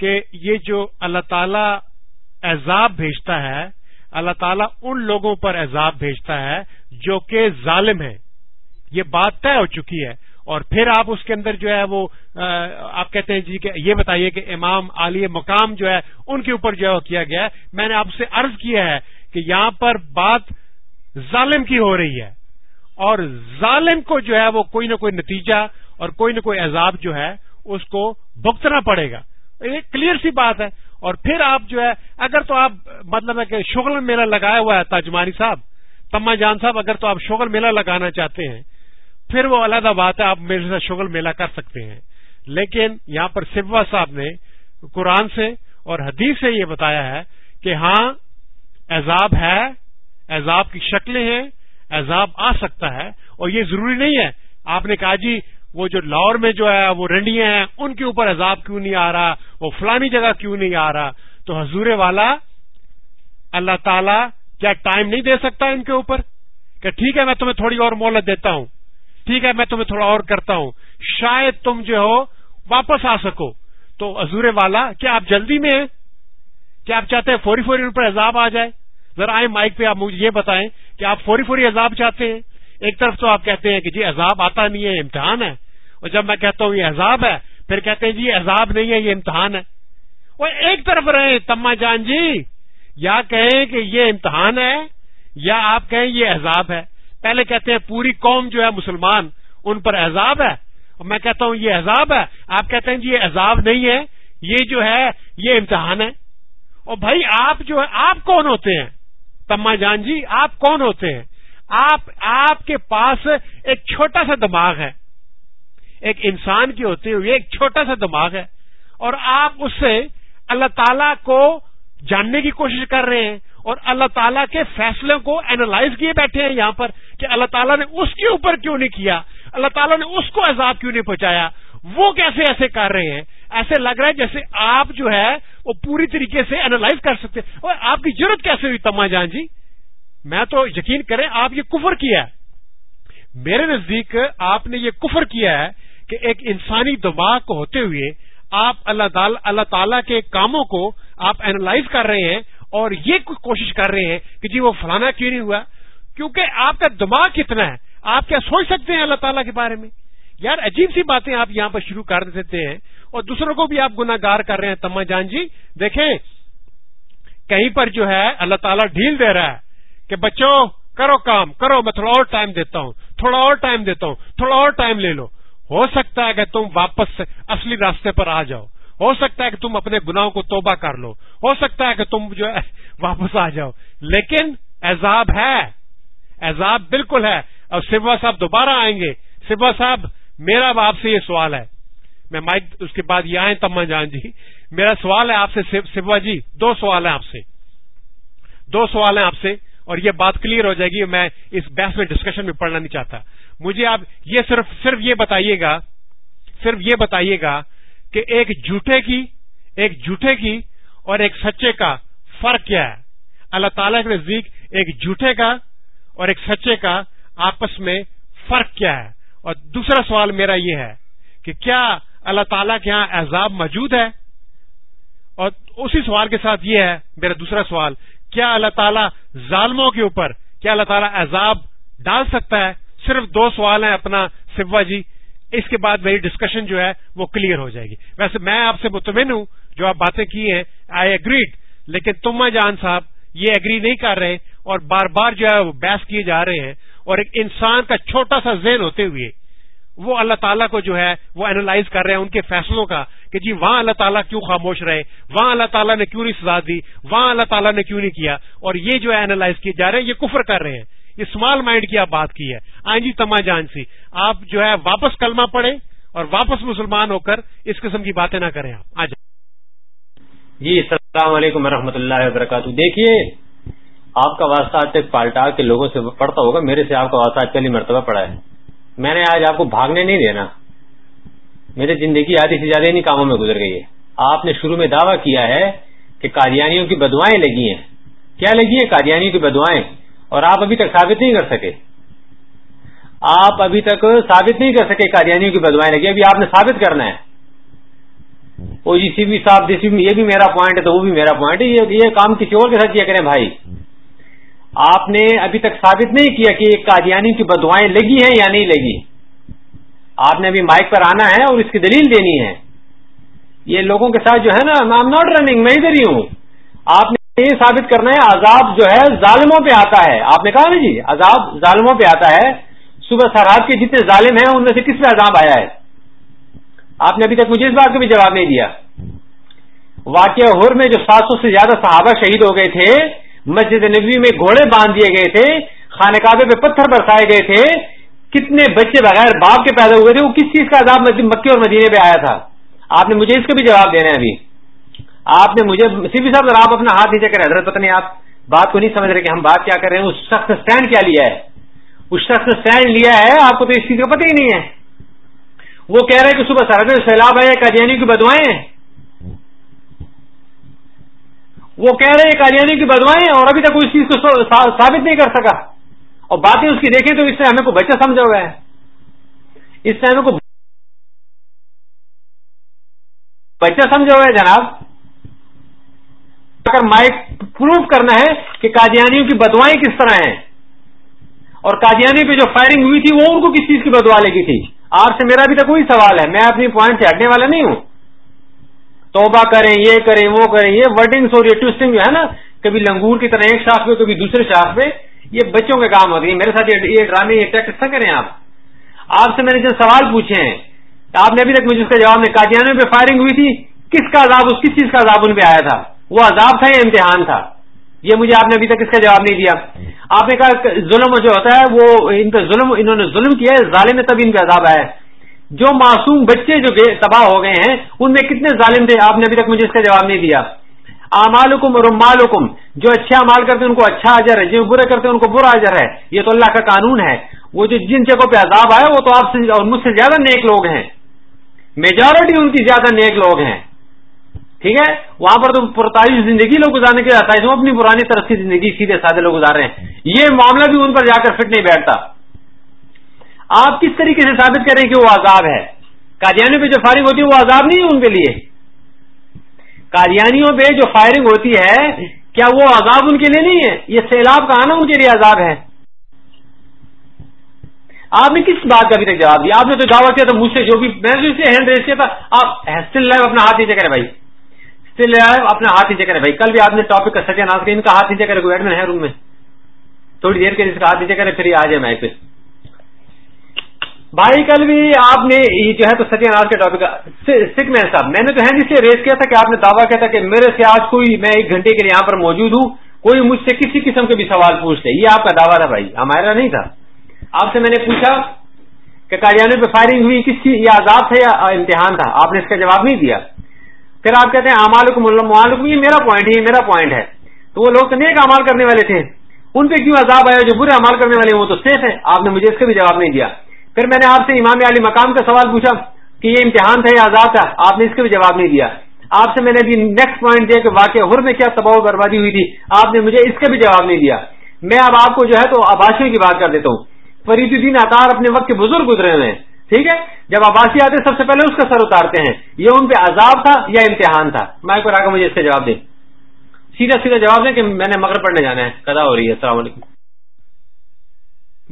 کہ یہ جو اللہ تعالی عذاب بھیجتا ہے، اللہ تعالیٰ ان لوگوں پر عذاب بھیجتا ہے جو کہ ظالم ہے یہ بات طے ہو چکی ہے۔ اور پھر آپ اس کے اندر جو ہے وہ آپ کہتے ہیں جی کہ یہ بتائیے کہ امام عالی مقام جو ہے ان کے اوپر جو ہے وہ کیا گیا ہے۔ میں نے آپ سے عرض کیا ہے کہ یہاں پر بات ظالم کی ہو رہی ہے۔ اور ظالم کو جو ہے وہ کوئی نہ کوئی نتیجہ اور کوئی نہ کوئی عذاب جو ہے اس کو بھگتنا پڑے گا۔ یہ کلیئر سی بات ہے۔ اور پھر آپ جو ہے، اگر تو آپ مطلب ہے کہ شغل میلہ لگایا ہوا ہے تاجمانی صاحب، تما جان صاحب، اگر تو آپ شغل میلہ لگانا چاہتے ہیں، پھر وہ علیحدہ بات ہے، آپ میرے ساتھ شغل میلہ کر سکتے ہیں۔ لیکن یہاں پر سبوا صاحب نے قرآن سے اور حدیث سے یہ بتایا ہے کہ ہاں عذاب ہے، عذاب کی شکلیں ہیں، عذاب آ سکتا ہے اور یہ ضروری نہیں ہے۔ آپ نے کہا جی وہ جو لاہور میں جو ہے وہ رنڈیاں ہیں، ان کے اوپر عذاب کیوں نہیں آ رہا؟ وہ فلانی جگہ کیوں نہیں آ رہا؟ تو حضور والا اللہ تعالی کیا ٹائم نہیں دے سکتا ان کے اوپر؟ کہ ٹھیک ہے، میں تمہیں تھوڑی اور مہلت دیتا ہوں۔ ٹھیک ہے، میں تمہیں تھوڑا اور کرتا ہوں۔ شاید تم جو ہو واپس آ سکو۔ تو حضور والا، کیا آپ جلدی میں ہیں؟ کیا آپ چاہتے ہیں فوری فوری ان پر عذاب آ جائے؟ ذرا آئے مائک پہ، آپ مجھے یہ بتائیں کہ آپ فوری فوری عذاب چاہتے ہیں؟ ایک طرف تو آپ کہتے ہیں کہ جی عذاب آتا نہیں ہے امتحان ہے۔ اور جب میں کہتا ہوں یہ عذاب ہے، پھر کہتے ہیں جی یہ عذاب نہیں ہے، یہ امتحان ہے۔ وہ ایک طرف رہے، تما جان جی یا کہیں کہ یہ امتحان ہے، یا آپ کہیں یہ عذاب ہے۔ پہلے کہتے ہیں پوری قوم جو ہے مسلمان، ان پر عذاب ہے۔ اور میں کہتا ہوں یہ عذاب ہے، آپ کہتے ہیں جی یہ عذاب نہیں ہے، یہ جو ہے، یہ امتحان ہے۔ اور بھائی، آپ جو ہے، آپ کون ہوتے ہیں؟ تما جان جی آپ کون ہوتے ہیں؟ آپ آپ کے پاس ایک چھوٹا سا دماغ ہے۔ ایک انسان کی ہوتے ہوئے ایک چھوٹا سا دماغ ہے۔ اور آپ اس سے اللہ تعالی کو جاننے کی کوشش کر رہے ہیں اور اللہ تعالیٰ کے فیصلوں کو اینالائز کیے بیٹھے ہیں یہاں پر کہ اللہ تعالیٰ نے اس کے اوپر کیوں نہیں کیا؟ اللہ تعالیٰ نے اس کو عذاب کیوں نہیں پہنچایا؟ وہ کیسے ایسے کر رہے ہیں؟ ایسے لگ رہا ہے جیسے آپ جو ہے وہ پوری طریقے سے اینالائز کر سکتے اور آپ کی ضرورت کیسے ہوئی تما جان جی؟ میں تو یقین کریں آپ یہ کفر کیا ہے۔ میرے نزدیک آپ نے یہ کفر کیا ہے کہ ایک انسانی دماغ کو ہوتے ہوئے آپ اللہ تعالی کے کاموں کو آپ اینالائز کر رہے ہیں اور یہ کوشش کر رہے ہیں کہ جی وہ فلانا کیوں نہیں ہوا؟ کیونکہ آپ کا دماغ کتنا ہے؟ آپ کیا سوچ سکتے ہیں اللہ تعالیٰ کے بارے میں؟ یار عجیب سی باتیں آپ یہاں پر شروع کر دیتے ہیں اور دوسروں کو بھی آپ گناگار کر رہے ہیں۔ تما جان جی دیکھیں، کہیں پر جو ہے اللہ تعالیٰ ڈھیل دے رہا ہے۔ کہ بچوں، کرو کام، کرو، میں تھوڑا اور ٹائم دیتا ہوں، تھوڑا اور ٹائم دیتا ہوں، تھوڑا اور ٹائم لے لو۔ ہو سکتا ہے کہ تم واپس اصلی راستے پر آ جاؤ۔ ہو سکتا ہے کہ تم اپنے گناہوں کو توبہ کر لو۔ ہو سکتا ہے کہ تم جو ہے واپس آ جاؤ۔ لیکن عذاب ہے۔ عذاب بالکل ہے۔ اور سوا صاحب دوبارہ آئیں گے۔ سوا صاحب، میرا آپ سے یہ سوال ہے۔ میں مائک اس کے بعد یہ آئے تما جان جی۔ میرا سوال ہے آپ سے سوا جی دو سوال ہیں آپ سے۔ دو سوال ہیں آپ سے۔ اور یہ بات کلیئر ہو جائے گی، میں اس بحث میں ڈسکشن میں پڑھنا نہیں چاہتا۔ مجھے آپ یہ صرف صرف یہ بتائیے گا، صرف یہ بتائیے گا کہ ایک جھوٹے کی، ایک جھوٹے کی اور ایک سچے کا فرق کیا ہے۔ اللہ تعالی کے نزدیک ایک جھوٹے کا اور ایک سچے کا آپس میں فرق کیا ہے۔ اور دوسرا سوال میرا یہ ہے کہ کیا اللہ تعالیٰ کے یہاں عذاب موجود ہے؟ اور اسی سوال کے ساتھ یہ ہے، میرا دوسرا سوال کیا اللہ تعالیٰ ظالموں کے اوپر کیا اللہ تعالیٰ عذاب ڈال سکتا ہے؟ صرف دو سوال ہیں اپنا سوا جی۔ اس کے بعد میری ڈسکشن جو ہے وہ کلیئر ہو جائے گی۔ ویسے میں آپ سے مطمئن ہوں، جو آپ باتیں کی ہیں آئی اگریڈ لیکن تما جان صاحب یہ اگری نہیں کر رہے اور بار بار جو ہے وہ بحث کیے جا رہے ہیں اور ایک انسان کا چھوٹا سا ذہن ہوتے ہوئے وہ اللہ تعالیٰ کو جو ہے وہ اینالائز کر رہے ہیں، ان کے فیصلوں کا۔ کہ جی وہاں اللہ تعالیٰ کیوں خاموش رہے؟ وہاں اللہ تعالیٰ نے کیوں نہیں سزا دی؟ وہاں اللہ تعالیٰ نے کیوں نہیں کیا؟ اور یہ جو ہے اینالائز کیے جا رہے ہیں، یہ کفر کر رہے ہیں۔ یہ اسمال مائنڈ کی آپ بات کی ہے۔ آئیں جی تما جان سی۔ آپ جو ہے واپس کلمہ پڑھیں اور واپس مسلمان ہو کر اس قسم کی باتیں نہ کریں آپ۔ آ جائیں۔ جی السلام علیکم و اللہ وبرکاتہ۔ دیکھیے، آپ کا واسطہ آج تک پالٹا کے لوگوں سے پڑھتا ہوگا، میرے سے آپ کا واسطہ آج پہلی مرتبہ پڑا ہے۔ میں نے آج آپ کو بھاگنے نہیں دینا۔ میری زندگی آدھی سے زیادہ انہیں کاموں میں گزر گئی ہے۔ آپ نے شروع میں دعویٰ کیا ہے کہ قادیانیوں کی بدوائیں لگی ہیں۔ کیا لگی ہیں قادیانیوں کی بدوائیں؟ اور آپ ابھی تک ثابت نہیں کر سکے۔ آپ ابھی تک ثابت نہیں کر سکے قادیانیوں کی بدوائیں لگی ابھی آپ نے ثابت کرنا ہے۔ او جی سی بھی صاحب جی یہ بھی میرا پوائنٹ ہے تو وہ بھی میرا پوائنٹ ہے۔ یہ کام کسی اور کے ساتھ کیا کریں بھائی؟ آپ نے ابھی تک ثابت نہیں کیا کہ قادیانی کی بدوائیں لگی ہیں یا نہیں لگی۔ آپ نے ابھی مائک پر آنا ہے اور اس کی دلیل دینی ہے۔ یہ لوگوں کے ساتھ جو ہے نا آئی ناٹ رننگ میں ادھر ہی ہوں۔ آپ نے یہ ثابت کرنا ہے، عذاب جو ہے ظالموں پہ آتا ہے۔ آپ نے کہا نا جی عذاب ظالموں پہ آتا ہے۔ صبح سرحد کے جتنے ظالم ہیں، ان میں سے کس پہ عذاب آیا ہے؟ آپ نے ابھی تک مجھے اس بات کا بھی جواب نہیں دیا۔ واقعہ ہور میں جو سات سو سے زیادہ صحابہ شہید ہو گئے تھے، مسجد نبوی میں گھوڑے باندھ دیے گئے تھے، خانہ کعبے پہ پتھر برسائے گئے تھے۔ کتنے بچے بغیر باپ کے پیدا ہوئے تھے، وہ کس چیز کا عذاب مکے اور مدینے پہ آیا تھا؟ آپ نے مجھے اس کا بھی جواب دینا ہے ابھی۔ آپ نے مجھے سی پی صاحب آپ اپنا ہاتھ نیچے کریں، حضرت پتہ نہیں آپ بات کو نہیں سمجھ رہے کہ ہم بات کیا کر رہے ہیں، اس شخص نے اسٹینڈ کیا لیا ہے۔ اس شخص نے اسٹینڈ لیا ہے، آپ کو تو اس چیز کا پتہ ہی نہیں ہے۔ وہ کہہ رہے کہ صبح سرحد سیلاب ہے قادیانی کی بدوائیں۔ وہ کہہ رہے ہیں قادیانی کی بدوائیں اور ابھی تک اس چیز کو ثابت نہیں کر سکا۔ اور باتیں اس کی دیکھیں تو اس سے ہمیں کو بچہ سمجھا ہوا ہے۔ اس سے ہمیں کو بچہ سمجھا ہوا ہے جناب۔ اگر مائک پروف کرنا ہے کہ قادیانیوں کی بدوائیں کس طرح ہیں۔ اور قادیانی پہ جو فائرنگ ہوئی تھی وہ ان کو کس چیز کی بدوا لگی تھی؟ آپ سے میرا بھی تو کوئی سوال ہے، میں اپنی پوائنٹ سے ہٹنے والا نہیں ہوں۔ توبہ کریں، یہ کریں، وہ کریں، یہ ورڈنگ اور یہ ٹوسٹنگ جو ہے نا، کبھی لنگور کی طرح ایک شاخ پہ، کبھی دوسرے شاخ پہ۔ یہ بچوں کے کام ہوتے ہیں۔ میرے ساتھ یہ ڈرامے، یہ ٹیکس نہ کریں آپ؟ آپ سے میں نے جو سوال پوچھے ہیں، آپ نے ابھی تک مجھے اس کا جواب نہیں قادیانوں پہ فائرنگ ہوئی تھی۔ کس کا عذاب اس کس چیز کا عذاب ان پہ آیا تھا؟ وہ عذاب تھا یا امتحان تھا؟ یہ مجھے آپ نے ابھی تک اس کا جواب نہیں دیا۔ آپ نے کہا ظلم جو ہوتا ہے، وہ ان پہ ظلم انہوں نے ظلم کیا ہے، ظالم تب ان پہ عذاب آیا ہے۔ جو معصوم بچے جو تباہ ہو گئے ہیں، ان میں کتنے ظالم تھے؟ آپ نے ابھی تک مجھے اس کا جواب نہیں دیا۔ امال حکم اور مال حکم جو اچھا امال کرتے ہیں ان کو اچھا اجر ہے، جو برے کرتے ہیں ان کو برا اجر ہے۔ یہ تو اللہ کا قانون ہے۔ وہ جو جن جگہوں پہ عذاب آئے وہ تو آپ سے اور مجھ سے زیادہ نیک لوگ ہیں۔ میجورٹی ان کی زیادہ نیک لوگ ہیں۔ ٹھیک ہے؟ وہاں پر تو پرتائی زندگی لوگ گزارنے کے لیے اپنی پرانی طرف کی زندگی سیدھے سادے لوگ گزار رہے ہیں۔ یہ معاملہ بھی ان پر جا کر فٹ نہیں بیٹھتا۔ آپ کس طریقے سے ثابت کریں کہ وہ عذاب ہے؟ قادیانیوں پہ جو فائرنگ ہوتی ہے وہ عذاب نہیں ہے ان کے لیے۔ قادیانیوں پہ جو فائرنگ ہوتی ہے، کیا وہ عذاب ان کے لیے نہیں ہے؟ یہ سیلاب کا آنا ان کے لیے عذاب ہے۔ آپ نے کس بات کا ابھی تک جواب دیا؟ آپ نے تو دعویٰ کیا تھا مجھ سے جو بھی میں نے اسے ہینڈ ریس کیا تھا۔ آپ اسٹل لائف اپنا ہاتھ نیچے کرے بھائی۔ اسٹل لائف اپنا ہاتھ نیچے کرے بھائی۔ کل بھی آپ نے ٹاپک کا ستیہ ناز کیا، ان کا ہاتھ نیچے کرے کوئی ایڈمن ہے روم میں۔ تھوڑی دیر کے جس کا ہاتھ نیچے کرے پھر یہ آ جائے میں پہ۔ بھائی کل بھی آپ نے جو ہے تو ستیہ ناز کا ٹاپک سکھ مین صاحب۔ میں نے تو ہینڈ اس لیے ریس کیا تھا کہ آپ نے دعویٰ کیا تھا کہ میرے سے آج کوئی میں ایک گھنٹے کے لیے یہاں پر موجود ہوں، کوئی مجھ سے کسی قسم کے بھی سوال پوچھ لے یہ آپ کا دعویٰ تھا بھائی، ہمارا نہیں تھا۔ آپ سے میں نے پوچھا کہ قادیانوں پہ فائرنگ ہوئی، کس چیز یہ آزاد تھا یا امتحان تھا؟ آپ نے اس کا جواب نہیں دیا۔ پھر آپ کہتے ہیں امال کو یہ میرا پوائنٹ ہے، یہ میرا پوائنٹ ہے۔ تو وہ لوگ تو نیک امال کرنے والے تھے۔ ان پہ کیوں عذاب آیا؟ جو برے امال کرنے والے وہ تو سیف ہے آپ نے مجھے اس کا بھی جواب نہیں دیا۔ پھر میں نے آپ سے امام علی مقام کا سوال پوچھا کہ یہ امتحان تھا یا آزاد تھا؟ آپ نے اس کا بھی جواب نہیں دیا۔ آپ سے میں نے ابھی نیکسٹ پوائنٹ دیا کہ واقع ہر میں کیا تباہ و بربادی ہوئی تھی۔ آپ نے مجھے اس کا بھی جواب نہیں دیا۔ میں اب آپ کو جو ہے تو آباشیوں کی بات کر دیتا ہوں۔ فرید الدین اطار اپنے وقت کے بزرگ گزرے ہوئے ہیں، ٹھیک ہے؟ جب عباسی آتے سب سے پہلے اس کا سر اتارتے ہیں۔ یہ ان پہ عذاب تھا یا امتحان تھا؟ میں کو مجھے اس کا جواب دیں۔ سیدھا سیدھا جواب دیں کہ میں نے مگر پڑھنے جانا ہے۔ کدا ہو رہی ہے، السلام علیکم۔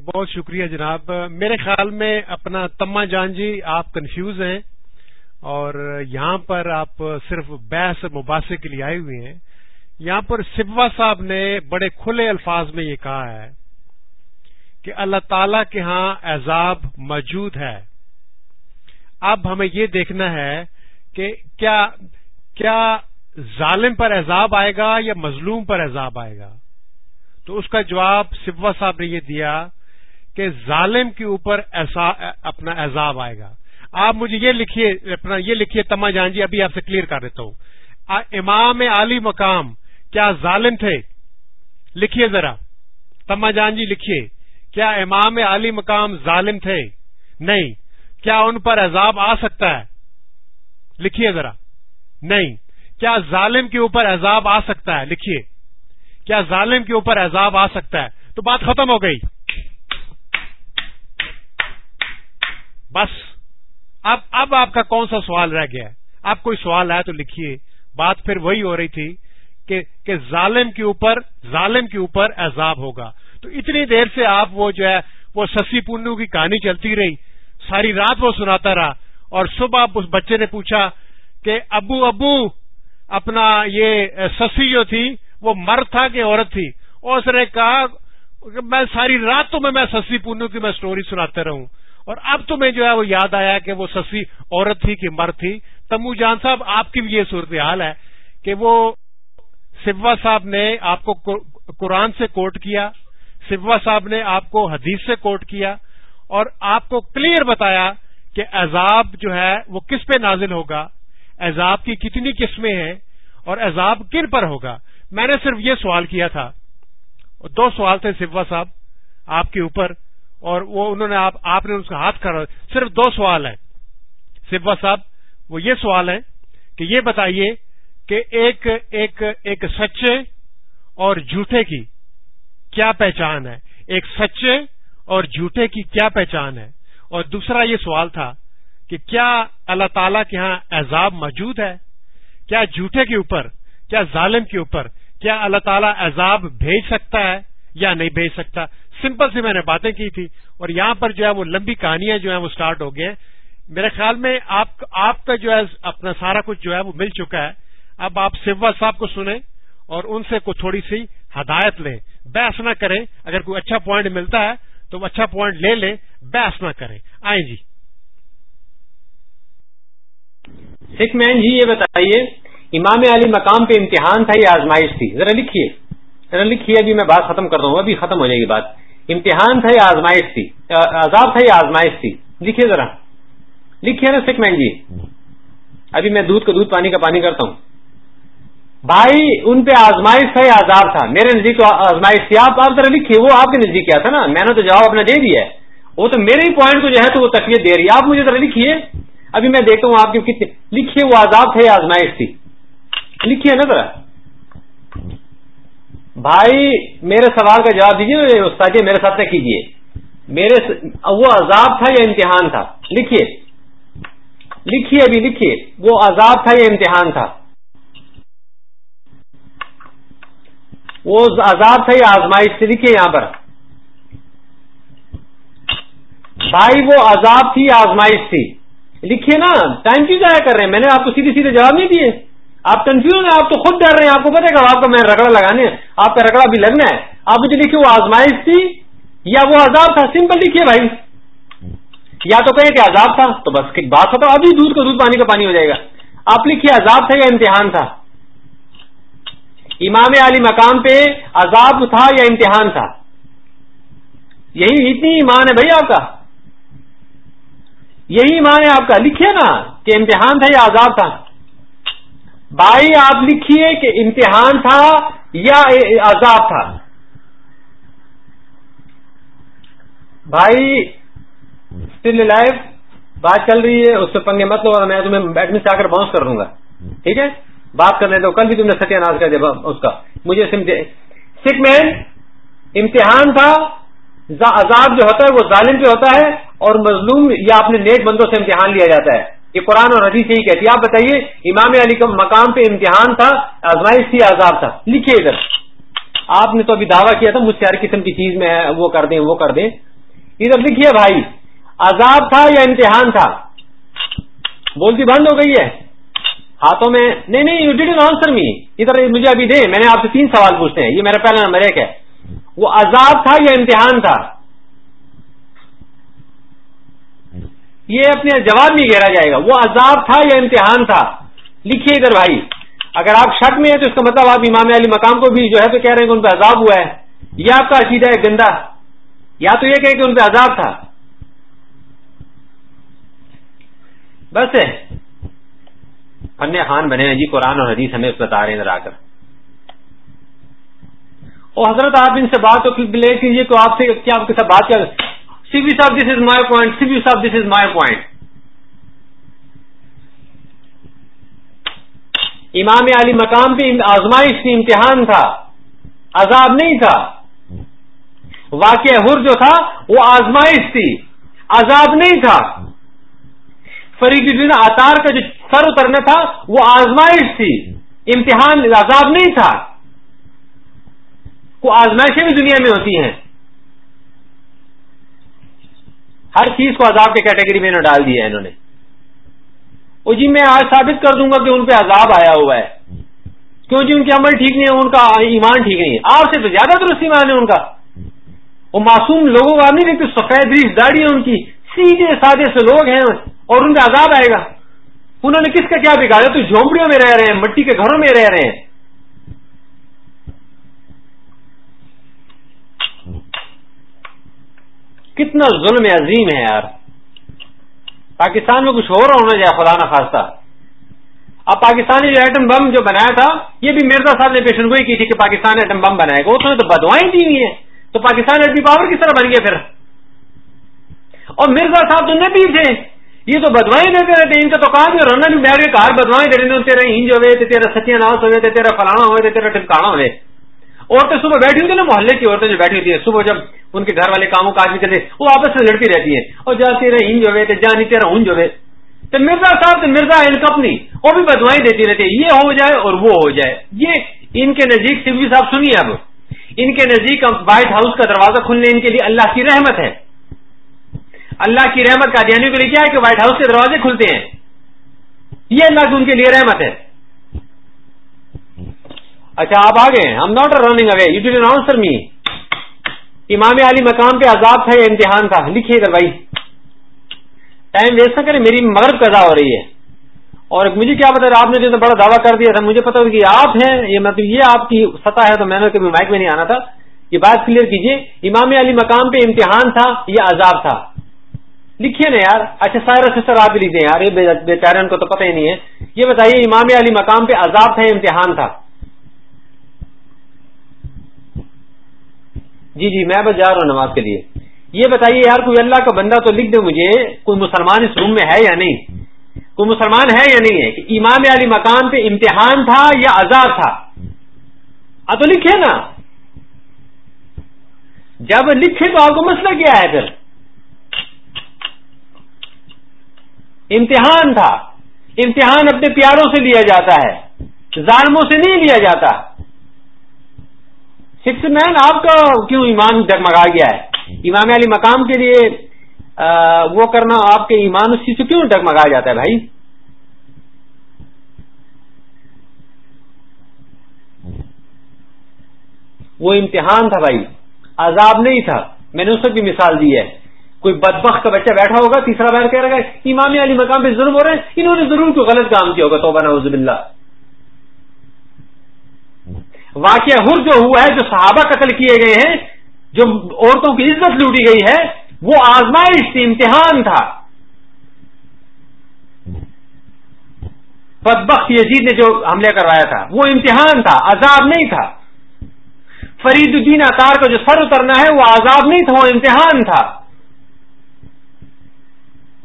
بہت شکریہ جناب۔ میرے خیال میں اپنا تما جان جی آپ کنفیوز ہیں اور یہاں پر آپ صرف بحث مباحثے کے لیے آئے ہوئے ہیں۔ یہاں پر سبوا صاحب نے بڑے کھلے الفاظ میں یہ کہا ہے کہ اللہ تعالی کے ہاں عذاب موجود ہے۔ اب ہمیں یہ دیکھنا ہے کہ کیا کیا ظالم پر عذاب آئے گا یا مظلوم پر عذاب آئے گا؟ تو اس کا جواب سبوا صاحب نے یہ دیا کہ ظالم کے اوپر اپنا عذاب آئے گا۔ آپ مجھے یہ لکھیے، اپنا یہ لکھیے تما جان جی ابھی آپ سے کلیئر کر دیتا ہوں۔ امام علی مقام، کیا ظالم تھے؟ لکھیے ذرا۔ تما جان جی لکھیے، کیا امام علی مقام ظالم تھے؟ نہیں۔ کیا ان پر عذاب آ سکتا ہے؟ لکھیے ذرا۔ نہیں۔ کیا ظالم کے اوپر عذاب آ سکتا ہے؟ لکھیے۔ کیا ظالم کے اوپر عذاب آ سکتا ہے؟ تو بات ختم ہو گئی۔ بس، اب اب آپ کا کون سا سوال رہ گیا؟ اب کوئی سوال ہے تو لکھیے۔ بات پھر وہی ہو رہی تھی کہ کہ ظالم کے اوپر، ظالم کے اوپر عذاب ہوگا۔ تو اتنی دیر سے آپ وہ جو ہے، وہ سسی پنو کی کہانی چلتی رہی۔ ساری رات وہ سناتا رہا۔ اور صبح اس بچے نے پوچھا کہ، ابو ابو، اپنا یہ سسی جو تھی، وہ مرد تھا کہ عورت تھی؟ اور اس نے کہا کہ میں ساری رات تو میں سسی پنو کی میں سٹوری سناتے رہوں۔ اور اب تمہیں جو ہے وہ یاد آیا کہ وہ سسی عورت تھی کہ مرد تھی۔ تمو جان صاحب، آپ کی بھی یہ صورتحال ہے کہ وہ سبوا صاحب نے آپ کو قرآن سے کوٹ کیا سبوا صاحب نے آپ کو حدیث سے کوٹ کیا اور آپ کو کلیئر بتایا کہ عذاب جو ہے وہ کس پہ نازل ہوگا، عذاب کی کتنی قسمیں ہیں اور عذاب کن پر ہوگا۔ میں نے صرف یہ سوال کیا تھا۔ دو سوال تھے سبوا صاحب آپ کے اوپر۔ اور وہ انہوں نے آپ آپ نے اس کا ہاتھ کھڑا صرف دو سوال ہیں۔ سبوا صاحب، وہ یہ سوال ہے کہ یہ بتائیے کہ ایک ایک ایک سچے اور جھوٹے کی کیا پہچان ہے؟ ایک سچے اور جھوٹے کی کیا پہچان ہے؟ اور دوسرا یہ سوال تھا کہ کیا اللہ تعالی کے ہاں عذاب موجود ہے؟ کیا جھوٹے کے اوپر، کیا ظالم کے اوپر، کیا اللہ تعالیٰ عذاب بھیج سکتا ہے یا نہیں بھیج سکتا؟ سمپل سی میں نے باتیں کی تھی اور یہاں پر جو ہے وہ لمبی کہانیاں جو ہیں وہ سٹارٹ ہو گئے میرے خیال میں آپ آپ کا جو ہے اپنا سارا کچھ جو ہے وہ مل چکا ہے۔ اب آپ سوا صاحب کو سنیں اور ان سے کوئی تھوڑی سی ہدایت لیں۔ بحث نہ کریں۔ اگر کوئی اچھا پوائنٹ ملتا ہے تو اچھا پوائنٹ لے لیں۔ بحث نہ کریں۔ آئیں جی۔ سکھ مین جی یہ بتائیے، امام علی مقام پہ امتحان تھا یہ آزمائش تھی؟ ذرا لکھیے۔ ذرا لکھیے، ابھی میں بات ختم کر رہا ہوں۔ ابھی ختم ہو جائے گی بات۔ امتحان تھا یا آزمائش تھی؟ عذاب تھا یا آزمائش تھی؟ لکھیے ذرا۔ لکھیے نا سکھ مین جی۔ ابھی میں دودھ کا دودھ پانی کا پانی کرتا ہوں۔ بھائی، ان پہ آزمائش تھا یا عذاب تھا؟ میرے نزدیک تو آزمائش تھی۔ آپ آپ ذرا لکھیے، وہ آپ کے نزدیک کیا تھا نا؟ میں نے تو جواب اپنا دے دیا ہے۔ وہ تو میرے ہی پوائنٹ کو جو ہے تو وہ تکلیف دے رہی ہے۔ آپ مجھے ذرا لکھیے۔ ابھی میں دیکھتا ہوں آپ کی کتنے لکھیے وہ عذاب تھا یا آزمائش تھی۔ لکھیے نا ذرا۔ بھائی، میرے سوال کا جواب دیجیے استاد جی میرے ساتھ نہ کیجیے میرے وہ عذاب تھا یا امتحان تھا؟ لکھیے لکھیے ابھی لکھیے وہ عذاب تھا یا امتحان تھا؟ وہ عذاب تھا یا آزمائش سے لکھیے یہاں پر۔ بھائی، وہ عذاب تھی یا آزمائش تھی؟ لکھیے نا، ٹائم کیوں ضائع کر رہے ہیں؟ میں نے آپ کو سیدھے سیدھے جواب نہیں دیے۔ آپ کنفیوز ہیں، آپ تو خود ڈر رہے ہیں، آپ کو پتا آپ کو میں رگڑا لگانے آپ کا رگڑا بھی لگنا ہے۔ آپ مجھے لکھیے وہ آزمائش تھی، یا وہ عذاب تھا؟ سمپل لکھیے بھائی۔ یا تو کہیں کہ عذاب تھا، تو بس بات ہوتا ابھی دودھ کا دودھ پانی کا پانی ہو جائے گا۔ آپ لکھیے عذاب تھا یا امتحان تھا؟ امام علی مقام پہ عذاب تھا یا امتحان تھا؟ یہی اتنی ایمان ہے بھائی آپ کا۔ یہی ایمان ہے آپ کا۔ لکھیے نا کہ امتحان تھا یا عذاب تھا۔ بھائی آپ لکھیے کہ امتحان تھا یا عذاب تھا؟ بھائی اسٹل لائف بات چل رہی ہے، اس سے پنگے مت لو میں تمہیں بیٹمنٹ سے آ کر باؤنس کر دوں گا۔ ٹھیک ہے؟ بات کرنے دو کل بھی تم نے ستیہ ناز کر دیا اس کا۔ مجھے سکھ مین امتحان تھا عذاب جو ہوتا ہے وہ ظالم پہ ہوتا ہے اور مظلوم یا اپنے نیک بندوں سے امتحان لیا جاتا ہے۔ یہ قرآن اور حدیث یہی کہتی ہے۔ آپ بتائیے، امام علی کا مقام پہ امتحان تھا، آزمائش تھی عذاب تھا۔ لکھیے ادھر۔ آپ نے تو ابھی دعویٰ کیا تھا، مجھ سے ہر قسم کی چیز میں وہ کر دیں، وہ کر دیں۔ ادھر لکھیے بھائی عذاب تھا یا امتحان تھا؟ بولتی بند ہو گئی ہے۔ ہاتھوں میں، نہیں نہیں یو ڈیڈ آنسر می ادھر مجھے ابھی دے میں نے آپ سے تین سوال پوچھتے ہیں۔ یہ میرا پہلا نمبر ایک ہے۔ وہ عذاب تھا یا امتحان تھا؟ یہ اپنے جواب نہیں گھیرا جائے گا۔ وہ عذاب تھا یا امتحان تھا؟ لکھیے ادھر بھائی۔ اگر آپ شک میں ہیں تو اس کا مطلب آپ امام علی مقام کو بھی جو ہے تو کہہ رہے ہیں کہ ان پہ عذاب ہوا ہے۔ یہ آپ کا عقیدہ ہے گندا یا تو یہ کہ ان پہ عذاب تھا۔ بس ہے۔ فن خان بنے ہیں جی قرآن اور حدیث ہمیں بتا رہے ہیں ادھر آ کر۔ اور حضرت آپ ان سے بات لے کیجیے تو آپ سے کیا آپ کے ساتھ بات کیا۔ سی بی صاحب دس از مائی پوائنٹ سی بی صاحب دس از مائی پوائنٹ امام علی مقام پہ آزمائش کی امتحان تھا عذاب نہیں تھا واقع ہر جو تھا وہ آزمائش تھی عذاب نہیں تھا فریق الدین اطار کا جو سر اترنا تھا وہ آزمائش تھی امتحان عذاب نہیں تھا وہ آزمائشیں بھی دنیا میں ہوتی ہیں ہر چیز کو عذاب کے کیٹیگری میں انہوں ڈال دیا ہے انہوں نے۔ وہ جی میں آج ثابت کر دوں گا کہ ان پہ عذاب آیا ہوا ہے۔ کیوں جی ان کے عمل ٹھیک نہیں ہے ان کا ایمان ٹھیک نہیں ہے۔ آپ سے تو زیادہ درست ایمان ہے ان کا۔ وہ معصوم لوگوں کا نہیں دیکھتے، سفید ریش داڑھی ہے ان کی۔ سیدھے سادے سے لوگ ہیں اور ان پہ عذاب آئے گا۔ انہوں نے کس کا کیا بگاڑا؟ تو جھونپڑیوں میں رہ رہے ہیں، مٹی کے گھروں میں رہ رہے ہیں۔ کتنا ظلم عظیم ہے یار۔ پاکستان میں کچھ ہو رہا ہونا چاہے خدا نہ خاصہ اب پاکستان نے جو ایٹم بم جو بنایا تھا، یہ بھی مرزا صاحب نے پیشن گوئی کی تھی کہ پاکستان ایٹم بم بنائے گا اس نے تو بدوائیں دی ہوئی ہیں۔ تو پاکستان ایٹمی پاور کس طرح بن گیا پھر؟ اور مرزا صاحب تو نبی تھے۔ یہ تو بدوائیں دیتے رہتے ان کا تو کام رونا بھی بیٹھ کے کار بدوائیں دے رہے تیرا ہنج ہوئے تیرا ستیہ ناس ہوئے تیرا فلانا ہوئے تیرا ٹپکانا ہوئے۔ عورتیں صبح بیٹھی ہوتی ہیں نا محلے کی عورتیں جو بیٹھی ہوتی ہیں، صبح جب ان کے گھر والے کاموں کاج میں چلے وہ آپس میں لڑتی رہتی ہیں۔ اور جا تیرا ہنج ہوئے تو جانی تیرا ہنج ہوئے تو مرزا صاحب تو مرزا ان کپنی وہ بھی بدوائیں دیتی رہتی ہے یہ ہو جائے اور وہ ہو جائے۔ یہ ان کے نزدیک سبھی صاحب سنیے اب۔ ان کے نزدیک وائٹ ہاؤس کا دروازہ کھلنے ان کے لیے اللہ کی رحمت ہے۔ اللہ کی رحمت کا کے لیے کیا ہے کہ وائٹ ہاؤس کے دروازے کھلتے ہیں۔ یہ اللہ کی ان کے لیے رحمت ہے۔ اچھا آپ آگے ہم not running away you dad answer me Imam Ali مقام پہ عذاب تھا یا امتحان تھا؟ لکھیے گا بھائی۔ ٹائم ویسٹ نہ کریں، میری مغرب قضا ہو رہی ہے۔ اور مجھے کیا پتا آپ نے جو بڑا دعویٰ کر دیا تھا، مجھے پتا کہ آپ ہیں، یہ مطلب یہ آپ کی سطح ہے، تو میں نے کبھی مائک میں نہیں آنا تھا۔ یہ بات کلیئر کیجیے امام علی مقام پہ امتحان تھا یا عذاب تھا۔ لکھیے نا یار۔ اچھا سائرہ سسٹر آپ لیجیے یار، یہ بیچارے ان کو تو پتہ ہی نہیں ہے۔ یہ بتائیے، امام علی مقام پہ عذاب تھا امتحان تھا؟ جی جی میں بس جا رہا ہوں نماز کے لیے۔ یہ بتائیے یار، کوئی اللہ کا بندہ تو لکھ دے مجھے کوئی مسلمان اس روم میں ہے یا نہیں؟ کوئی مسلمان ہے یا نہیں ہے؟ کہ امام علی مقام پہ امتحان تھا یا عذاب تھا؟ تو لکھے نا۔ جب لکھے تو آپ کو مسئلہ کیا ہے پھر؟ امتحان تھا۔ امتحان اپنے پیاروں سے لیا جاتا ہے، ظالموں سے نہیں لیا جاتا۔ سکس مین آپ کا کیوں ایمان ڈگمگا گیا ہے؟ امام علی مقام کے لیے وہ کرنا آپ کے ایمان اسی سے کیوں ڈگمگایا جاتا ہے بھائی؟ وہ امتحان تھا بھائی، عذاب نہیں تھا۔ میں نے اس وقت بھی مثال دی ہے۔ کوئی بدبخ کا بچہ بیٹھا ہوگا، تیسرا بیر کہہ رہا ہے، امام علی مقام پہ ظلم ہو رہے ہیں انہوں نے ضرور کوئی غلط کام کیا ہوگا، توبہ نوز باللہ۔ واقعہ ہر جو ہوا ہے، جو صحابہ قتل کیے گئے ہیں، جو عورتوں کی عزت لوٹی گئی ہے، وہ آزمائش تھی امتحان تھا۔ بدبخت یزید نے جو حملے کروایا تھا، وہ امتحان تھا، عذاب نہیں تھا۔ فرید الدین اطار کا جو سر اترنا ہے، وہ عذاب نہیں تھا، وہ امتحان تھا۔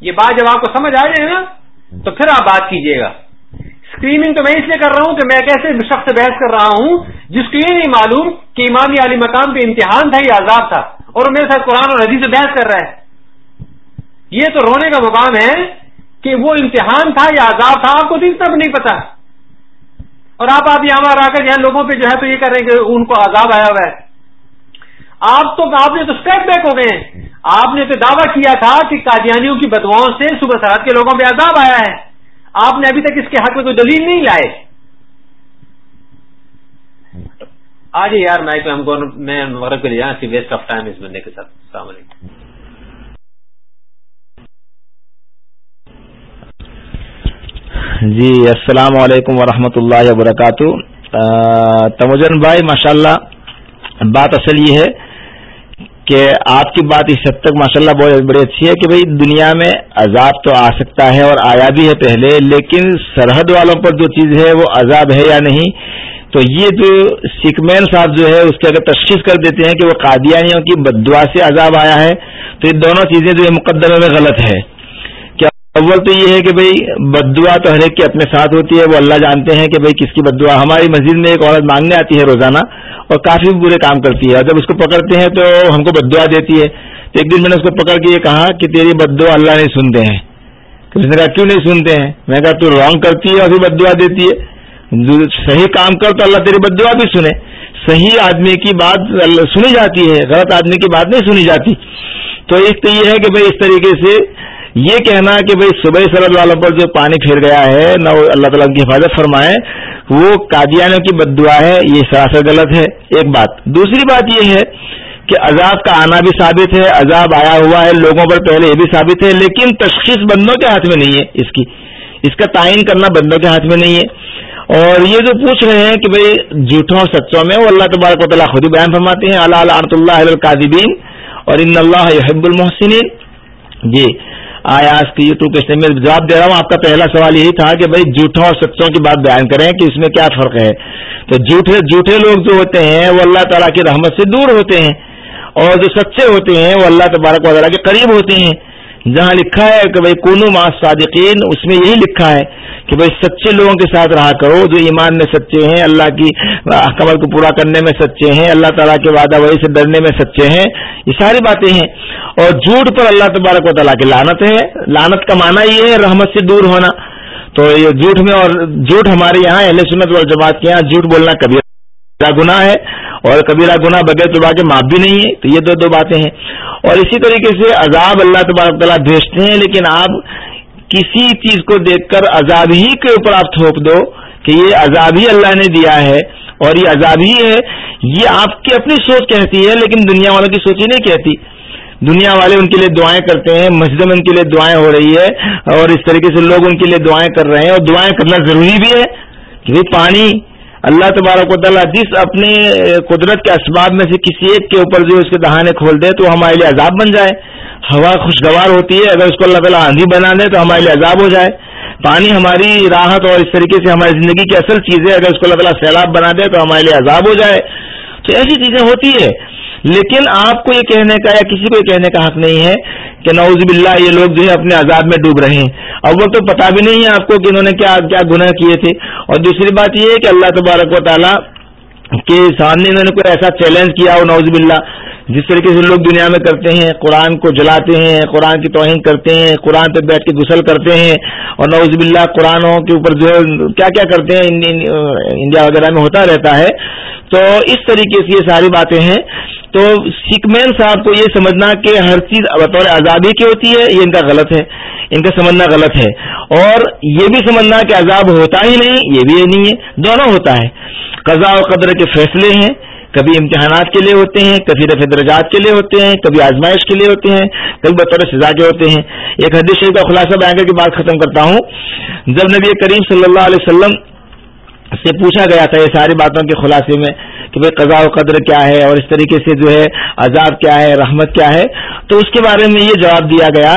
یہ بات جب آپ کو سمجھ آ جائے نا، تو پھر آپ بات کیجیے گا۔ اسکریننگ تو میں اس لیے کر رہا ہوں کہ میں ایک ایسے شخص سے بحث کر رہا ہوں جس کو یہ نہیں معلوم کہ امامی علی مقام پہ امتحان تھا یا عذاب تھا اور میرے ساتھ قرآن اور حدیث سے بحث کر رہا ہے۔ یہ تو رونے کا مقام ہے کہ وہ امتحان تھا یا عذاب تھا، آپ کو دن تب نہیں پتا۔ اور آپ آپ یہاں آ کر یہاں لوگوں پہ جو ہے تو یہ کر رہے ہیں کہ ان کو عذاب آیا ہوا ہے۔ آپ تو آپ نے تو اسٹیپ بیک ہو گئے ہیں۔ آپ نے تو دعویٰ کیا تھا کہ قادیانیوں کی بدواؤں سے صبح سرحد کے لوگوں پہ عذاب آیا ہے۔ آپ نے ابھی تک اس کے حق میں کوئی دلیل نہیں لائے۔ آج یار مائک میں ہم کو میں مغرب کے لیے جانا سی ویسٹ آف ٹائم اس بندے کے ساتھ۔ السلام علیکم۔ جی السلام علیکم ورحمۃ اللہ وبرکاتہ۔ تمجن بھائی ماشاء اللہ بات اصل یہ ہے کہ آپ کی بات اس حد تک ماشاء اللہ بہت بڑی اچھی ہے کہ بھئی دنیا میں عذاب تو آ سکتا ہے اور آیا بھی ہے پہلے، لیکن سرحد والوں پر جو چیز ہے وہ عذاب ہے یا نہیں؟ تو یہ جو سکمین صاحب جو ہے، اس کی اگر تشخیص کر دیتے ہیں کہ وہ قادیانیوں کی بدعا سے عذاب آیا ہے، تو یہ دونوں چیزیں جو مقدمے میں غلط ہے اول تو یہ ہے کہ بھائی بدعا تو ہر ایک کے اپنے ساتھ ہوتی ہے، وہ اللہ جانتے ہیں کہ بھائی کس کی بدعا۔ ہماری مسجد میں ایک عورت مانگنے آتی ہے روزانہ اور کافی برے کام کرتی ہے۔ اور جب اس کو پکڑتے ہیں تو ہم کو بدعا دیتی ہے۔ تو ایک دن میں نے اس کو پکڑ کے یہ کہا کہ تیری بدعا اللہ نہیں سنتے ہیں۔ تو اس نے کہا، کیوں نہیں سنتے ہیں؟ میں نے کہا، تو رانگ کرتی ہے اور پھر بدعا دیتی ہے۔ صحیح کام کر تو اللہ تیری بدعا بھی سنے۔ صحیح آدمی کی بات سنی جاتی ہے، غلط آدمی کی بات نہیں سنی جاتی۔ تو ایک تو یہ ہے کہ بھائی اس طریقے سے یہ کہنا کہ بھائی صبح سرد والوں پر جو پانی پھیر گیا ہے، نہ اللہ تعالیٰ کی حفاظت فرمائے، وہ قادیانوں کی بد دعا ہے، یہ سراسر غلط ہے، ایک بات۔ دوسری بات یہ ہے کہ عذاب کا آنا بھی ثابت ہے، عذاب آیا ہوا ہے، لوگوں پر پہلے یہ بھی ثابت ہے، لیکن تشخیص بندوں کے ہاتھ میں نہیں ہے اس کی۔ اس کا تعین کرنا بندوں کے ہاتھ میں نہیں ہے۔ اور یہ جو پوچھ رہے ہیں کہ بھئی جھوٹوں اور سچوں میں، وہ اللہ تبارک و تعالیٰ خود ہی بیان فرماتے ہیں اللہ اللہ اللہ القادبین اور ان اللہ حب المحسنین جی۔ آیا آج کی یوٹیوب کے میں جواب دے رہا ہوں۔ آپ کا پہلا سوال یہی تھا کہ بھائی جھوٹوں اور سچوں کی بات بیان کریں کہ اس میں کیا فرق ہے۔ تو جھوٹے جھوٹے لوگ جو ہوتے ہیں، وہ اللہ تعالیٰ کی رحمت سے دور ہوتے ہیں۔ اور جو سچے ہوتے ہیں، وہ اللہ تبارک و تعالیٰ کے قریب ہوتے ہیں۔ جہاں لکھا ہے کہ بھائی کونو ما صادقین اس میں یہی لکھا ہے کہ بھائی سچے لوگوں کے ساتھ رہا کرو جو ایمان میں سچے ہیں، اللہ کی حکمت کو پورا کرنے میں سچے ہیں، اللہ تعالیٰ کے وعدہ وہی سے ڈرنے میں سچے ہیں، یہ ساری باتیں ہیں۔ اور جھوٹ پر اللہ تبارک و تعالیٰ کی لانت ہے۔ لانت کا معنی یہ ہے رحمت سے دور ہونا۔ تو یہ جھوٹ میں اور جھوٹ ہمارے یہاں اہل سنت وال جماعت کے یہاں جھوٹ بولنا کبھی گناہ ہے اور کبیرہ گناہ بغیر تو کے معاف بھی نہیں ہے، تو یہ دو دو باتیں ہیں۔ اور اسی طریقے سے عذاب اللہ تبارک تعالیٰ بھیجتے ہیں، لیکن آپ کسی چیز کو دیکھ کر عذاب ہی کے اوپر آپ تھوپ دو کہ یہ عذاب ہی اللہ نے دیا ہے۔ اور یہ عذاب ہی ہے، یہ آپ کی اپنی سوچ کہتی ہے، لیکن دنیا والوں کی سوچ ہی نہیں کہتی۔ دنیا والے ان کے لیے دعائیں کرتے ہیں، مسجد میں ان کے لیے دعائیں ہو رہی ہے، اور اس طریقے سے لوگ ان کے لیے دعائیں کر رہے ہیں۔ اور دعائیں کرنا ضروری بھی ہے کہ پانی اللہ تبارک و تعالیٰ جس اپنے قدرت کے اسباب میں سے کسی ایک کے اوپر جو اس کے دہانے کھول دے تو ہمارے لیے عذاب بن جائے۔ ہوا خوشگوار ہوتی ہے، اگر اس کو اللہ تعالیٰ آندھی بنا دے تو ہمارے لیے عذاب ہو جائے۔ پانی ہماری راحت اور اس طریقے سے ہماری زندگی کی اصل چیز ہے، اگر اس کو اللہ تعالیٰ سیلاب بنا دے تو ہمارے لیے عذاب ہو جائے۔ تو ایسی چیزیں ہوتی ہے۔ لیکن آپ کو یہ کہنے کا یا کسی کو یہ کہنے کا حق نہیں ہے کہ نعوذ باللہ یہ لوگ جو ہے اپنے عذاب میں ڈوب رہے ہیں۔ اب وہ تو پتا بھی نہیں ہے آپ کو کہ انہوں نے کیا کیا گناہ کیے تھے۔ اور دوسری بات یہ ہے کہ اللہ تبارک و تعالیٰ کے سامنے انہوں نے کوئی ایسا چیلنج کیا ہو، نعوذ باللہ، جس طریقے سے لوگ دنیا میں کرتے ہیں، قرآن کو جلاتے ہیں، قرآن کی توہین کرتے ہیں، قرآن پہ بیٹھ کے غسل کرتے ہیں، اور نعوذ باللہ قرآنوں کے اوپر جو ہے کیا کیا کرتے ہیں انڈیا وغیرہ میں ہوتا رہتا ہے۔ تو اس طریقے سے یہ ساری باتیں ہیں۔ تو سکھ مین صاحب کو یہ سمجھنا کہ ہر چیز بطور آزادی کی ہوتی ہے، یہ ان کا غلط ہے۔ ان کا سمجھنا غلط ہے۔ اور یہ بھی سمجھنا کہ عذاب ہوتا ہی نہیں، یہ بھی نہیں ہے، دونوں ہوتا ہے۔ قضاء و قدر کے فیصلے ہیں، کبھی امتحانات کے لیے ہوتے ہیں، کبھی رفع درجات کے لیے ہوتے ہیں، کبھی آزمائش کے لیے ہوتے ہیں، کبھی بطور سزا کے ہوتے ہیں۔ ایک حدیث شریف کا خلاصہ بیان کر کے بات ختم کرتا ہوں۔ جب نبی کریم صلی اللہ علیہ وسلم سے پوچھا گیا تھا یہ ساری باتوں کے خلاصے میں کہ بھائی قضاء و قدر کیا ہے اور اس طریقے سے جو ہے عذاب کیا ہے، رحمت کیا ہے۔ تو اس کے بارے میں یہ جواب دیا گیا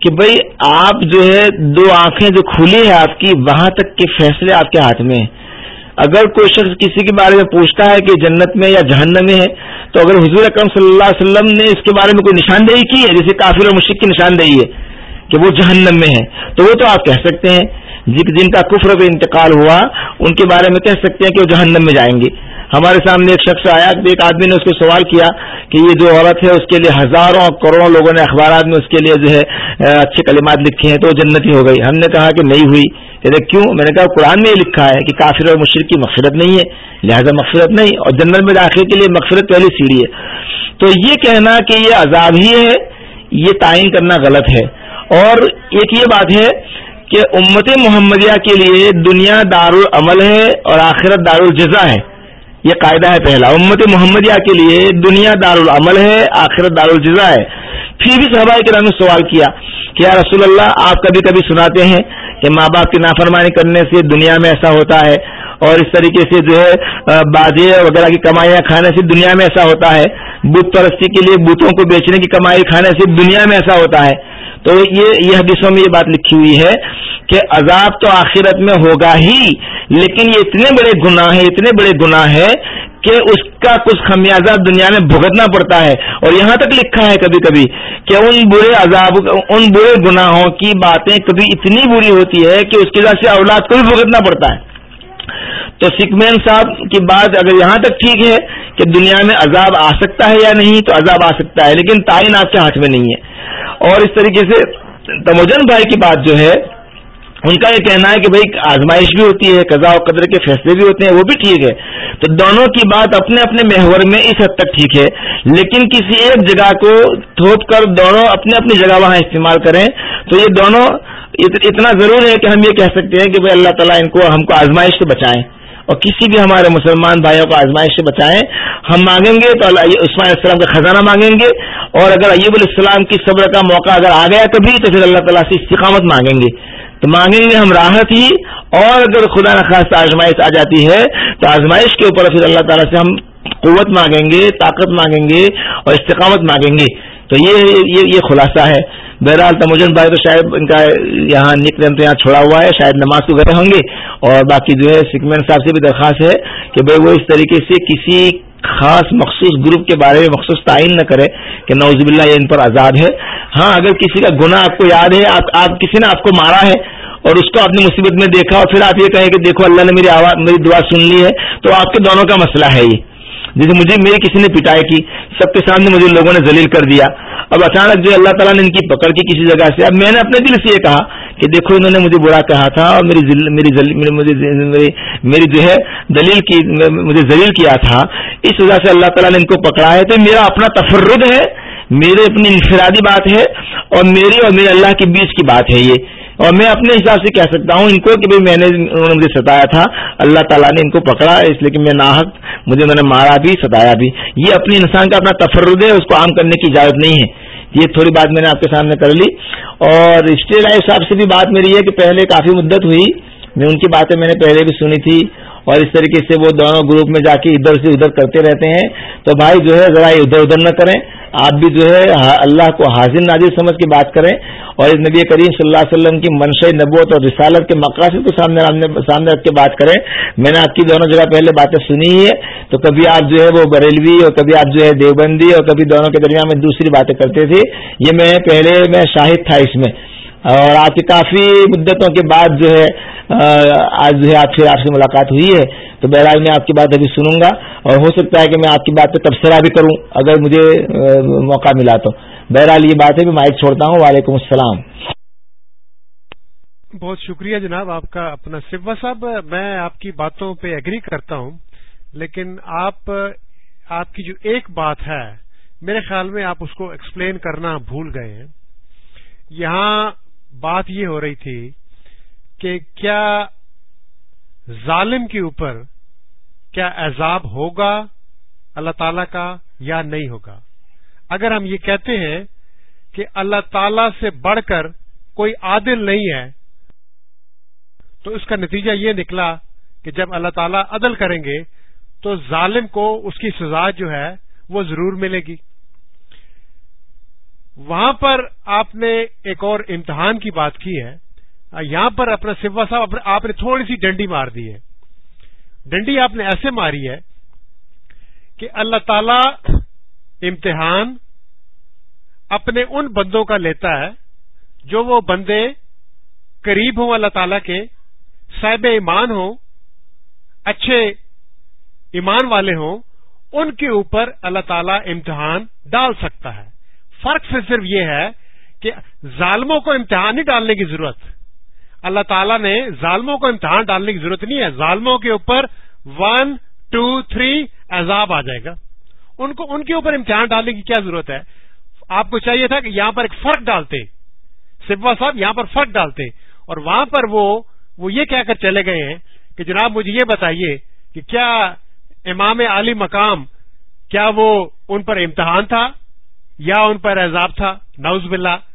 کہ بھائی آپ جو ہے دو آنکھیں جو کھلی ہے آپ کی، وہاں تک کے فیصلے آپ کے ہاتھ میں ہیں۔ اگر کوئی شخص کسی کے بارے میں پوچھتا ہے کہ جنت میں یا جہنم میں ہے، تو اگر حضور اکرم صلی اللہ علیہ وسلم نے اس کے بارے میں کوئی نشاندہی کی ہے، جیسے کافر اور مشرق کی نشاندہی ہے کہ وہ جہنم میں ہے، تو وہ تو آپ کہہ سکتے ہیں۔ جن کا کفر و انتقال ہوا، ان کے بارے میں کہہ سکتے ہیں کہ وہ جہنم میں جائیں گے۔ ہمارے سامنے ایک شخص آیا ایک آدمی نے اس کو سوال کیا کہ یہ جو عورت ہے اس کے لیے ہزاروں کروڑوں لوگوں نے اخبارات میں اس کے لیے جو ہے اچھے کلمات لکھے ہیں تو وہ جنتی ہو گئی۔ ہم نے کہا کہ نہیں ہوئی۔ کہتے کیوں؟ میں نے کہا قرآن میں یہ لکھا ہے کہ کافر اور مشرق کی مغفرت نہیں ہے، لہذا مغفرت نہیں۔ اور جنرل میں داخلے کے لیے مغفرت پہلی سیڑھی ہے۔ تو یہ کہنا کہ یہ عذاب ہی ہے، یہ تعین کرنا غلط ہے۔ اور ایک یہ بات ہے کہ امت محمدیہ کے لیے دنیا دار العمل ہے اور آخرت دار الجزا ہے۔ یہ قاعدہ ہے پہلا۔ امت محمدیہ کے لیے دنیا دار العمل ہے، آخرت دار الجزا ہے۔ پھر بھی صحابہ کے نے سوال کیا کہ یا رسول اللہ، آپ کبھی کبھی سناتے ہیں کہ ماں باپ کی نافرمانی کرنے سے دنیا میں ایسا ہوتا ہے اور اس طریقے سے جو ہے بازی وغیرہ کی کمائیاں کھانے سے دنیا میں ایسا ہوتا ہے۔ بت پرستی کے لیے بتوں کو بیچنے کی کمائی کھانے سے دنیا میں ایسا ہوتا ہے۔ تو یہ یہ حدیثوں میں یہ بات لکھی ہوئی ہے کہ عذاب تو آخرت میں ہوگا ہی، لیکن یہ اتنے بڑے گناہ ہیں، اتنے بڑے گناہ ہے کہ اس کا کچھ خمیازہ دنیا میں بھگتنا پڑتا ہے۔ اور یہاں تک لکھا ہے کبھی کبھی کہ ان برے عذاب، ان برے گناہوں کی باتیں کبھی اتنی بری ہوتی ہے کہ اس کی وجہ سے اولاد کو بھی بھگتنا پڑتا ہے۔ تو سکمین صاحب کی بات اگر یہاں تک ٹھیک ہے کہ دنیا میں عذاب آ سکتا ہے یا نہیں، تو عذاب آ سکتا ہے، لیکن تعین آپ کے ہاتھ میں نہیں ہے۔ اور اس طریقے سے تموجن بھائی کی بات جو ہے ان کا یہ کہنا ہے کہ بھائی آزمائش بھی ہوتی ہے، قضاء و قدر کے فیصلے بھی ہوتے ہیں، وہ بھی ٹھیک ہے۔ تو دونوں کی بات اپنے اپنے محور میں اس حد تک ٹھیک ہے۔ لیکن کسی ایک جگہ کو تھوپ کر دونوں اپنے اپنی جگہ وہاں استعمال کریں، تو یہ دونوں اتنا ضرور ہے کہ ہم یہ کہہ سکتے ہیں کہ بھائی اللہ تعالیٰ ان کو، ہم کو آزمائش سے بچائیں۔ اور کسی بھی ہمارے مسلمان بھائیوں کو آزمائش سے بچائیں، ہم مانگیں گے تو عثمان علیہ السلام کا خزانہ مانگیں گے۔ اور اگر ایب السلام کی صبر کا موقع اگر آ گیا کبھی، تو پھر اللہ تعالیٰ سے استقامت مانگیں گے۔ تو مانگیں گے ہم راحت ہی اور اگر خدا نخواست آزمائش آ جاتی ہے تو آزمائش کے اوپر پھر اللہ تعالیٰ سے ہم قوت مانگیں گے طاقت مانگیں گے اور استقامت مانگیں گے۔ تو یہ یہ, یہ خلاصہ ہے۔ بہرحال تموجن بھائی تو شاید ان کا یہاں نک تو یہاں چھوڑا ہوا ہے شاید نماز کو گئے ہوں گے۔ اور باقی جو ہے سکمین صاحب سے بھی درخواست ہے کہ بھائی وہ اس طریقے سے کسی خاص مخصوص گروپ کے بارے میں مخصوص تعین نہ کرے کہ نوزب اللہ یہ ان پر آزاد ہے۔ ہاں اگر کسی کا گناہ آپ کو یاد ہے، آپ کسی نے آپ کو مارا ہے اور اس کو اپنی مصیبت میں دیکھا اور پھر آپ یہ کہیں کہ دیکھو، اللہ نے میری آواز میری دعا سن لی ہے، تو آپ کے دونوں کا مسئلہ ہے یہ۔ جیسے مجھے میری کسی نے پٹائی کی، سب کے سامنے مجھے لوگوں نے ذلیل کر دیا۔ اب اچانک جو اللہ تعالیٰ نے ان کی پکڑ کی کسی جگہ سے، اب میں نے اپنے دل سے یہ کہا کہ دیکھو، انہوں نے مجھے برا کہا تھا اور میری میری میری میری جو ہے دلیل کی مجھے ذلیل کیا تھا۔ اس وجہ سے اللہ تعالیٰ نے ان کو پکڑا ہے۔ تو میرا اپنا تفرد ہے۔ میرے اپنی انفرادی بات ہے اور میری اور میرے اللہ کے بیچ کی بات ہے یہ۔ اور میں اپنے حساب سے کہہ سکتا ہوں ان کو کہ میں نے انہوں نے مجھے ستایا تھا، اللہ تعالیٰ نے ان کو پکڑا، اس لیے کہ میں ناحق، مجھے انہوں نے مارا بھی، ستایا بھی۔ یہ اپنی انسان کا اپنا تفرد ہے، اس کو عام کرنے کی اجازت نہیں ہے۔ یہ تھوڑی بات میں نے آپ کے سامنے کر لی۔ اور اسٹے لائف صاحب سے بھی بات میری ہے کہ پہلے کافی مدت ہوئی۔ میں ان کی باتیں میں نے پہلے بھی سنی تھی۔ اور اس طریقے سے وہ دونوں گروپ میں جا کے ادھر سے ادھر کرتے رہتے ہیں۔ تو بھائی جو ہے ذرا ادھر ادھر نہ کریں۔ آپ بھی جو ہے ہاں، اللہ کو حاضر نازر سمجھ کے بات کریں اور اس نبی کریم صلی اللہ علیہ وسلم کی منشا نبوت اور رسالت کے مقاصد کو سامنے سامنے رکھ کے بات کریں۔ میں نے آپ کی دونوں جگہ پہلے باتیں سنی ہے تو کبھی آپ جو ہے وہ بریلوی اور کبھی آپ جو ہے دیوبندی اور کبھی دونوں کے درمیان میں دوسری باتیں کرتے تھے۔ یہ میں پہلے میں شاہد تھا اس میں۔ اور آپ کی کافی مدتوں کے بعد جو ہے آج جو ہے آپ سے آپ سے ملاقات ہوئی ہے۔ تو بہرحال میں آپ کی بات ابھی سنوں گا اور ہو سکتا ہے کہ میں آپ کی بات پہ تبصرہ بھی کروں اگر مجھے موقع ملا تو۔ بہرحال یہ بات ہے میں مائک چھوڑتا ہوں۔ وعلیکم السلام۔ بہت شکریہ جناب آپ کا اپنا سبا صاحب میں آپ کی باتوں پہ اگری کرتا ہوں، لیکن آپ آپ کی جو ایک بات ہے، میرے خیال میں آپ اس کو ایکسپلین کرنا بھول گئے ہیں۔ یہاں بات یہ ہو رہی تھی کہ کیا ظالم کے اوپر کیا عذاب ہوگا اللہ تعالی کا یا نہیں ہوگا؟ اگر ہم یہ کہتے ہیں کہ اللہ تعالی سے بڑھ کر کوئی عادل نہیں ہے، تو اس کا نتیجہ یہ نکلا کہ جب اللہ تعالیٰ عدل کریں گے، تو ظالم کو اس کی سزا جو ہے وہ ضرور ملے گی۔ وہاں پر آپ نے ایک اور امتحان کی بات کی ہے۔ یہاں پر اپنا سوا صاحب آپ نے تھوڑی سی ڈنڈی مار دی ہے۔ ڈنڈی آپ نے ایسے ماری ہے کہ اللہ تعالی امتحان اپنے ان بندوں کا لیتا ہے جو وہ بندے قریب ہوں اللہ تعالی کے، صاحب ایمان ہوں، اچھے ایمان والے ہوں، ان کے اوپر اللہ تعالی امتحان ڈال سکتا ہے۔ فرق سے صرف یہ ہے کہ ظالموں کو امتحان نہیں ڈالنے کی ضرورت۔ اللہ تعالیٰ نے ظالموں کو امتحان ڈالنے کی ضرورت نہیں ہے۔ ظالموں کے اوپر ون ٹو تھری عذاب آ جائے گا۔ ان کو ان کے اوپر امتحان ڈالنے کی کیا ضرورت ہے؟ آپ کو چاہیے تھا کہ یہاں پر ایک فرق ڈالتے۔ سبوا صاحب یہاں پر فرق ڈالتے۔ اور وہاں پر وہ وہ یہ کہہ کر چلے گئے ہیں کہ جناب مجھے یہ بتائیے کہ کیا امام علی مقام کیا وہ ان پر امتحان تھا یا ان پر عذاب تھا؟ نوز باللہ۔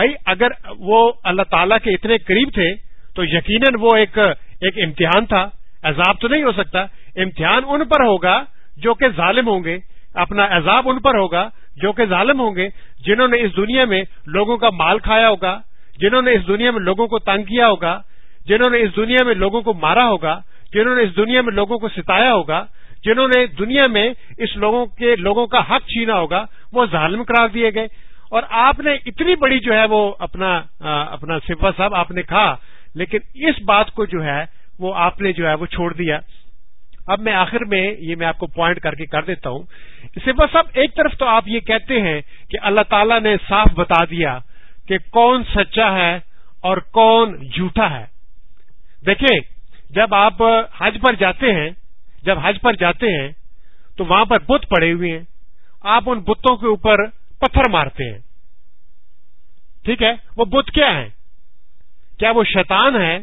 بھائی، اگر وہ اللہ تعالی کے اتنے قریب تھے، تو یقیناً وہ ایک ایک امتحان تھا۔ عذاب تو نہیں ہو سکتا۔ امتحان ان پر ہوگا جو کہ ظالم ہوں گے۔ اپنا عذاب ان پر ہوگا جو کہ ظالم ہوں گے، جنہوں نے اس دنیا میں لوگوں کا مال کھایا ہوگا، جنہوں نے اس دنیا میں لوگوں کو تنگ کیا ہوگا، جنہوں نے اس دنیا میں لوگوں کو مارا ہوگا، جنہوں نے اس دنیا میں لوگوں کو ستایا ہوگا، جنہوں نے دنیا میں اس لوگوں کے، لوگوں کا حق چھینا ہوگا، وہ ظالم قرار دیے گئے۔ اور آپ نے اتنی بڑی جو ہے وہ اپنا اپنا سفا صاحب آپ نے کہا، لیکن اس بات کو جو ہے وہ آپ نے جو ہے وہ چھوڑ دیا۔ اب میں آخر میں یہ میں آپ کو پوائنٹ کر کے کر دیتا ہوں۔ سفا صاحب، ایک طرف تو آپ یہ کہتے ہیں کہ اللہ تعالی نے صاف بتا دیا کہ کون سچا ہے اور کون جھوٹا ہے۔ دیکھیں، جب آپ حج پر جاتے ہیں، جب حج پر جاتے ہیں، تو وہاں پر بت پڑے ہوئے ہیں۔ آپ ان بتوں کے اوپر پتھر مارتے ہیں۔ ٹھیک ہے؟ وہ بت کیا ہے کیا وہ شیطان ہے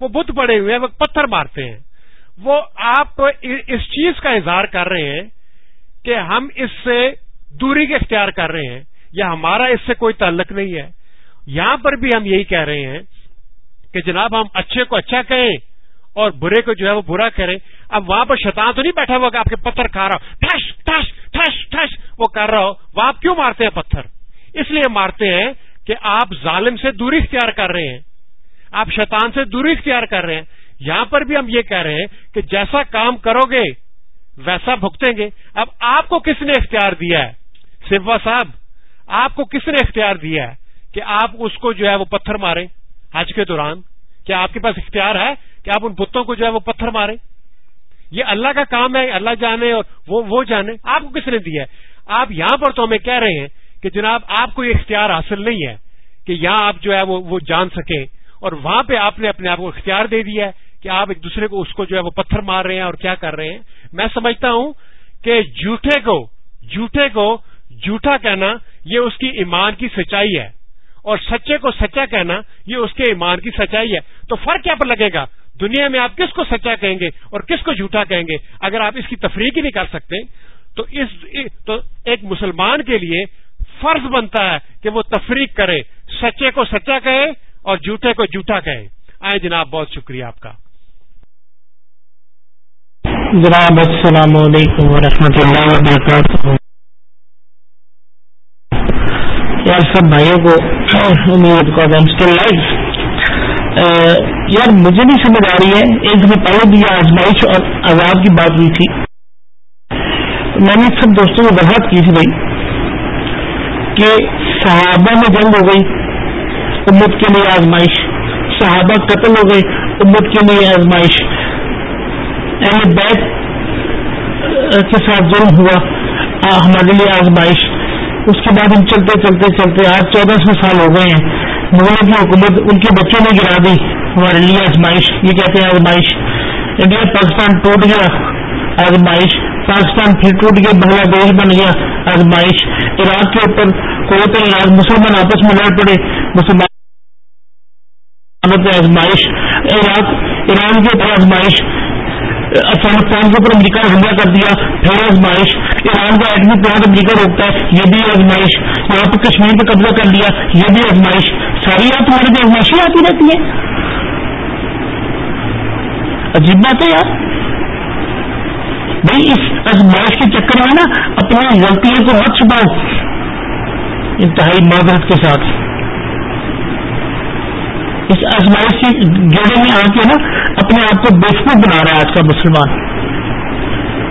وہ بت پڑے ہوئے ہیں، وہ پتھر مارتے ہیں۔ وہ آپ اس چیز کا اظہار کر رہے ہیں کہ ہم اس سے دوری کے اختیار کر رہے ہیں یا ہمارا اس سے کوئی تعلق نہیں ہے۔ یہاں پر بھی ہم یہی کہہ رہے ہیں کہ جناب ہم اچھے کو اچھا کہیں اور برے کو جو ہے وہ برا کرے۔ اب وہاں پر شیطان تو نہیں بیٹھا ہوا کہ آپ کے پتھر کھا رہا ہو۔ ٹھش ٹھش ٹھش ٹھش وہ کر رہا ہو۔ وہ آپ کیوں مارتے ہیں پتھر؟ اس لیے مارتے ہیں کہ آپ ظالم سے دوری اختیار کر رہے ہیں۔ آپ شیطان سے دوری اختیار کر رہے ہیں۔ یہاں پر بھی ہم یہ کہہ رہے ہیں کہ جیسا کام کرو گے، ویسا بھگتیں گے۔ اب آپ کو کس نے اختیار دیا ہے؟ سوا صاحب، آپ کو کس نے اختیار دیا ہے کہ آپ اس کو جو ہے وہ پتھر مارے حج کے دوران؟ کیا آپ کے پاس اختیار ہے؟ کہ آپ ان بتوں کو جو ہے وہ پتھر مارے۔ یہ اللہ کا کام ہے، اللہ جانے اور وہ وہ جانے۔ آپ کو کس نے دیا ہے؟ آپ یہاں پر تو ہمیں کہہ رہے ہیں کہ جناب آپ کو یہ اختیار حاصل نہیں ہے کہ یہاں آپ جو ہے وہ وہ جان سکیں۔ اور وہاں پہ آپ نے اپنے آپ کو اختیار دے دیا ہے کہ آپ ایک دوسرے کو اس کو جو ہے وہ پتھر مار رہے ہیں اور کیا کر رہے ہیں۔ میں سمجھتا ہوں کہ جھوٹے کو جھوٹے کو جھوٹا کہنا یہ اس کی ایمان کی سچائی ہے۔ اور سچے کو سچا کہنا یہ اس کے ایمان کی سچائی ہے۔ تو فرق کیا پر لگے گا؟ دنیا میں آپ کس کو سچا کہیں گے اور کس کو جھوٹا کہیں گے؟ اگر آپ اس کی تفریح ہی نہیں کر سکتے، تو اس تو ایک مسلمان کے لیے فرض بنتا ہے کہ وہ تفریق کرے، سچے کو سچا کہے اور جھوٹے کو جھوٹا کہے۔ آئے جناب، بہت شکریہ آپ کا۔ جناب، السلام علیکم ورحمۃ اللہ وبرکاتہ۔ یار، سب بھائیوں کو امید کو یار مجھے نہیں سمجھ آ رہی ہے۔ ایک دن پہلے بھی آزمائش اور عذاب کی بات ہوئی تھی۔ میں نے سب دوستوں کو وضاحت کی تھی بھائی کہ صحابہ میں جنگ ہو گئی، امت کے لیے آزمائش۔ صحابہ قتل ہو گئے، امت کے لیے آزمائش۔ اہل بیت کے ساتھ ظلم ہوا ہمارے لیے آزمائش۔ اس کے بعد ہم چلتے چلتے چلتے آج چودہ سو سال ہو گئے ہیں۔ مغلوں کی حکومت ان کے بچوں نے گرا دی ہمارے لیے آزمائش، یہ کہتے ہیں آزمائش۔ انڈیا پاکستان ٹوٹ گیا، آزمائش۔ پاکستان پھر ٹوٹ گیا، بنگلہ دیش بن گیا، آزمائش۔ عراق کے اوپر کوئی علاج مسلمان آپس میں لڑ پڑے، مسلمان آزمائش عراق ایران کے اوپر آزمائش۔ افغانستان کے اوپر امریکہ نے حملہ کر دیا پھر آزمائش۔ ایران کا ایٹمی پلانٹ امریکہ روکتا ہے، یہ بھی آزمائش۔ یہاں پہ کشمیر پہ قبضہ کر لیا، یہ بھی آزمائش۔ ساری آپ تمہارے جو آزمائشیں آتی رہتی ہیں۔ عجیب بات ہے یار۔ بھائی، اس آزمائش کے چکر میں نا اپنی غلطیوں کو مت چھپاؤ۔ انتہائی معذرت کے ساتھ۔ اس آزمائش کے گیڑے میں آ کے نا اپنے آپ کو بےفقوف بنا رہا ہے آج کا مسلمان۔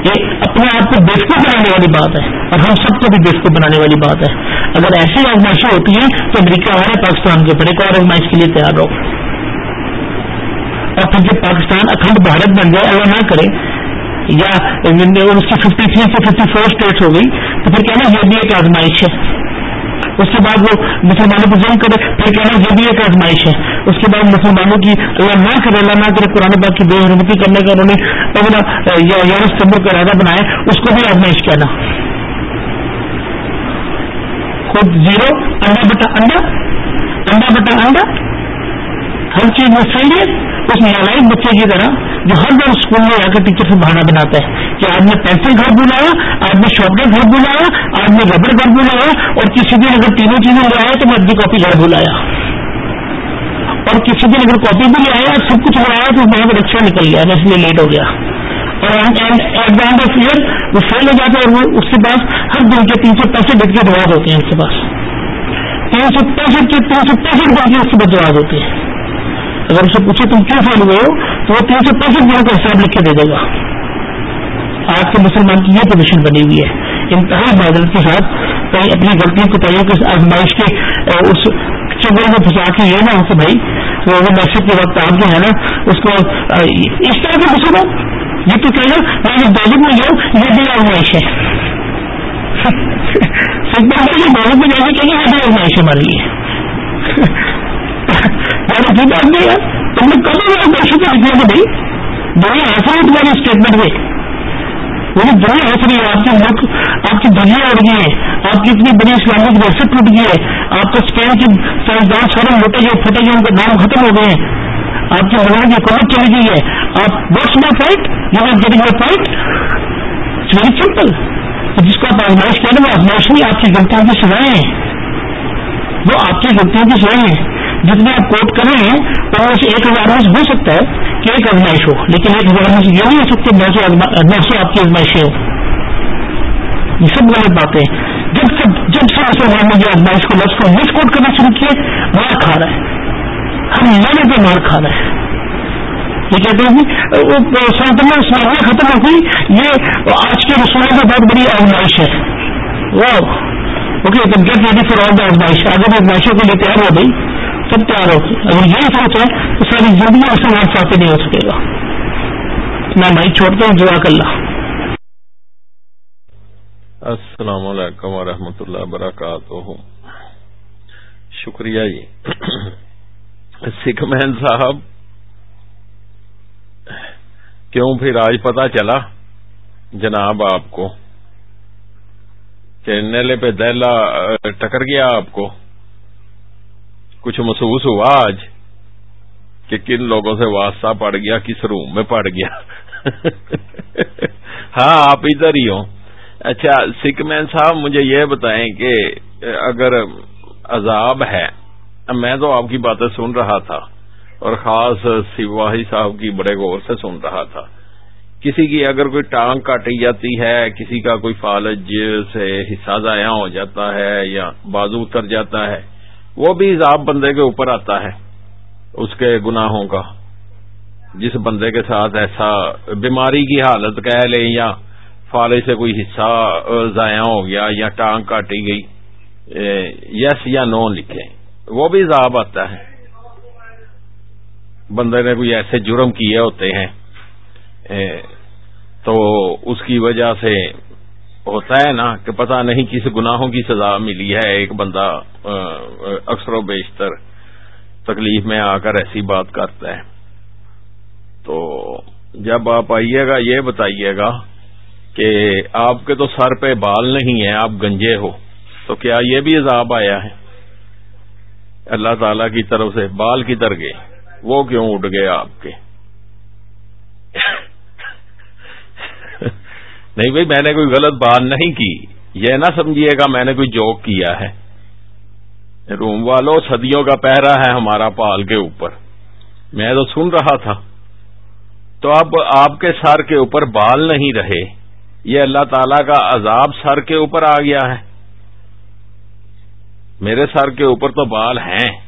یہ اپنے آپ کو بےفقوف بنانے والی بات ہے اور ہم سب کو بھی بےفقوف بنانے والی بات ہے۔ اگر ایسی آزمائشیں ہوتی ہیں تو امریکہ اور پاکستان کے اوپر ایک اور آزمائش کے لیے تیار ہو اور پھر جب پاکستان اکھنڈ بھارت بن جائے، اللہ نہ کرے، یا اس کی ففٹی تھری سے ففٹی فور اسٹیٹس ہو گئی، تو پھر کہنا یہ بھی ایک آزمائش ہے۔ اس کے بعد وہ مسلمانوں کو ظلم کرے، پھر کہنا یہ بھی ایک آزمائش ہے۔ اس کے بعد مسلمانوں کی اللہ نہ کرے، اللہ نہ کرے، قرآن پاک کی بے حرمتی کرنے کا انہوں نے اپنا تمبر کا ارادہ بنایا، اس کو بھی آزمائش کہنا خود زیرو، انڈا بٹا انڈا انڈا بٹا انڈا۔ ہر چیز میں صحیح ہے اس نالائک بچے کی طرح جو ہر بار اسکول میں آ کر ٹیچر سے بہانا بناتا ہے کہ آج نے پینسل گھر بلایا آج نے شاپنر گھر بلایا آج نے ربڑ گھر بلایا اور کسی دن اگر تینوں چیزیں لے آیا تو میں ادبی کاپی گھر بلایا۔ اور کسی دن اگر کاپی بھی لے آیا سب کچھ بنایا تو وہاں پر رکشا نکل گیا، میں اس لیے لیٹ ہو گیا۔ اور ایئر وہ فیل ہو جاتا ہے اور وہ اس کے پاس ہر دن کے تین سو پینسٹھ ڈٹ کے جواب ہوتے ہیں اس کے پاس۔ تین سو پینسٹھ کے تین سو پینسٹھ دن کے اس کے بعد جواب ہوتے ہیں۔ اگر اسے پوچھے تم کیوں فیل ہوئے ہو، تو وہ تین سو پینسٹھ دنوں کا حساب لکھ کے دے دے گا۔ آج کے مسلمان کی یہ پوزیشن بنی ہوئی ہے۔ انتہائی معذرت کے ساتھ کہیں اپنی غلطیوں کو تعین کے آزمائش کے اس چبر میں پھنسا کے یہ نہ ہو کہ بھائی، وہ میسج کے وقت آپ جو ہے نا، اس کو اس طرح کے مسلمان۔ یہ تو کہنا میں دولت میں جاؤں، یہ بھی آزمائش ہے۔ (laughs) دولت میں جانے کے لیے یہ بھی آزمائش ہے۔ ہمارے (laughs) لیے کی بات نہیں ہے۔ تم نے کبھی میرے پیسے کو لکھنا تھا بھائی دنیا ایسا ہے تمہاری اسٹیٹمنٹ میں وہ دنیا ایسا نہیں ہے آپ کے ملک، آپ کی دنیا اڑ گئی ہے۔ آپ کی اتنی بڑی اسلامک ریاست ٹوٹ گئی ہے۔ آپ کا اسپین کی سائنسدان سارے موٹے گئے پھٹے گئے ان کے نام ختم ہو گئے ہیں۔ آپ کی ملک کی حکومت چلی گئی ہے۔ آپ what's my fight you are getting my fight it's very simple جس کو آپ آزمائش کہہ رہے وہ آزمائش نہیں، آپ کی غلطیوں کی سزائیں ہیں۔ وہ آپ کی غلطیوں کی سزائیں ہیں۔ جتنے آپ کوٹ کر رہے ہیں ان میں سے ایک ہزار میں ہو سکتا ہے کہ ایک ازمائش ہو، لیکن ایک ہزار میں سے یہ نہیں ہو سکتے نو سو نو سو آپ کی ازمائشیں ہو۔ یہ سب غلط باتیں جب سب جب سے مسلمان نے جو ازمائش کو لفظ کو مس کوٹ کرنا شروع کیے، مار کھا رہا ہے۔ ہم لینے پہ مار کھا رہا ہے۔ یہ کہتے ہیں کہ سلطنت اسلامیہ ختم ہو گئی یہ آج کے رسوئی میں بہت بڑی آزمائش ہے۔ وہ اوکے تم get ready for all the آزمائش۔ اگر آزمائشوں کے لیے تیار ہو گئی۔ سب تیار ہو۔ اگر یہی سوچ ہے تو ساری زندگی اس سے ساتھی نہیں ہو سکے گا۔ میں بھائی چھوڑتا ہوں جزاک اللہ۔ السلام علیکم ورحمۃ اللہ وبرکاتہ۔ شکریہ جی۔ سکھ مین صاحب، کیوں پھر آج پتا چلا؟ جناب آپ کو۔ کہ نیلے پہ دہلا، ٹکر گیا آپ کو۔ کچھ محسوس ہوا آج کہ کن لوگوں سے واسطہ پڑ گیا، کس روم میں پڑ گیا؟ (laughs) ہاں آپ ادھر ہی ہوں۔ اچھا سکھ مین صاحب، مجھے یہ بتائیں کہ اگر عذاب ہے، میں تو آپ کی باتیں سن رہا تھا اور خاص سواہی صاحب کی بڑے غور سے سن رہا تھا۔ کسی کی اگر کوئی ٹانگ کاٹی جاتی ہے، کسی کا کوئی فالج سے حصہ ضائع ہو جاتا ہے یا بازو اتر جاتا ہے وہ بھی عذاب بندے کے اوپر آتا ہے، اس کے گناہوں کا۔ جس بندے کے ساتھ ایسا بیماری کی حالت کہہ لیں یا فالج سے کوئی حصہ ضائع ہو گیا یا ٹانگ کاٹی گئی یس یا نو لکھیں، وہ بھی عذاب آتا ہے۔ بندے نے کوئی ایسے جرم کیے ہوتے ہیں تو اس کی وجہ سے ہوتا ہے نا کہ پتہ نہیں کس گناہوں کی سزا ملی ہے ایک بندہ اکثر و بیشتر تکلیف میں آ کر ایسی بات کرتا ہے۔ تو جب آپ آئیے گا، یہ بتائیے گا کہ آپ کے تو سر پہ بال نہیں ہیں، آپ گنجے ہو۔ تو کیا یہ بھی عذاب آیا ہے؟ اللہ تعالی کی طرف سے بال کی در گئے؟ وہ کیوں اٹھ گئے آپ کے؟ نہیں بھائی، میں نے کوئی غلط بات نہیں کی۔ یہ نہ سمجھیے گا میں نے کوئی جوک کیا ہے۔ روم والوں صدیوں کا پہرا ہے ہمارا پال کے اوپر۔ میں تو سن رہا تھا۔ تو اب آپ کے سر کے اوپر بال نہیں رہے۔ یہ اللہ تعالی کا عذاب سر کے اوپر آ گیا ہے۔ میرے سر کے اوپر تو بال ہیں۔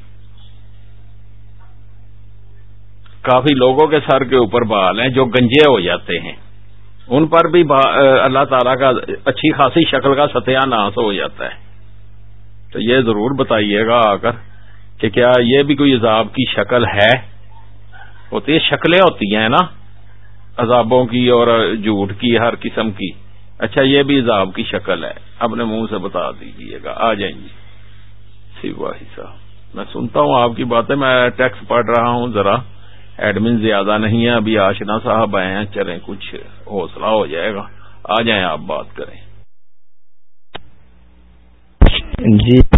کافی لوگوں کے سر کے اوپر بال ہیں جو گنجے ہو جاتے ہیں۔ ان پر بھی اللہ تعالی کا اچھی خاصی شکل کا ستیہ ناس ہو جاتا ہے۔ تو یہ ضرور بتائیے گا آ کر کہ کیا یہ بھی کوئی عذاب کی شکل ہے؟ ہوتی ہے، شکلیں ہوتی ہیں نا، عذابوں کی اور جھوٹ کی، ہر قسم کی۔ اچھا یہ بھی عذاب کی شکل ہے۔ اپنے منہ سے بتا دیجیے گا۔ آ جائیں جی۔ گی سی صاحب، میں سنتا ہوں آپ کی باتیں، میں ٹیکس پڑھ رہا ہوں ذرا۔ ایڈمن زیادہ نہیں ہے ابھی آشنا صاحب آئے ہیں۔ چلیں، کچھ حوصلہ ہو جائے گا۔ آ جائیں، آپ بات کریں۔ جی۔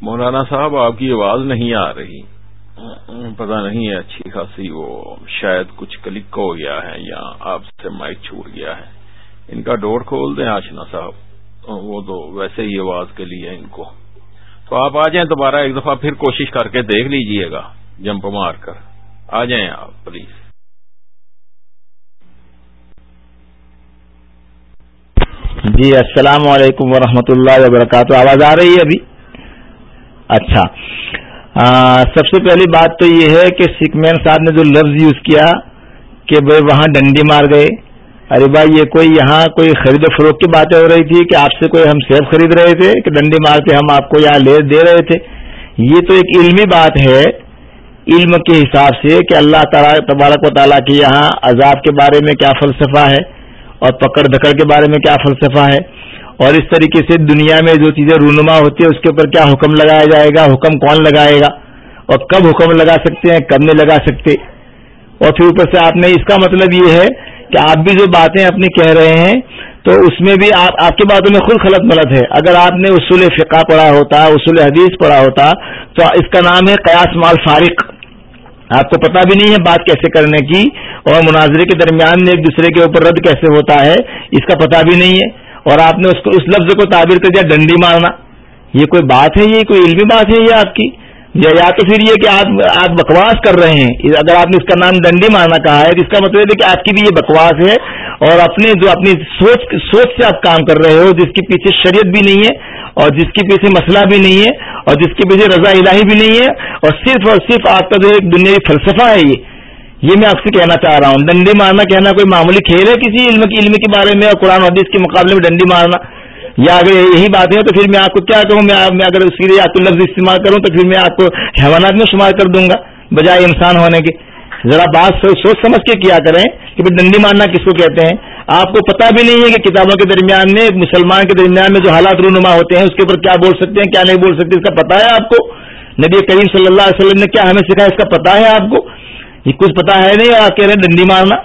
مولانا صاحب، آپ کی آواز نہیں آ رہی۔ پتہ نہیں ہے اچھی خاصی وہ شاید کچھ کلک ہو گیا ہے یا آپ سے مائک چھوٹ گیا ہے۔ ان کا ڈور کھول دیں آشنا صاحب۔ وہ تو ویسے ہی آواز کے لیے ان کو۔ تو آپ آ جائیں دوبارہ ایک دفعہ پھر کوشش کر کے دیکھ لیجیے گا۔ جمپ مار کر۔ آ جائیں آپ، پلیز۔ جی السلام علیکم ورحمۃ اللہ وبرکاتہ۔ آواز آ رہی ہے ابھی؟ اچھا۔ سب سے پہلی بات تو یہ ہے کہ سکھ مین صاحب نے جو لفظ یوز کیا کہ بھائی وہاں ڈنڈی مار گئے۔ ارے بھائی، یہ کوئی یہاں کوئی خرید و فروخت کی باتیں ہو رہی تھی کہ آپ سے کوئی ہم سیب خرید رہے تھے کہ ڈنڈی مار کے ہم آپ کو یہاں لے دے رہے تھے؟ یہ تو ایک علمی بات ہے۔ علم کے حساب سے کہ اللہ تعالیٰ تبارک و تعالیٰ کے یہاں عذاب کے بارے میں کیا فلسفہ ہے اور پکڑ دھکڑ کے بارے میں کیا فلسفہ ہے۔ اور اس طریقے سے دنیا میں جو چیزیں رونما ہوتی ہے اس کے اوپر کیا حکم لگایا جائے گا؟ حکم کون لگائے گا؟ اور کب حکم لگا سکتے ہیں؟ کب نہیں لگا سکتے؟ اور پھر اوپر سے آپ نے اس کا مطلب یہ ہے کہ آپ بھی جو باتیں اپنی کہہ رہے ہیں، تو اس میں بھی آپ آپ کی باتوں میں خود خلط ملت ہے۔ اگر آپ نے اصول فقہ پڑھا ہوتا، اصول حدیث پڑھا ہوتا، تو اس کا نام ہے قیاس مال فارق۔ آپ کو پتا بھی نہیں ہے بات کیسے کرنے کی اور مناظرے کے درمیان میں ایک دوسرے کے اوپر رد کیسے ہوتا ہے، اس کا پتا بھی نہیں ہے۔ اور آپ نے اس کو اس لفظ کو تعبیر کر دیا، ڈنڈی مارنا. یہ کوئی بات ہے، یہ کوئی علمی بات ہے یہ آپ کی؟ یا تو پھر یہ کہ آپ آپ بکواس کر رہے ہیں؟ اگر آپ نے اس کا نام ڈنڈی مارنا کہا ہے تو اس کا مطلب ہے کہ آپ کی بھی یہ بکواس ہے اور اپنے جو اپنی سوچ سوچ سے آپ کام کر رہے ہو، جس کے پیچھے شریعت بھی نہیں ہے اور جس کے پیچھے مسئلہ بھی نہیں ہے اور جس کے پیچھے رضا الہی بھی نہیں ہے اور صرف اور صرف آپ کا جو ایک دنیا فلسفہ ہے یہ یہ میں آپ سے کہنا چاہ رہا ہوں ڈنڈی مارنا کہنا کوئی معمولی کھیل ہے کسی علم کی، علم کے بارے میں اور قرآن حدیث کے مقابلے میں ڈنڈی مارنا؟ یا اگر یہی بات ہے تو پھر میں آپ کو کیا کہوں؟ میں اگر اس کے لیے آپ کو لفظ استعمال کروں تو پھر میں آپ کو حیوانات میں شمار کر دوں گا، بجائے انسان ہونے کے۔ ذرا بات سوچ سمجھ کے کیا کریں کہ ڈنڈی مارنا کس کو کہتے ہیں؟ آپ کو پتا بھی نہیں ہے کہ کتابوں کے درمیان میں، مسلمان کے درمیان میں جو حالات رونما ہوتے ہیں، اس کے اوپر کیا بول سکتے ہیں، کیا نہیں بول سکتے، اس کا پتا ہے آپ کو؟ نبی کریم صلی اللہ علیہ وسلم نے کیا ہمیں سکھایا، اس کا پتا ہے آپ کو۔ یہ کچھ پتا ہے نہیں، آپ کہہ رہے ہیں ڈنڈی مارنا۔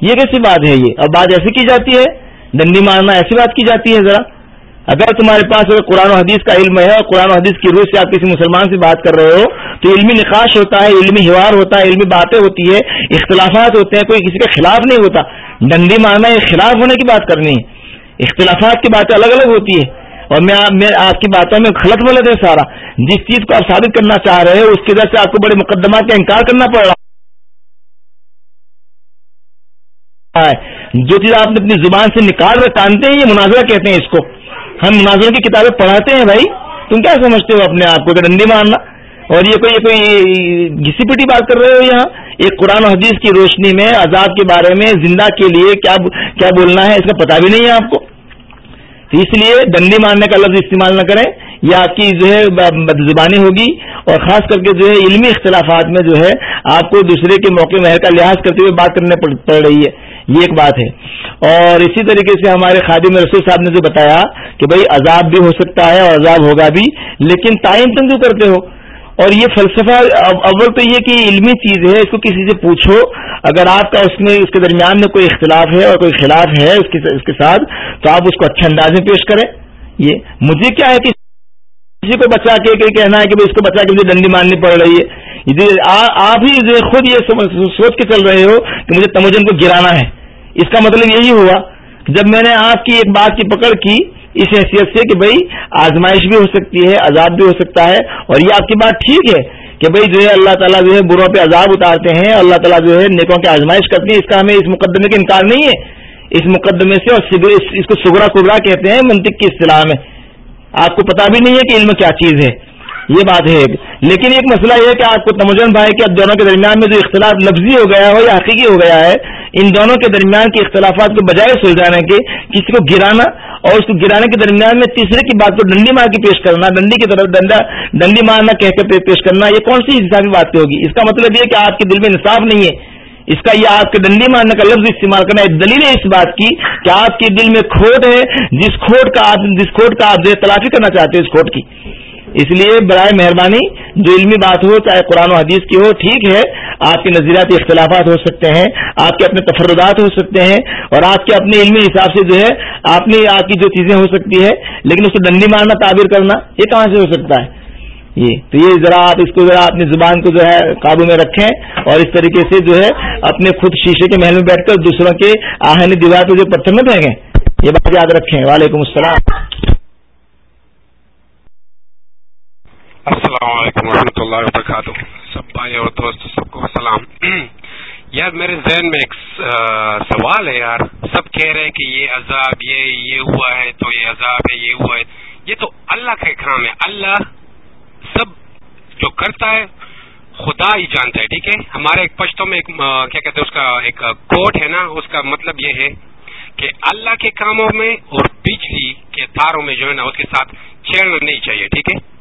یہ کیسی بات ہے یہ؟ اب بات ایسی کی جاتی ہے، ڈنڈی مارنا ایسی بات کی جاتی ہے ذرا۔ اگر تمہارے پاس اگر قرآن و حدیث کا علم ہے اور قرآن و حدیث کی روح سے آپ کسی مسلمان سے بات کر رہے ہو، تو علمی نقاش ہوتا ہے علمی ہیوار ہوتا ہے علمی باتیں ہوتی ہے، اختلافات ہوتے ہیں، کوئی کسی کے خلاف نہیں ہوتا۔ ڈنڈی مارنا یہ خلاف ہونے کی بات کرنی ہے۔ اختلافات کی باتیں الگ الگ ہوتی ہے اور میں آپ کی باتوں میں غلط ملت ہے سارا۔ جس چیز کو آپ ثابت کرنا چاہ رہے ہو، اس کی وجہ سے آپ کو بڑے مقدمات کا انکار کرنا پڑ رہا ہے جو چیز آپ نے اپنی زبان سے نکال کر ٹانتے ہیں، یہ مناظرہ کہتے ہیں اس کو۔ ہم مناظروں کی کتابیں پڑھاتے ہیں بھائی۔ تم کیا سمجھتے ہو اپنے آپ کو؟ ڈنڈی مارنا۔ اور یہ کوئی کوئی گھسی پٹی بات کر رہے ہو یہاں؟ ایک قرآن و حدیث کی روشنی میں، عذاب کے بارے میں زندہ کے لیے کیا کیا بولنا ہے، اس کا پتا بھی نہیں ہے آپ کو۔ تو اس لیے ڈنڈی مارنے کا لفظ استعمال نہ کریں۔ یہ آپ کی جو ہے زبانی ہوگی۔ اور خاص کر کے جو ہے علمی اختلافات میں جو ہے، آپ کو دوسرے کے موقع مہر کا لحاظ کرتے ہوئے بات کرنے پڑ رہی ہے۔ یہ ایک بات ہے۔ اور اسی طریقے سے ہمارے خادم رسول صاحب نے جو بتایا کہ بھائی عذاب بھی ہو سکتا ہے اور عذاب ہوگا بھی، لیکن تعین تم جو کرتے ہو۔ اور یہ فلسفہ اول تو یہ کہ علمی چیز ہے، اس کو کسی سے پوچھو۔ اگر آپ کا اس میں اس کے درمیان میں کوئی اختلاف ہے اور کوئی خلاف ہے اس کے ساتھ، تو آپ اس کو اچھے انداز میں پیش کریں۔ یہ مجھے کیا ہے کہ کسی کو بچا کے کہنا ہے کہ اس کو بچا کے مجھے ڈنڈی مارنی پڑ رہی ہے۔ آپ ہی خود یہ سوچ کے چل رہے ہو کہ مجھے تموجن کو گرانا ہے۔ اس کا مطلب یہی ہوا۔ جب میں نے آپ کی ایک بات کی پکڑ کی اس حیثیت سے کہ بھائی آزمائش بھی ہو سکتی ہے، عذاب بھی ہو سکتا ہے اور یہ آپ کی بات ٹھیک ہے کہ بھائی جو ہے اللہ تعالیٰ جو ہے بروں پہ عذاب اتارتے ہیں، اللہ تعالیٰ جو ہے نیکوں کی آزمائش کرتی ہیں۔ اس کا ہمیں اس مقدمے کا انکار نہیں ہے۔ اس مقدمے سے اور اس کو سگرا کبرا کہتے ہیں، منطق کی اصطلاح میں۔ آپ کو پتا بھی نہیں ہے کہ علم کیا چیز ہے۔ یہ بات ہے ایک۔ لیکن ایک مسئلہ یہ ہے کہ آپ کو تمجن بھائی کے دونوں کے درمیان میں جو اختلاف لفظی ہو گیا ہو یا حقیقی ہو گیا ہے، ان دونوں کے درمیان کے اختلافات کو بجائے سلجھانے کے کسی کو گرانا اور اس کو گرانے کے درمیان میں تیسرے کی بات کو ڈنڈی مار کے پیش کرنا، ڈنڈی کی طرف ڈنڈا، ڈنڈی مارنا کہہ کے پیش کرنا، یہ کون سی حسابی بات ہوگی؟ اس کا مطلب یہ کہ آپ کے دل میں انصاف نہیں ہے۔ اس کا یہ آپ کے ڈنڈی مارنے کا لفظ استعمال کرنا ایک دلیل ہے اس بات کی کہ آپ کے دل میں کھوٹ ہے، جس کھوٹ کا آپ جس کھوٹ کا آپ تلافی کرنا چاہتے ہیں اس کھوٹ کی۔ اس لیے برائے مہربانی جو علمی بات ہو، چاہے قرآن و حدیث کی ہو، ٹھیک ہے، آپ کے نظریاتی اختلافات ہو سکتے ہیں، آپ کے اپنے تفردات ہو سکتے ہیں، اور آپ کے اپنے علمی حساب سے جو ہے، آپ نے آپ کی جو چیزیں ہو سکتی ہے لیکن اس کو ڈنڈی مارنا، تعبیر کرنا، یہ کہاں سے ہو سکتا ہے؟ یہ، تو یہ ذرا آپ اس کو ذرا اپنی زبان کو جو ہے قابو میں رکھیں، اور اس طریقے سے جو ہے اپنے خود شیشے کے محل میں بیٹھ کر دوسروں کے آہنی دیوار پہ جو پتھر میں پھینکیں، یہ بات یاد رکھیں۔ وعلیکم السلام۔ السلام علیکم و رحمۃ اللہ وبرکاتہ۔ سب بھائی اور دوست، سب کو السلام۔ (clears throat) یار میرے ذہن میں ایک سوال ہے یار۔ سب کہہ رہے ہیں کہ یہ عذاب، یہ یہ ہوا ہے تو یہ عذاب ہے، یہ ہوا ہے۔ یہ تو اللہ کا اکرام ہے۔ اللہ سب جو کرتا ہے، خدا ہی جانتا ہے، ٹھیک ہے؟ ہمارے ایک پشتوں میں ایک کیا کہتے ہیں اس کا، ایک کوٹ ہے نا؟ اس کا مطلب یہ ہے کہ اللہ کے کاموں میں اور بجلی کے تاروں میں جو ہے نا، اس کے ساتھ چھیڑنا نہیں چاہیے، ٹھیک ہے؟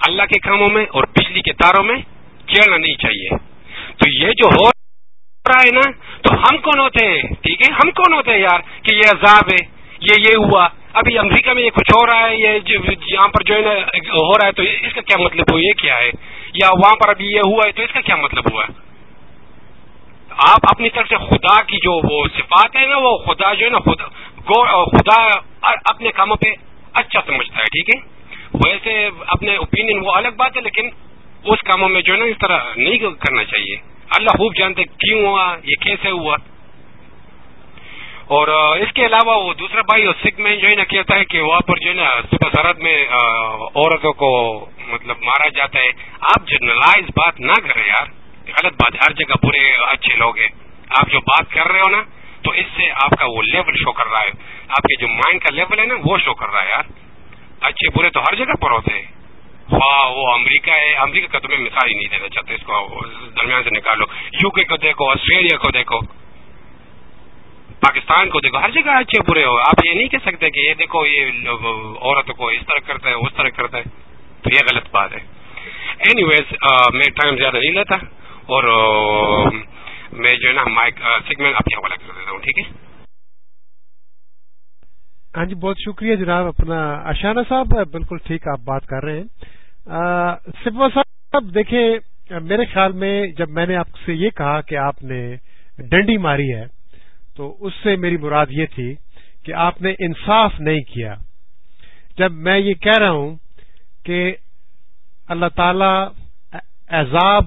اللہ کے کاموں میں اور بجلی کے تاروں میں چھیڑنا نہیں چاہیے۔ تو یہ جو ہو رہا ہے نا، تو ہم کون ہوتے ہیں؟ ٹھیک ہے؟ ہم کون ہوتے ہیں یار کہ یہ عذاب ہے، یہ یہ ہوا۔ ابھی امریکہ میں یہ کچھ ہو رہا ہے، یہ یہاں پر جو ہے نا، ہو رہا ہے، تو اس کا کیا مطلب ہو یہ کیا ہے؟ یا وہاں پر ابھی یہ ہوا ہے، تو اس کا کیا مطلب ہوا؟ ہے آپ اپنی طرف سے خدا کی جو وہ صفات ہے نا، وہ خدا جو ہے نا، خدا خدا اپنے کاموں پہ اچھا سمجھتا ہے، ٹھیک ہے؟ ویسے اپنے اوپینین وہ الگ بات ہے، لیکن اس کاموں میں جو ہے نا، اس طرح نہیں کرنا چاہیے۔ اللہ خوب جانتے کیوں ہوا، یہ کیسے ہوا۔ اور اس کے علاوہ وہ دوسرا بھائی اور سکھ میں جو ہے نا کہتا ہے کہ وہاں پر جو ہے نا، صبح سرحد میں عورتوں کو مطلب مارا جاتا ہے۔ آپ جنرلائز بات نہ کریں یار غلط بات ہر جگہ برے، اچھے لوگ ہیں۔ آپ جو بات کر رہے ہو نا، تو اس سے آپ کا وہ لیول شو کر رہا ہے۔ آپ کے جو مائنڈ کا لیول ہے نا، وہ شو کر رہا ہے یار۔ اچھے برے تو ہر جگہ پر ہوتے ہیں۔ وہ امریکہ ہے، امریکہ کا تو میں مثال ہی نہیں دینا چاہتا اس کو درمیان سے نکالو۔ یو کے کو دیکھو، آسٹریلیا کو دیکھو۔ پاکستان کو دیکھو، ہر جگہ اچھے برے ہو۔ آپ یہ نہیں کہہ سکتے کہ یہ دیکھو، یہ عورتوں کو اس طرح کرتا ہے، اس طرح کرتا ہے۔ تو یہ غلط بات ہے۔ اینی ویز میں ٹائم زیادہ نہیں لیتا۔ اور میں جو ہے نا مائک سیگمنٹ آپ کے حوالہ کر دیتا ہوں، ٹھیک ہے؟ ہاں جی بہت شکریہ جناب، اپنا اشانہ صاحب، بالکل ٹھیک آپ بات کر رہے ہیں۔ سپوا صاحب، دیکھیں، میرے خیال میں جب میں نے آپ سے یہ کہا کہ آپ نے ڈنڈی ماری ہے، تو اس سے میری مراد یہ تھی کہ آپ نے انصاف نہیں کیا۔ جب میں یہ کہہ رہا ہوں کہ اللہ تعالی عذاب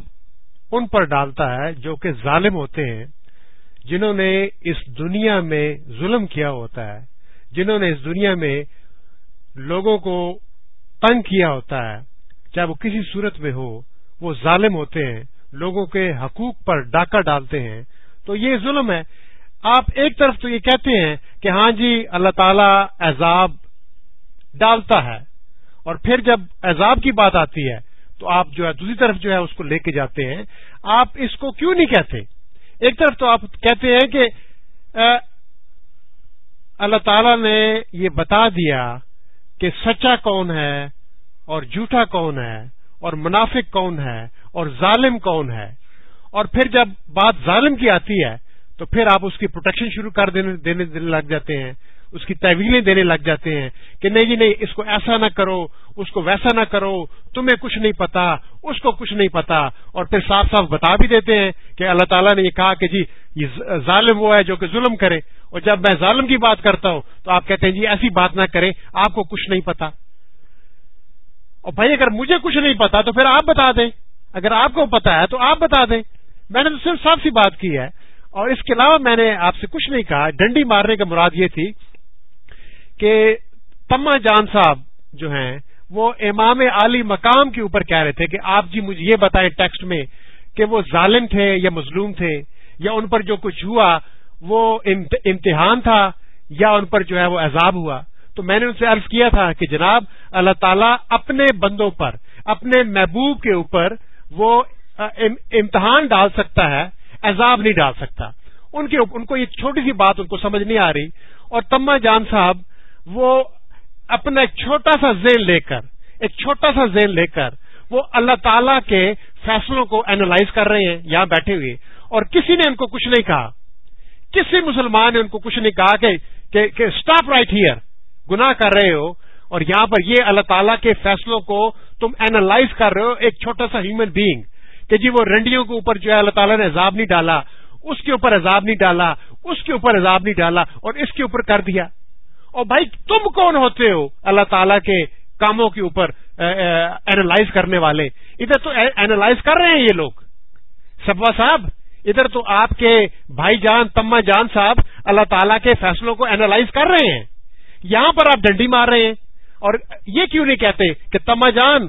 ان پر ڈالتا ہے جو کہ ظالم ہوتے ہیں، جنہوں نے اس دنیا میں ظلم کیا ہوتا ہے جنہوں نے اس دنیا میں لوگوں کو تنگ کیا ہوتا ہے، چاہے وہ کسی صورت میں ہو، وہ ظالم ہوتے ہیں، لوگوں کے حقوق پر ڈاکہ ڈالتے ہیں۔ تو یہ ظلم ہے۔ آپ ایک طرف تو یہ کہتے ہیں کہ ہاں جی اللہ تعالی عذاب ڈالتا ہے، اور پھر جب عذاب کی بات آتی ہے، تو آپ جو ہے دوسری طرف جو ہے اس کو لے کے جاتے ہیں۔ آپ اس کو کیوں نہیں کہتے؟ ایک طرف تو آپ کہتے ہیں کہ اللہ تعالی نے یہ بتا دیا کہ سچا کون ہے اور جھوٹا کون ہے اور منافق کون ہے اور ظالم کون ہے۔ اور پھر جب بات ظالم کی آتی ہے، تو پھر آپ اس کی پروٹیکشن شروع کر دینے دینے لگ جاتے ہیں۔ اس کی تحویلیں دینے لگ جاتے ہیں کہ نہیں جی نہیں، اس کو ایسا نہ کرو، اس کو ویسا نہ کرو، تمہیں کچھ نہیں پتا، اس کو کچھ نہیں پتا۔ اور پھر صاف صاف بتا بھی دیتے ہیں کہ اللہ تعالیٰ نے یہ کہا کہ جی یہ ظالم وہ ہے جو کہ ظلم کرے۔ اور جب میں ظالم کی بات کرتا ہوں تو آپ کہتے ہیں جی ایسی بات نہ کرے آپ کو کچھ نہیں پتا۔ اور بھائی، اگر مجھے کچھ نہیں پتا تو پھر آپ بتا دیں۔ اگر آپ کو پتا ہے تو آپ بتا دیں۔ میں نے تو صرف صاف سی بات کی ہے۔ اور اس کے علاوہ میں نے آپ سے کچھ نہیں کہا، ڈنڈی مارنے کا مراد یہ تھی کہ تما جان صاحب جو ہیں، وہ امام علی مقام کے اوپر کہہ رہے تھے کہ آپ جی مجھے یہ بتائیں ٹیکسٹ میں کہ وہ ظالم تھے یا مظلوم تھے یا ان پر جو کچھ ہوا، وہ امتحان تھا یا ان پر جو ہے وہ عذاب ہوا؟ تو میں نے ان سے عرض کیا تھا کہ جناب، اللہ تعالیٰ اپنے بندوں پر، اپنے محبوب کے اوپر وہ امتحان ڈال سکتا ہے، عذاب نہیں ڈال سکتا۔ ان کے ان کو یہ چھوٹی سی بات ان کو سمجھ نہیں آ رہی۔ اور تما جان صاحب وہ اپنا ایک چھوٹا سا ذیل لے کر، ایک چھوٹا سا ذیل لے کر وہ اللہ تعالی کے فیصلوں کو اینالائز کر رہے ہیں، یہاں بیٹھے ہوئے۔ اور کسی نے ان کو کچھ نہیں کہا۔ کسی مسلمان نے ان کو کچھ نہیں کہا کہ اسٹاپ رائٹ ہیئر گنا کر رہے ہو۔ اور یہاں پر یہ اللہ تعالیٰ کے فیصلوں کو تم اینالائز کر رہے ہو، ایک چھوٹا سا ہیومن بینگ کہ جی وہ رنڈیوں کے اوپر جو ہے اللہ تعالیٰ نے عذاب نہیں ڈالا، اس کے اوپر عذاب نہیں ڈالا، اس کے اوپر عذاب نہیں ڈالا اور اس کے اوپر کر دیا۔ اور بھائی تم کون ہوتے ہو اللہ تعالیٰ کے کاموں کے اوپر اینالائز کرنے والے؟ ادھر تو اینالائز کر رہے ہیں یہ لوگ۔ سبوا صاحب، ادھر تو آپ کے بھائی جان تما جان صاحب اللہ تعالیٰ کے فیصلوں کو اینالائز کر رہے ہیں۔ یہاں پر آپ ڈنڈی مار رہے ہیں۔ اور یہ کیوں نہیں کہتے کہ تما جان،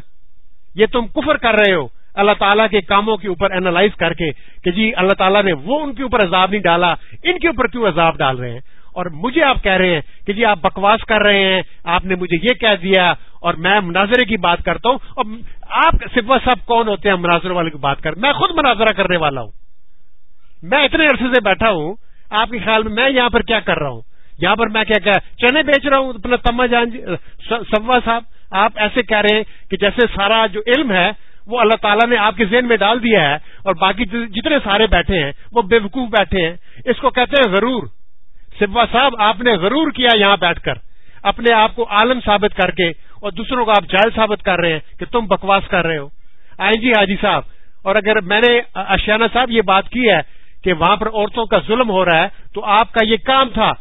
یہ تم کفر کر رہے ہو؟ اللہ تعالیٰ کے کاموں کے اوپر اینالائز کر کے کہ جی اللہ تعالیٰ نے وہ ان کے اوپر عذاب نہیں ڈالا، ان کے اوپر کیوں عذاب ڈال رہے ہیں؟ اور مجھے آپ کہہ رہے ہیں کہ جی آپ بکواس کر رہے ہیں، آپ نے مجھے یہ کہہ دیا اور میں مناظرے کی بات کرتا ہوں۔ اور آپ سپا صاحب کون ہوتے ہیں مناظر والے کی بات کر میں خود مناظرہ کرنے والا ہوں۔ میں اتنے عرصے سے بیٹھا ہوں، آپ کے خیال میں میں یہاں پر کیا کر رہا ہوں؟ یہاں پر میں کیا کہ چنے بیچ رہا ہوں، اپنا تما جان جی سوا صاحب۔ آپ ایسے کہہ رہے ہیں کہ جیسے سارا جو علم ہے، وہ اللہ تعالیٰ نے آپ کے ذہن میں ڈال دیا ہے اور باقی جتنے سارے بیٹھے ہیں، وہ بے وقوف بیٹھے ہیں۔ اس کو کہتے ہیں غرور۔ سبوا صاحب، آپ نے غرور کیا یہاں بیٹھ کر۔ اپنے آپ کو عالم ثابت کر کے اور دوسروں کو آپ جائز ثابت کر رہے ہیں کہ تم بکواس کر رہے ہو۔ آئیں جی حاجی صاحب، اور اگر میں نے اشیانہ صاحب یہ بات کی ہے کہ وہاں پر عورتوں کا ظلم ہو رہا ہے، تو آپ کا یہ کام تھا،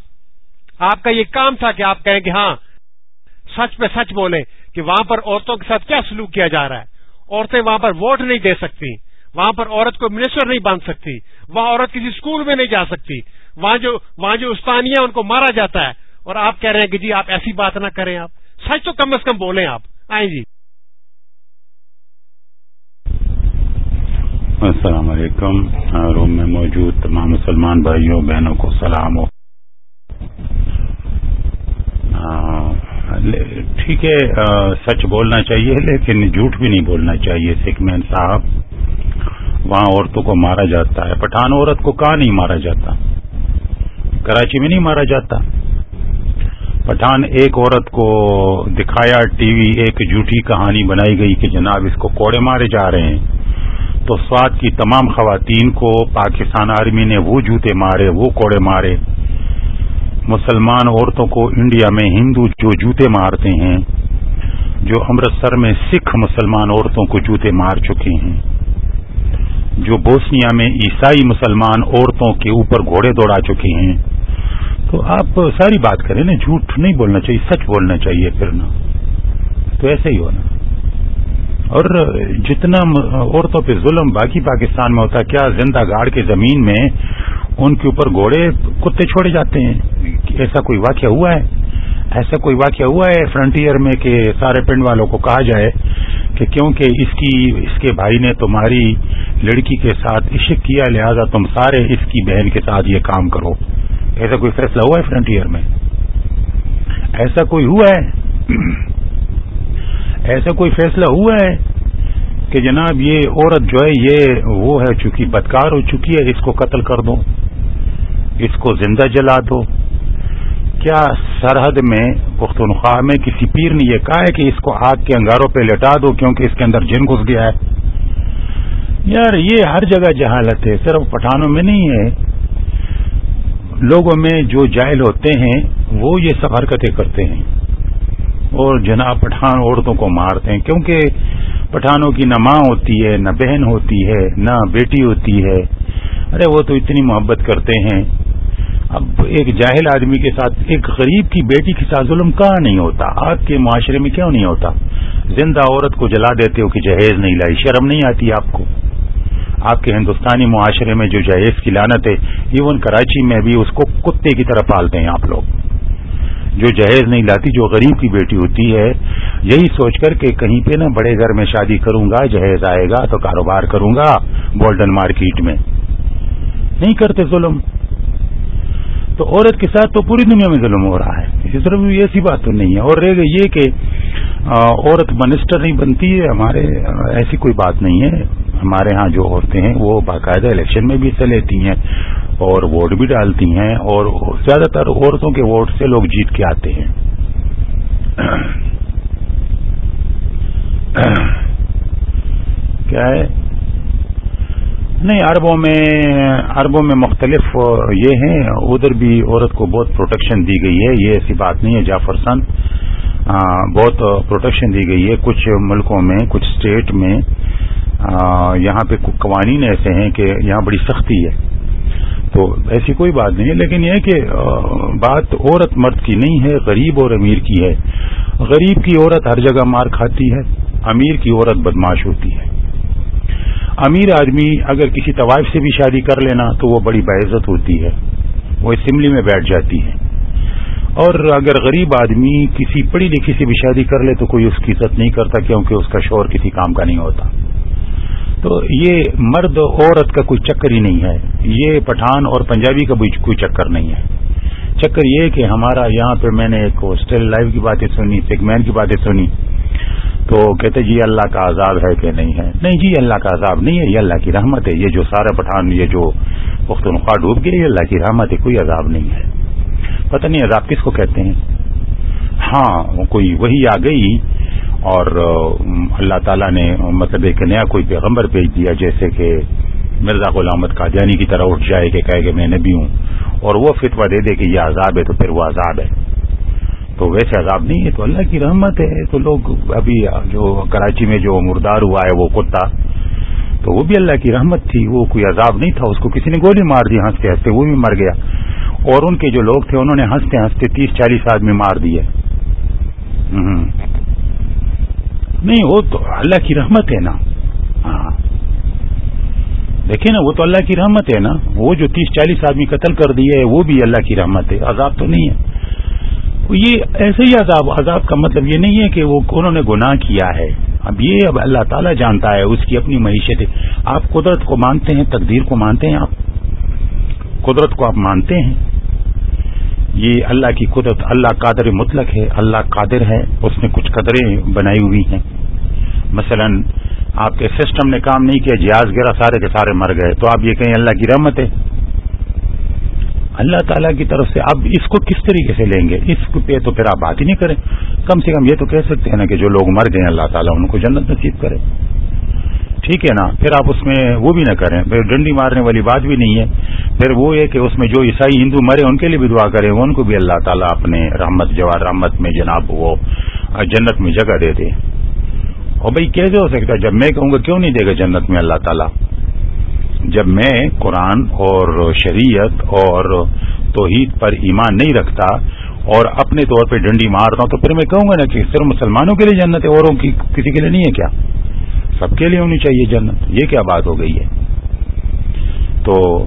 آپ کا یہ کام تھا کہ آپ کہیں کہ ہاں سچ پہ سچ بولیں کہ وہاں پر عورتوں کے ساتھ کیا سلوک کیا جا رہا ہے۔ عورتیں وہاں پر ووٹ نہیں دے سکتی وہاں پر عورت کو منسٹر نہیں بن سکتی، وہاں عورت کسی اسکول میں نہیں جا سکتی۔ وہاں جو وہاں جو استانیہ ان کو مارا جاتا ہے۔ اور آپ کہہ رہے ہیں کہ جی آپ ایسی بات نہ کریں آپ۔ سچ تو کم از کم بولیں آپ۔ آئیں جی۔ السلام علیکم۔ ہاں، روم میں موجود تمام مسلمان بھائیوں، بہنوں کو سلام۔ ہاں، ہو ٹھیک ہے سچ بولنا چاہیے، لیکن جھوٹ بھی نہیں بولنا چاہیے سکھ مین صاحب۔ وہاں عورتوں کو مارا جاتا ہے، پٹھان عورت کو کہاں نہیں مارا جاتا؟ کراچی میں نہیں مارا جاتا۔ پٹھان ایک عورت کو دکھایا، ٹی وی ایک جھوٹی کہانی بنائی گئی کہ جناب اس کو کوڑے مارے جا رہے ہیں۔ تو سواد کی تمام خواتین کو پاکستان آرمی نے وہ جوتے مارے، وہ کوڑے مارے۔ مسلمان عورتوں کو انڈیا میں ہندو جو جوتے مارتے ہیں، جو امرتسر میں سکھ مسلمان عورتوں کو جوتے مار چکے ہیں۔ جو بوسنیا میں عیسائی مسلمان عورتوں کے اوپر گھوڑے دوڑا چکے ہیں۔ تو آپ ساری بات کریں نا، جھوٹ نہیں بولنا چاہیے، سچ بولنا چاہیے پھر نا۔ تو ایسے ہی ہونا۔ اور جتنا عورتوں پہ ظلم باقی پاکستان میں ہوتا، کیا زندہ گاڑ کے زمین میں ان کے اوپر گھوڑے کتے چھوڑے جاتے ہیں؟ ایسا کوئی واقعہ ہوا ہے؟ ایسا کوئی واقعہ ہوا ہے فرنٹیئر میں کہ سارے پنڈ والوں کو کہا جائے کہ کیونکہ اس کی، اس کے بھائی نے تمہاری لڑکی کے ساتھ عشق کیا، لہذا تم سارے اس کی بہن کے ساتھ یہ کام کرو۔ ایسا کوئی فیصلہ ہوا ہے فرنٹیئر میں؟ ایسا کوئی ہوا ہے؟ ایسا کوئی فیصلہ ہوا ہے کہ جناب یہ عورت جو ہے، یہ وہ ہے، چونکہ بدکار ہو چکی ہے، اس کو قتل کر دو، اس کو زندہ جلا دو۔ کیا سرحد میں پختونخوا میں کسی پیر نے یہ کہا ہے کہ اس کو آگ کے انگاروں پہ لٹا دو کیونکہ اس کے اندر جن گھس گیا ہے؟ یار، یہ ہر جگہ جہالت ہے، صرف پٹھانوں میں نہیں ہے۔ لوگوں میں جو جائل ہوتے ہیں، وہ یہ سب حرکتیں کرتے ہیں۔ اور جناب پٹھان عورتوں کو مارتے ہیں، کیونکہ پٹھانوں کی نہ ماں ہوتی ہے، نہ بہن ہوتی ہے، نہ بیٹی ہوتی ہے۔ ارے، وہ تو اتنی محبت کرتے ہیں۔ اب ایک جاہل آدمی کے ساتھ ایک غریب کی بیٹی کے ساتھ ظلم کہاں نہیں ہوتا؟ آپ کے معاشرے میں کیوں نہیں ہوتا؟ زندہ عورت کو جلا دیتے ہو کہ جہیز نہیں لائی، شرم نہیں آتی آپ کو؟ آپ کے ہندوستانی معاشرے میں جو جہیز کی لانت ہے، ایون کراچی میں بھی اس کو کتے کی طرح پالتے ہیں آپ لوگ۔ جو جہیز نہیں لاتی، جو غریب کی بیٹی ہوتی ہے، یہی سوچ کر کہ کہیں پہ نا بڑے گھر میں شادی کروں گا، جہیز آئے گا تو کاروبار کروں گا، گولڈن مارکیٹ میں۔ نہیں کرتے ظلم۔ تو عورت کے ساتھ تو پوری دنیا میں ظلم ہو رہا ہے۔ اسی طرح بھی ایسی بات تو نہیں ہے۔ اور رہ گئی یہ کہ عورت منسٹر نہیں بنتی ہے، ہمارے، ایسی کوئی بات نہیں ہے۔ ہمارے ہاں جو عورتیں ہیں، وہ باقاعدہ الیکشن میں بھی حصہ لیتی ہیں اور ووٹ بھی ڈالتی ہیں اور زیادہ تر عورتوں کے ووٹ سے لوگ جیت کے آتے ہیں۔ (clears throat) کیا ہے؟ نہیں، عربوں میں عربوں میں مختلف یہ ہیں۔ ادھر بھی عورت کو بہت پروٹیکشن دی گئی ہے، یہ ایسی بات نہیں ہے۔ جعفر سن بہت پروٹیکشن دی گئی ہے۔ کچھ ملکوں میں، کچھ اسٹیٹ میں یہاں پہ قوانین ایسے ہیں کہ یہاں بڑی سختی ہے۔ تو ایسی کوئی بات نہیں ہے۔ لیکن یہ کہ بات عورت مرد کی نہیں ہے، غریب اور امیر کی ہے۔ غریب کی عورت ہر جگہ مار کھاتی ہے، امیر کی عورت بدماش ہوتی ہے۔ امیر آدمی اگر کسی طوائف سے بھی شادی کر لینا تو وہ بڑی باعزت ہوتی ہے۔ وہ اسمبلی میں بیٹھ جاتی ہے اور اگر غریب آدمی کسی پڑھی لکھی سے بھی شادی کر لے تو کوئی اس کی عزت نہیں کرتا کیونکہ اس کا شور کسی کام کا نہیں ہوتا۔ تو یہ مرد عورت کا کوئی چکر ہی نہیں ہے۔ یہ پٹھان اور پنجابی کا بھی کوئی چکر نہیں ہے۔ چکر یہ کہ ہمارا یہاں پہ میں نے ایک ہاسٹل لائف کی باتیں سنی سیگمین کی باتیں سنی۔ تو کہتے جی اللہ کا عذاب ہے کہ نہیں ہے؟ نہیں جی اللہ کا عذاب نہیں ہے، یہ اللہ کی رحمت ہے۔ یہ جو سارا پٹھان، یہ جو پختونخوا ڈوب گئے، یہ اللہ کی رحمت ہے، کوئی عذاب نہیں ہے۔ پتہ نہیں عذاب کس کو کہتے ہیں؟ ہاں کوئی وہی آ گئی اور اللہ تعالیٰ نے مطلب ایک نیا کوئی پیغمبر بھیج دیا، جیسے کہ مرزا غلامت قادیانی کی طرح اٹھ جائے کہ کہے کہ میں نبی ہوں، اور وہ فتوا دے دے کہ یہ عذاب ہے تو پھر وہ عذاب ہے۔ تو ویسے عذاب نہیں ہے، تو اللہ کی رحمت ہے۔ تو لوگ ابھی جو کراچی میں جو مردار ہوا ہے، وہ کتا، تو وہ بھی اللہ کی رحمت تھی۔ وہ کوئی عذاب نہیں تھا، اس کو کسی نے گولی مار دی ہنستے ہنستے، وہ بھی مر گیا۔ اور ان کے جو لوگ تھے، انہوں نے ہنستے ہنستے تیس چالیس آدمی مار دیے۔ نہیں، وہ تو اللہ کی رحمت ہے نا۔ ہاں۔ دیکھیں نا، وہ تو اللہ کی رحمت ہے نا۔ وہ جو تیس چالیس آدمی قتل کر دیے، وہ بھی اللہ کی رحمت ہے۔ عذاب تو نہیں ہے۔ یہ ایسے ہی عذاب عذاب کا مطلب یہ نہیں ہے کہ وہ انہوں نے گناہ کیا ہے۔ اب یہ اب اللہ تعالیٰ جانتا ہے، اس کی اپنی معیشت آپ قدرت کو مانتے ہیں، تقدیر کو مانتے ہیں آپ؟ قدرت کو آپ مانتے ہیں؟ یہ اللہ کی قدرت، اللہ قادر مطلق ہے، اللہ قادر ہے، اس نے کچھ قدریں بنائی ہوئی ہیں۔ مثلا، آپ کے سسٹم نے کام نہیں کیا، جہاز گرا، سارے کے سارے مر گئے۔ تو آپ یہ کہیں اللہ کی رحمت ہے؟ اللہ تعالیٰ کی طرف سے اب اس کو کس طریقے سے لیں گے؟ اس پہ تو پھر آپ بات ہی نہیں کریں۔ کم سے کم یہ تو کہہ سکتے ہیں نا کہ جو لوگ مر گئے اللہ تعالیٰ ان کو جنت نصیب کرے۔ ٹھیک ہے نا؟ پھر آپ اس میں وہ بھی نہ کریں۔ پھر ڈنڈی مارنے والی بات بھی نہیں ہے۔ پھر وہ ہے کہ اس میں جو عیسائی ہندو مرے ان کے لیے بھی دعا کریں ان کو بھی اللہ تعالیٰ اپنے رحمت، جوار رحمت میں جناب وہ جنت میں جگہ دے دے۔ اور بھائی کیسے ہو سکتا ہے؟ جب میں کہوں گا کیوں نہیں دے گا جنت میں اللہ تعالیٰ؟ جب میں قرآن اور شریعت اور توحید پر ایمان نہیں رکھتا اور اپنے طور پہ ڈنڈی مارتا ہوں تو پھر میں کہوں گا نا کہ صرف مسلمانوں کے لیے جنت ہے، اوروں کی کسی کے لیے نہیں ہے کیا؟ سب کے لیے ہونی چاہیے جنت۔ یہ کیا بات ہو گئی ہے؟ تو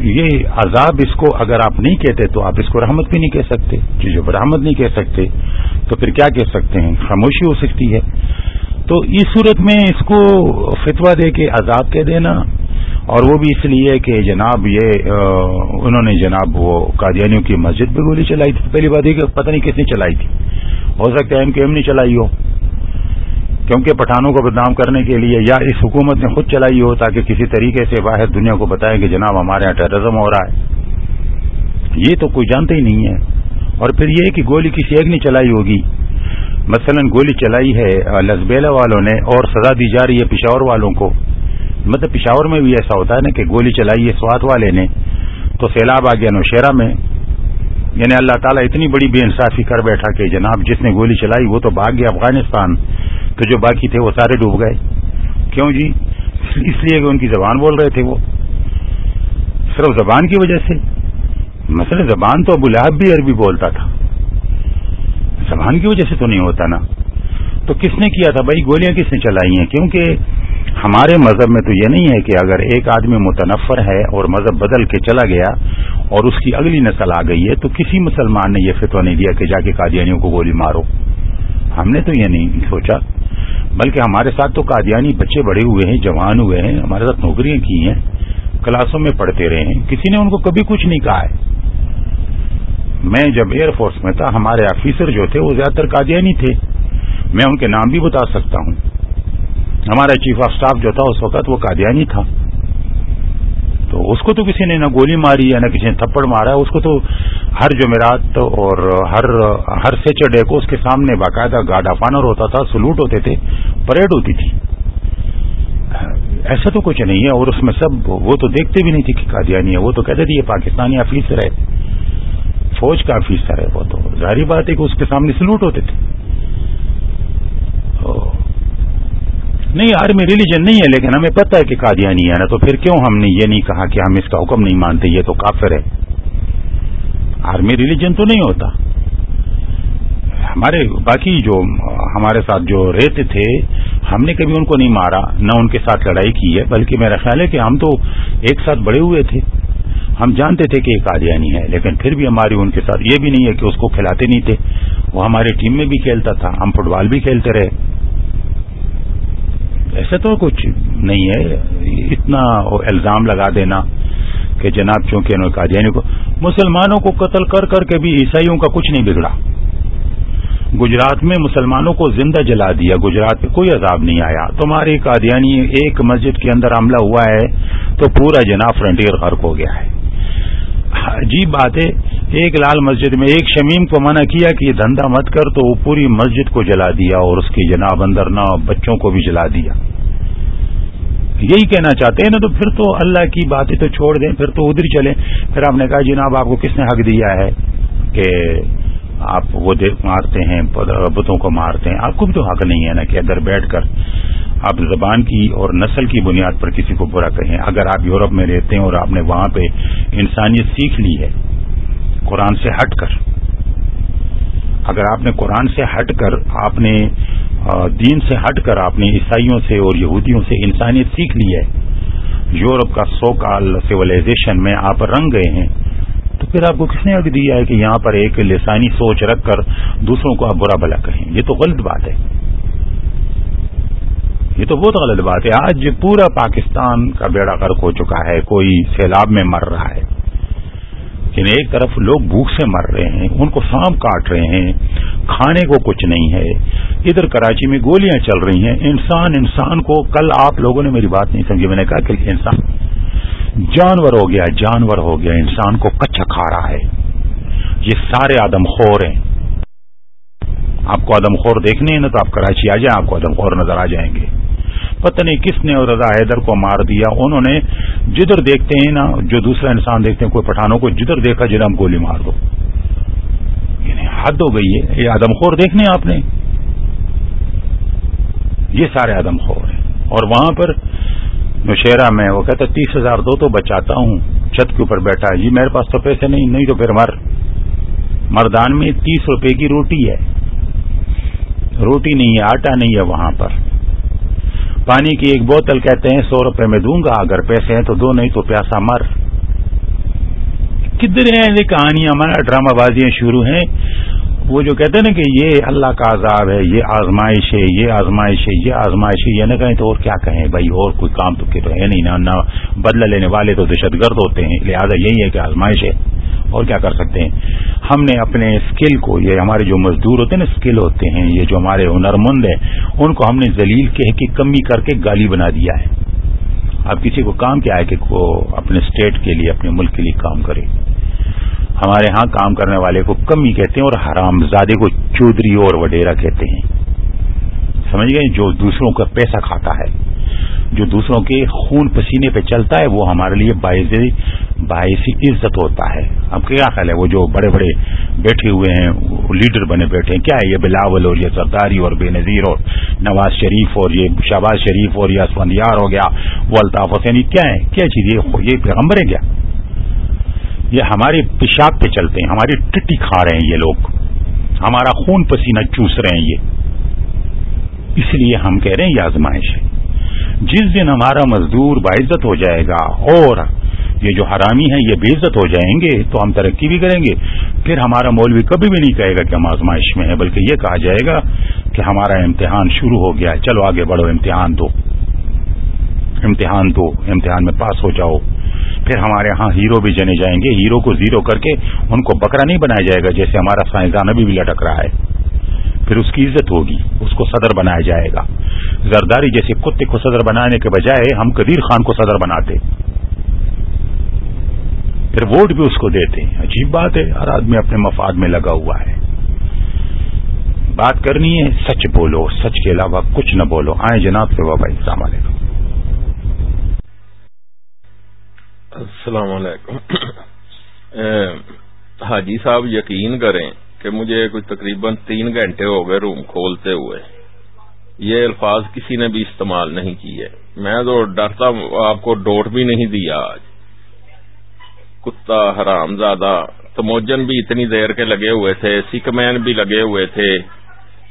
یہ عذاب اس کو اگر آپ نہیں کہتے تو آپ اس کو رحمت بھی نہیں کہہ سکتے۔ جو رحمت نہیں کہہ سکتے تو پھر کیا کہہ سکتے ہیں؟ خاموشی ہو سکتی ہے۔ تو اس صورت میں اس کو فتوا دے کے عذاب کہہ دینا اور وہ بھی اس لیے کہ جناب یہ انہوں نے جناب وہ قادیانیوں کی مسجد پہ گولی چلائی تھی۔ پہلی بات یہ کہ پتہ نہیں کس نے چلائی تھی۔ ہو سکتا ہے ایم کے ایم نہیں چلائی ہو۔ کیونکہ پٹھانوں کو بدنام کرنے کے لیے یا اس حکومت نے خود چلائی ہو تاکہ کسی طریقے سے باہر دنیا کو بتائیں کہ جناب ہمارے یہاں ٹیررزم ہو رہا ہے۔ یہ تو کوئی جانتا ہی نہیں ہے۔ اور پھر یہ کہ گولی کسی ایک نے چلائی ہوگی۔ مثلا گولی چلائی ہے لزبیلا والوں نے اور سزا دی جا رہی ہے پشاور والوں کو۔ مطلب پشاور میں بھی ایسا ہوتا ہے نا کہ گولی چلائی ہے سوات والے نے، تو سیلاب آ گیا نوشیرا میں۔ یعنی اللہ تعالیٰ اتنی بڑی بے انصافی کر بیٹھا کہ جناب جس نے گولی چلائی وہ تو بھاگ گیا افغانستان۔ تو جو باقی تھے وہ سارے ڈوب گئے۔ کیوں جی؟ اس لیے کہ ان کی زبان بول رہے تھے وہ۔ صرف زبان کی وجہ سے۔ مثلا زبان تو ابو لہب بھی عربی بولتا تھا۔ زبان کی وجہ سے تو نہیں ہوتا نا۔ تو کس نے کیا تھا بھائی؟ گولیاں کس نے چلائی ہیں؟ کیونکہ ہمارے مذہب میں تو یہ نہیں ہے کہ اگر ایک آدمی متنفر ہے اور مذہب بدل کے چلا گیا اور اس کی اگلی نسل آ گئی ہے، تو کسی مسلمان نے یہ فتوا نہیں دیا کہ جا کے قادیانیوں کو گولی مارو۔ ہم نے تو یہ نہیں سوچا۔ بلکہ ہمارے ساتھ تو قادیانی بچے بڑے ہوئے ہیں، جوان ہوئے ہیں، ہمارے ساتھ نوکریاں کی ہیں۔ کلاسوں میں پڑھتے رہے ہیں۔ کسی نے ان کو کبھی کچھ نہیں کہا ہے۔ میں جب ایئر فورس میں تھا، ہمارے آفیسر جو تھے، وہ زیادہ تر قادیانی تھے۔ میں ان کے نام بھی بتا سکتا ہوں۔ ہمارا چیف آف سٹاف جو تھا اس وقت، وہ قادیانی تھا۔ تو اس کو تو کسی نے نہ گولی ماری یا نہ کسی نے تھپڑ مارا، اس کو تو ہر جمعرات اور ہر ہر سیچرڈے کو اس کے سامنے باقاعدہ گارڈ آف آنر ہوتا تھا، سلوٹ ہوتے تھے، پریڈ ہوتی تھی۔ ایسا تو کچھ نہیں ہے، اور اس میں سب وہ تو دیکھتے بھی نہیں تھے کہ قادیانی ہے وہ تو کہتے تھے یہ پاکستانی آفیسر ہے۔ فوج کا آفیسر ہے وہ تو۔ ظاہری بات ہے کہ اس کے سامنے سلوٹ ہوتے تھے۔ نہیں آرمی ریلیجن نہیں ہے، لیکن ہمیں پتہ ہے کہ قادیانی ہے نا، تو پھر کیوں ہم نے یہ نہیں کہا کہ ہم اس کا حکم نہیں مانتے، یہ تو کافر ہے۔ آرمی ریلیجن تو نہیں ہوتا۔ ہمارے باقی جو ہمارے ساتھ جو رہتے تھے، ہم نے کبھی ان کو نہیں مارا، نہ ان کے ساتھ لڑائی کی ہے، بلکہ میرا خیال ہے کہ ہم تو ایک ساتھ بڑے ہوئے تھے۔ ہم جانتے تھے کہ یہ قادیانی ہے، لیکن پھر بھی ہماری ان کے ساتھ یہ بھی نہیں ہے کہ اس کو کھلاتے نہیں تھے۔ وہ ہماری ٹیم میں بھی کھیلتا تھا، ہم فٹ بال بھی کھیلتے رہے۔ ایسا تو کچھ نہیں ہے۔ اتنا الزام لگا دینا کہ جناب، چونکہ انہوں قادیانی کو، مسلمانوں کو قتل کر کر کے بھی عیسائیوں کا کچھ نہیں بگڑا۔ گجرات میں مسلمانوں کو زندہ جلا دیا، گجرات میں کوئی عذاب نہیں آیا۔ تمہاری قادیانی ایک مسجد کے اندر حملہ ہوا ہے تو پورا جناب فرنٹیئر غرق ہو گیا ہے۔ عجیب بات ہے، ایک لال مسجد میں ایک شمیم کو منع کیا کہ یہ دھندا مت کر تو وہ پوری مسجد کو جلا دیا اور اس کی جناب اندر نہ بچوں کو بھی جلا دیا۔ یہی کہنا چاہتے ہیں نا، تو پھر تو اللہ کی باتیں تو چھوڑ دیں، پھر تو ادھر چلیں۔ پھر آپ نے کہا جناب آپ کو کس نے حق دیا ہے کہ آپ وہ مارتے ہیں، بتوں کو مارتے ہیں۔ آپ کو بھی تو حق نہیں ہے نا کہ ادھر بیٹھ کر آپ زبان کی اور نسل کی بنیاد پر کسی کو برا کہیں۔ اگر آپ یورپ میں رہتے ہیں اور آپ نے وہاں پہ انسانیت سیکھ لی ہے قرآن سے ہٹ کر، اگر آپ نے قرآن سے ہٹ کر آپ نے دین سے ہٹ کر آپ نے عیسائیوں سے اور یہودیوں سے انسانیت سیکھ لی ہے، یورپ کا سو کال سولائزیشن میں آپ رنگ گئے ہیں۔ تو پھر آپ کو کس نے حق دیا ہے کہ یہاں پر ایک لسانی سوچ رکھ کر دوسروں کو آپ برا بلا کہیں؟ یہ تو غلط بات ہے۔ یہ تو بہت غلط بات ہے۔ آج پورا پاکستان کا بیڑا غرق ہو چکا ہے، کوئی سیلاب میں مر رہا ہے۔ لیکن ایک طرف لوگ بھوک سے مر رہے ہیں، ان کو سانپ کاٹ رہے ہیں، کھانے کو کچھ نہیں ہے۔ ادھر کراچی میں گولیاں چل رہی ہیں۔ انسان انسان کو، کل آپ لوگوں نے میری بات نہیں سمجھی، میں نے کہا کہ انسان جانور ہو گیا، جانور ہو گیا، انسان کو کچا کھا رہا ہے۔ یہ سارے آدم خور ہیں۔ آپ کو آدم خور دیکھنے ہیں نا تو آپ کراچی آ جائیں، آپ کو آدم خور نظر آ جائیں گے۔ پتہ نہیں کس نے رضا حیدر کو مار دیا۔ انہوں نے جدھر دیکھتے ہیں نا، جو دوسرا انسان دیکھتے ہیں، کوئی پٹھانوں کو جدھر دیکھا جناب گولی مار دو۔ یعنی حد ہو گئی ہے۔ یہ آدم خور دیکھنے آپ نے؟ یہ سارے آدم خور ہیں۔ اور وہاں پر نشیرا میں، وہ کہتا تیس ہزار دو تو بچاتا ہوں، چھت کے اوپر بیٹھا جی میرے پاس تو پیسے نہیں نہیں تو پھر مر۔ مردان میں تیس روپے کی روٹی ہے۔ روٹی نہیں ہے، آٹا نہیں ہے وہاں پر۔ پانی کی ایک بوتل کہتے ہیں، سو روپے میں دوں گا، اگر پیسے ہیں تو دو، نہیں تو پیاسا مر۔ کدھر ہیں، کہانیاں ہمارا ڈرامہ بازیاں شروع ہیں۔ وہ جو کہتے ہیں نا کہ یہ اللہ کا عذاب ہے، یہ آزمائش ہے، یہ آزمائش ہے، یہ آزمائش ہے، یہ نہ کہیں تو اور کیا کہیں؟ بھائی اور کوئی کام تو کہ ہے نہیں، نہ بدلہ لینے والے تو دہشت گرد ہوتے ہیں، لہٰذا یہی ہے کہ آزمائش ہے۔ اور کیا کر سکتے ہیں؟ ہم نے اپنے اسکل کو، یہ ہمارے جو مزدور ہوتے ہیں نا اسکل ہوتے ہیں، یہ جو ہمارے ہنرمند ہیں، ان کو ہم نے ذلیل کہہ کے کمی کر کے گالی بنا دیا ہے۔ اب کسی کو کام کیا ہے کہ وہ اپنے اسٹیٹ کے لیے، اپنے ملک کے لیے کام کرے۔ ہمارے ہاں کام کرنے والے کو کمی کہتے ہیں اور حرام زادے کو چودھری اور وڈیرا کہتے ہیں۔ سمجھ گئے؟ جو دوسروں کا پیسہ کھاتا ہے، جو دوسروں کے خون پسینے پہ چلتا ہے، وہ ہمارے لیے باعث باعث عزت ہوتا ہے۔ اب کیا خیال ہے؟ وہ جو بڑے بڑے بیٹھے ہوئے ہیں لیڈر بنے بیٹھے ہیں۔ کیا ہے؟ یہ بلاول اور یہ سرداری اور بے نظیر اور نواز شریف اور یہ شہباز شریف اور یہ اسفندیار ہو گیا، وہ الطاف حسینی کیا ہے کیا چیز؟ یہ پیغمبر ہے کیا؟ یہ ہمارے پیشاب پہ چلتے ہیں، ہماری ٹٹی کھا رہے ہیں یہ لوگ۔ ہمارا خون پسینہ چوس رہے ہیں یہ۔ اس لیے ہم کہہ رہے ہیں یہ آزمائش ہے۔ جس دن ہمارا مزدور باعزت ہو جائے گا اور یہ جو حرامی ہیں، یہ بے عزت ہو جائیں گے، تو ہم ترقی بھی کریں گے۔ پھر ہمارا مولوی کبھی بھی نہیں کہے گا کہ ہم آزمائش میں ہیں، بلکہ یہ کہا جائے گا کہ ہمارا امتحان شروع ہو گیا چلو آگے بڑھو، امتحان دو۔ امتحان دو، امتحان میں پاس ہو جاؤ۔ پھر ہمارے ہاں ہیرو بھی جنے جائیں گے۔ ہیرو کو زیرو کر کے ان کو بکرا نہیں بنایا جائے گا، جیسے ہمارا سائنسدان ابھی بھی لٹک رہا ہے۔ پھر اس کی عزت ہوگی، اس کو صدر بنایا جائے گا۔ زرداری جیسے کتے کو صدر بنانے کے بجائے ہم قدیر خان کو صدر بناتے۔ پھر ووٹ بھی اس کو دیتے عجیب بات ہے، ہر آدمی اپنے مفاد میں لگا ہوا ہے۔ بات کرنی ہے، سچ بولو، سچ کے علاوہ کچھ نہ بولو۔ آئے جناب سے بابا السلام علیکم۔ السلام علیکم۔ حاجی صاحب یقین کریں کہ مجھے کچھ تقریباً تین گھنٹے ہو گئے روم کھولتے ہوئے۔ یہ الفاظ کسی نے بھی استعمال نہیں کیے۔ میں تو ڈرتا آپ کو ڈوٹ بھی نہیں دیا آج۔ کتا حرام زیادہ تموجن بھی اتنی دیر کے لگے ہوئے تھے، سکھ مین بھی لگے ہوئے تھے،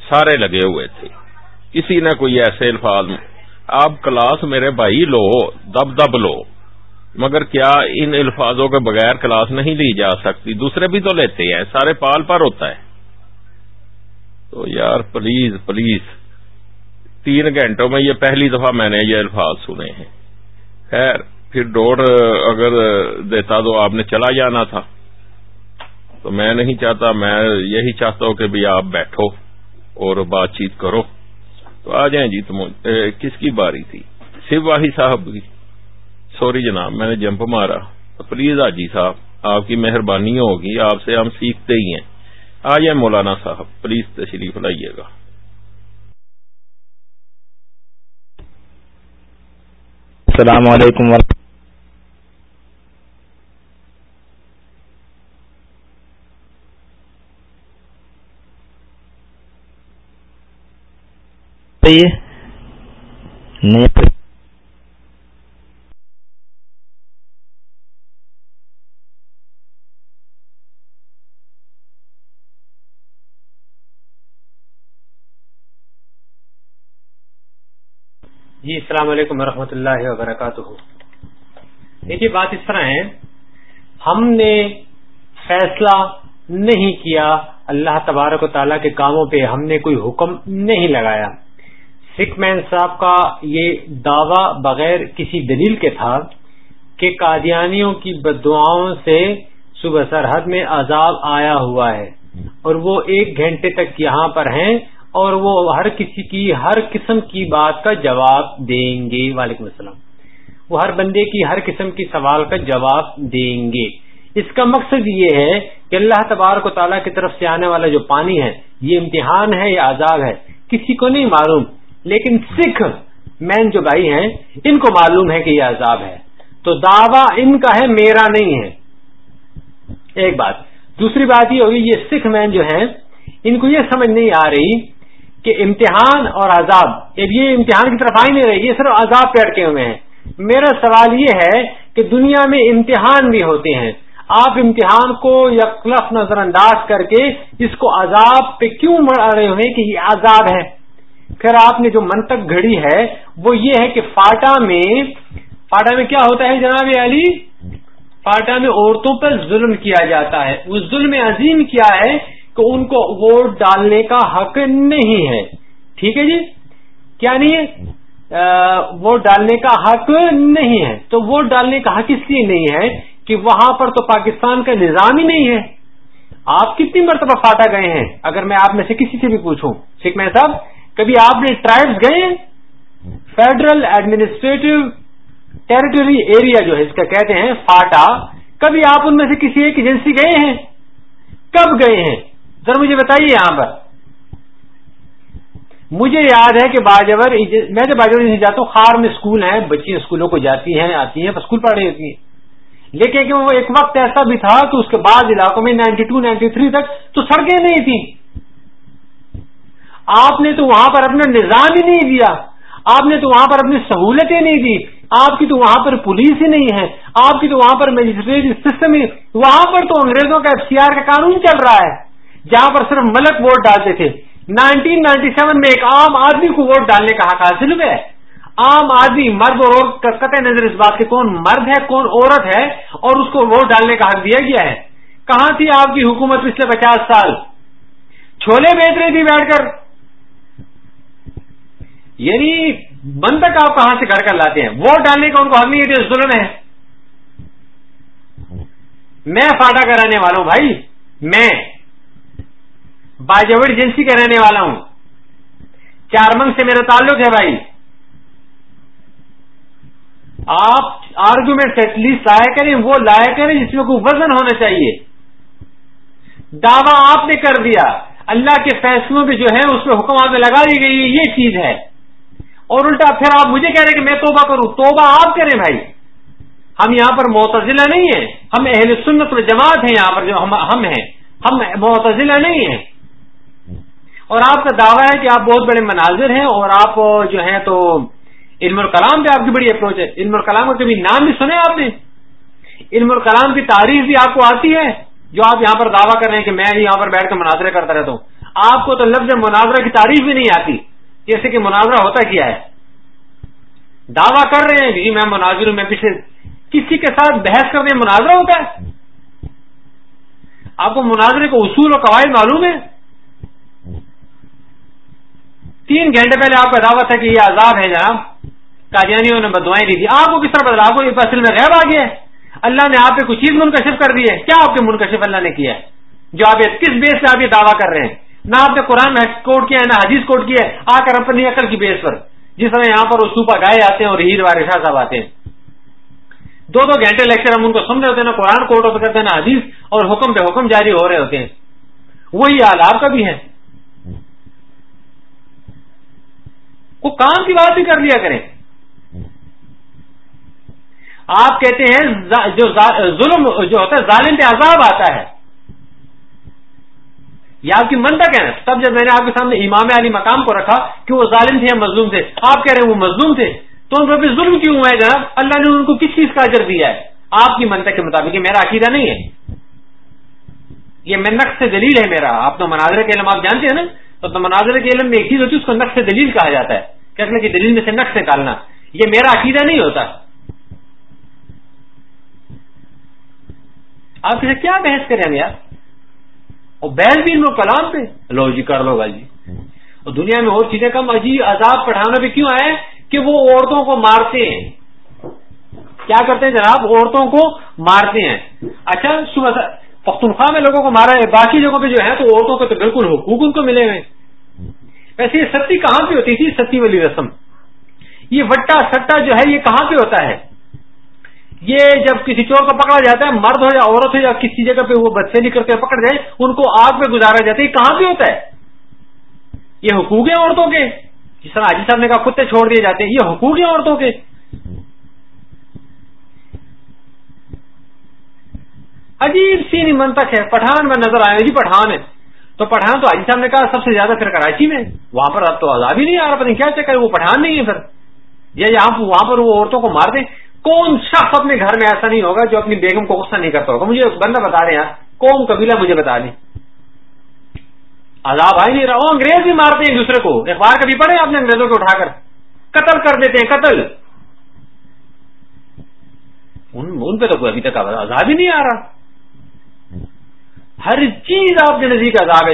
سارے لگے ہوئے تھے۔ کسی نے کوئی ایسے الفاظ، آپ کلاس میرے بھائی لو، دب دب لو۔ مگر کیا ان الفاظوں کے بغیر کلاس نہیں لی جا سکتی؟ دوسرے بھی تو لیتے ہیں، سارے پال پر ہوتا ہے۔ تو یار پلیز پلیز تین گھنٹوں میں یہ پہلی دفعہ میں نے یہ الفاظ سنے ہیں۔ خیر، پھر ڈوڑ اگر دیتا تو آپ نے چلا جانا تھا۔ تو میں نہیں چاہتا، میں یہی چاہتا ہوں کہ بھی آپ بیٹھو اور بات چیت کرو۔ تو آ جائیں جی تم کس کی باری تھی؟ شیو واہی صاحب کی۔ سوری جناب، میں نے جمپ مارا۔ پلیز آجی صاحب، آپ کی مہربانی ہوگی، آپ سے ہم سیکھتے ہی ہیں۔ آ جائیں مولانا صاحب، پلیز تشریف لائیے گا۔ السلام علیکم ورحمۃ جی السلام علیکم ورحمۃ اللہ وبرکاتہ۔ دیکھیے، بات اس طرح ہے، ہم نے فیصلہ نہیں کیا اللہ تبارک و تعالیٰ کے کاموں پہ، ہم نے کوئی حکم نہیں لگایا۔ سکھ مین صاحب کا یہ دعویٰ بغیر کسی دلیل کے تھا کہ قادیانیوں کی بدعاؤں سے صبح سرحد میں عذاب آیا ہوا ہے۔ اور وہ ایک گھنٹے تک یہاں پر ہیں اور وہ ہر کسی کی، ہر قسم کی بات کا جواب دیں گے۔ وعلیکم السلام۔ وہ ہر بندے کی، ہر قسم کی سوال کا جواب دیں گے۔ اس کا مقصد یہ ہے کہ اللہ تبارک و تعالیٰ کی طرف سے آنے والا جو پانی ہے، یہ امتحان ہے یا عذاب ہے؟ کسی کو نہیں معلوم۔ لیکن سکھ مین جو بھائی ہیں، ان کو معلوم ہے کہ یہ عذاب ہے۔ تو دعویٰ ان کا ہے، میرا نہیں ہے۔ ایک بات۔ دوسری بات یہ ہوگی، یہ سکھ مین جو ہیں، ان کو یہ سمجھ نہیں آ رہی کہ امتحان اور عذاب. یہ امتحان کی طرف آئی نہیں رہے یہ صرف عذاب پہ اٹکے ہوئے ہیں. میرا سوال یہ ہے کہ دنیا میں امتحان بھی ہوتے ہیں. آپ امتحان کو یکلف نظر انداز کر کے اس کو عذاب پہ کیوں مر رہے ہوئے کہ یہ عذاب ہے؟ پھر آپ نے جو منتق گھڑی ہے، وہ یہ ہے کہ فاٹا میں فاٹا میں کیا ہوتا ہے جناب علی؟ فاٹا میں عورتوں پر ظلم کیا جاتا ہے. وہ ظلم عظیم کیا ہے کہ ان کو ووٹ ڈالنے کا حق نہیں ہے۔ ٹھیک ہے جی؟ کیا نہیں ہے؟ ووٹ ڈالنے کا حق نہیں ہے۔ تو ووٹ ڈالنے کا حق اس لیے نہیں ہے کہ وہاں پر تو پاکستان کا نظام ہی نہیں ہے۔ آپ کتنی مرتبہ فاٹا گئے ہیں؟ اگر میں آپ میں سے کسی سے بھی پوچھوں۔ سکھ میں صاحب، کبھی آپ نے ٹرائبس گئے فیڈرل ایڈمنسٹریٹو ٹیریٹری ایریا جو ہے، اس کا کہتے ہیں، فاٹا۔ کبھی آپ ان میں سے کسی ایک ایجنسی گئے ہیں؟ کب گئے ہیں؟ ذرا مجھے بتائیے یہاں پر۔ مجھے یاد ہے کہ باجور میں جو باجور نہیں جاتا ہوں، خار میں اسکول ہیں بچی اسکولوں کو جاتی ہیں، آتی ہیں اسکول پڑھ رہی ہوتی ہیں۔ لیکن کہ وہ ایک وقت ایسا بھی تھا کہ اس کے بعد علاقوں میں نائنٹی ٹو، نائنٹی تھری تک تو سڑکیں نہیں تھیں۔ آپ نے تو وہاں پر اپنا نظام ہی نہیں دیا۔ آپ نے تو وہاں پر اپنی سہولتیں نہیں دی۔ آپ کی تو وہاں پر پولیس ہی نہیں ہے۔ آپ کی تو وہاں پر مجسٹریٹ سسٹم ہی وہاں پر تو انگریزوں کا ایف سی آر کا قانون چل رہا ہے۔ جہاں پر صرف ملک ووٹ ڈالتے تھے۔ نائنٹین نائنٹی سیون میں ایک عام آدمی کو ووٹ ڈالنے کا حق حاصل ہوا ہے عام آدمی مرد اور عورت قطع نظر اس بات کے کون مرد ہے، کون عورت ہے، اور اس کو ووٹ ڈالنے کا حق دیا گیا ہے۔ کہاں تھی آپ کی حکومت پچھلے پچاس سال؟ چھولے بیچ رہی تھی بیٹھ کر۔ یعنی بند تک آپ کہاں سے گھر کر لاتے ہیں؟ ووٹ ڈالنے کا ان کو حق نہیں ہے ظلم ہے۔ میں فاٹا کرانے والا ہوں بھائی، میں باجوڑ ایجنسی کا رہنے والا ہوں۔ چارمنگ سے میرا تعلق ہے بھائی۔ آپ آرگومنٹ ایٹ لیسٹ لایا کریں، وہ لایا کریں جس میں کوئی وزن ہونا چاہیے۔ دعویٰ آپ نے کر دیا۔ اللہ کے فیصلوں پہ جو ہے، اس پہ حکم آپ لگا دی گئی یہ چیز ہے۔ اور الٹا پھر آپ مجھے کہہ رہے کہ میں توبہ کروں۔ توبہ آپ کریں بھائی۔ ہم یہاں پر معتزلہ نہیں ہیں۔ ہم اہل سنت و جماعت ہیں یہاں پر جو ہم ہیں۔ ہم معتزلہ نہیں ہیں۔ اور آپ کا دعویٰ ہے کہ آپ بہت بڑے مناظر ہیں اور آپ جو ہیں تو علم الکلام پہ آپ کی بڑی اپروچ ہے۔ علم الکلام کا کبھی نام بھی سنے آپ نے؟ علم الکلام کی تعریف بھی آپ کو آتی ہے جو آپ یہاں پر دعویٰ کر رہے ہیں کہ میں یہاں پر بیٹھ کے مناظرے کرتا رہتا ہوں۔ آپ کو تو لفظ مناظرہ کی تعریف بھی نہیں آتی، جیسے کہ مناظرہ ہوتا کیا ہے؟ دعویٰ کر رہے ہیں جی میں مناظر ہوں، میں پیچھے کسی کے ساتھ بحث کرنے مناظرہ ہوتا ہے؟ آپ کو مناظرے کو اصول اور قواعد معلوم ہے تین گھنٹے پہلے آپ کا دعوت ہے کہ یہ عذاب ہے جناب. قادیانیوں نے بدوائیں دی تھی. آپ کو کس طرح بدلا آپ کو فصل میں غیب آ گیا ہے. اللہ نے آپ پہ کچھ چیز منکشف کر دی ہے. کیا آپ کے منکشف اللہ نے کیا ہے؟ جو آپ کس بیس سے آپ یہ دعویٰ کر رہے ہیں؟ نہ آپ نے قرآن کوٹ کیا ہے، نہ حدیث کوٹ کیا ہے. آ کر اپنی عقل کی بیس پر. جس طرح یہاں پر وہ سوپا گائے آتے ہیں اور ہیر وار شاہ صاحب آتے ہیں. دو دو گھنٹے لیکچر ہم ان کو سمجھ ہوتے ہیں، نہ قرآن کوٹ ہوتے کرتے ہیں، نہ حدیث اور حکم پہ حکم جاری ہو رہے ہوتے ہیں. وہی حال آپ کا بھی ہے کو کام کی بات بھی کر لیا کریں۔ آپ کہتے ہیں جو ظلم جو ہوتا ہے، ظالم پہ عذاب آتا ہے۔ یہ آپ کی منتق ہے تب جب میں نے آپ کے سامنے امام علی مقام کو رکھا کہ وہ ظالم تھے یا مظلوم تھے، آپ کہہ رہے ہیں وہ مظلوم تھے، تو ان پہ ظلم کیوں ہوا ہے جناب؟ اللہ نے ان کو کس چیز کا اجر دیا ہے؟ آپ کی منتق کے مطابق، یہ میرا عقیدہ نہیں ہے۔ یہ میں نقص سے دلیل ہے میرا۔ آپ تو مناظر کے علم آپ جانتے ہیں نا؟ تو مناظر کے علم میں ایک چیز ہوتی ہے، اس کو نقص سے دلیل کہا جاتا ہے۔ کہ کی دلیل میں سے نقص نکالنا، یہ میرا عقیدہ نہیں ہوتا۔ آپ کسی کیا بحث کریں گے یار؟ اور بحث بھی لوگ کلام پہ۔ لو جی کر لو جی۔ اور دنیا میں اور چیزیں کم، عجیب عذاب پڑھانا بھی کیوں آئے؟ کہ وہ عورتوں کو مارتے ہیں۔ کیا کرتے ہیں جناب؟ عورتوں کو مارتے ہیں۔ اچھا صبح پختونخوا میں لوگوں کو مارا ہے، باقی جگہوں پہ جو ہے تو عورتوں کو تو بالکل حقوق ان کو ملے ہوئے۔ ویسے یہ ستی کہاں پہ ہوتی تھی؟ ستی والی رسم۔ یہ وٹا سٹا جو ہے، یہ کہاں پہ ہوتا ہے؟ یہ جب کسی چور کو پکڑا جاتا ہے، مرد ہو یا عورت ہو یا کسی جگہ پہ وہ بچے نکل کے پکڑ جائے، ان کو آگ پہ گزارا جاتا ہے۔ یہ کہاں پہ ہوتا ہے؟ یہ حقوق ہیں عورتوں کے۔ جس طرح حاجی صاحب نے کہا کتے چھوڑ دیے جاتے ہیں۔ یہ حقوق ہیں عورتوں کے۔ عجیب سی نہیں منتق ہے۔ پٹھان میں نظر آئے جی پٹھان ہے۔ تو پٹھان تو حاجی صاحب نے کہا سب سے زیادہ پھر کراچی میں۔ وہاں پر اب تو عذاب ہی نہیں آ رہا پتہ کیا چکر وہ پٹھان نہیں ہے پھر۔ یا یہاں وہاں پر وہ عورتوں کو مار دیں کون شخص اپنے گھر میں ایسا نہیں ہوگا جو اپنی بیگم کو غصہ نہیں کرتا ہوگا؟ مجھے بندہ بتا دیں یار کون قبیلہ مجھے بتا دیں۔ عذاب آ ہی نہیں رہا۔ وہ انگریز بھی مارتے ہیں ایک دوسرے کو۔ اخبار کبھی پڑھے آپ نے انگریزوں کو اٹھا کر؟ قتل کر دیتے ہیں، قتل۔ ان پہ تو کوئی ابھی تک عذاب ہی نہیں آ رہا۔ ہر چیز آپ کے نزدیک عذاب ہے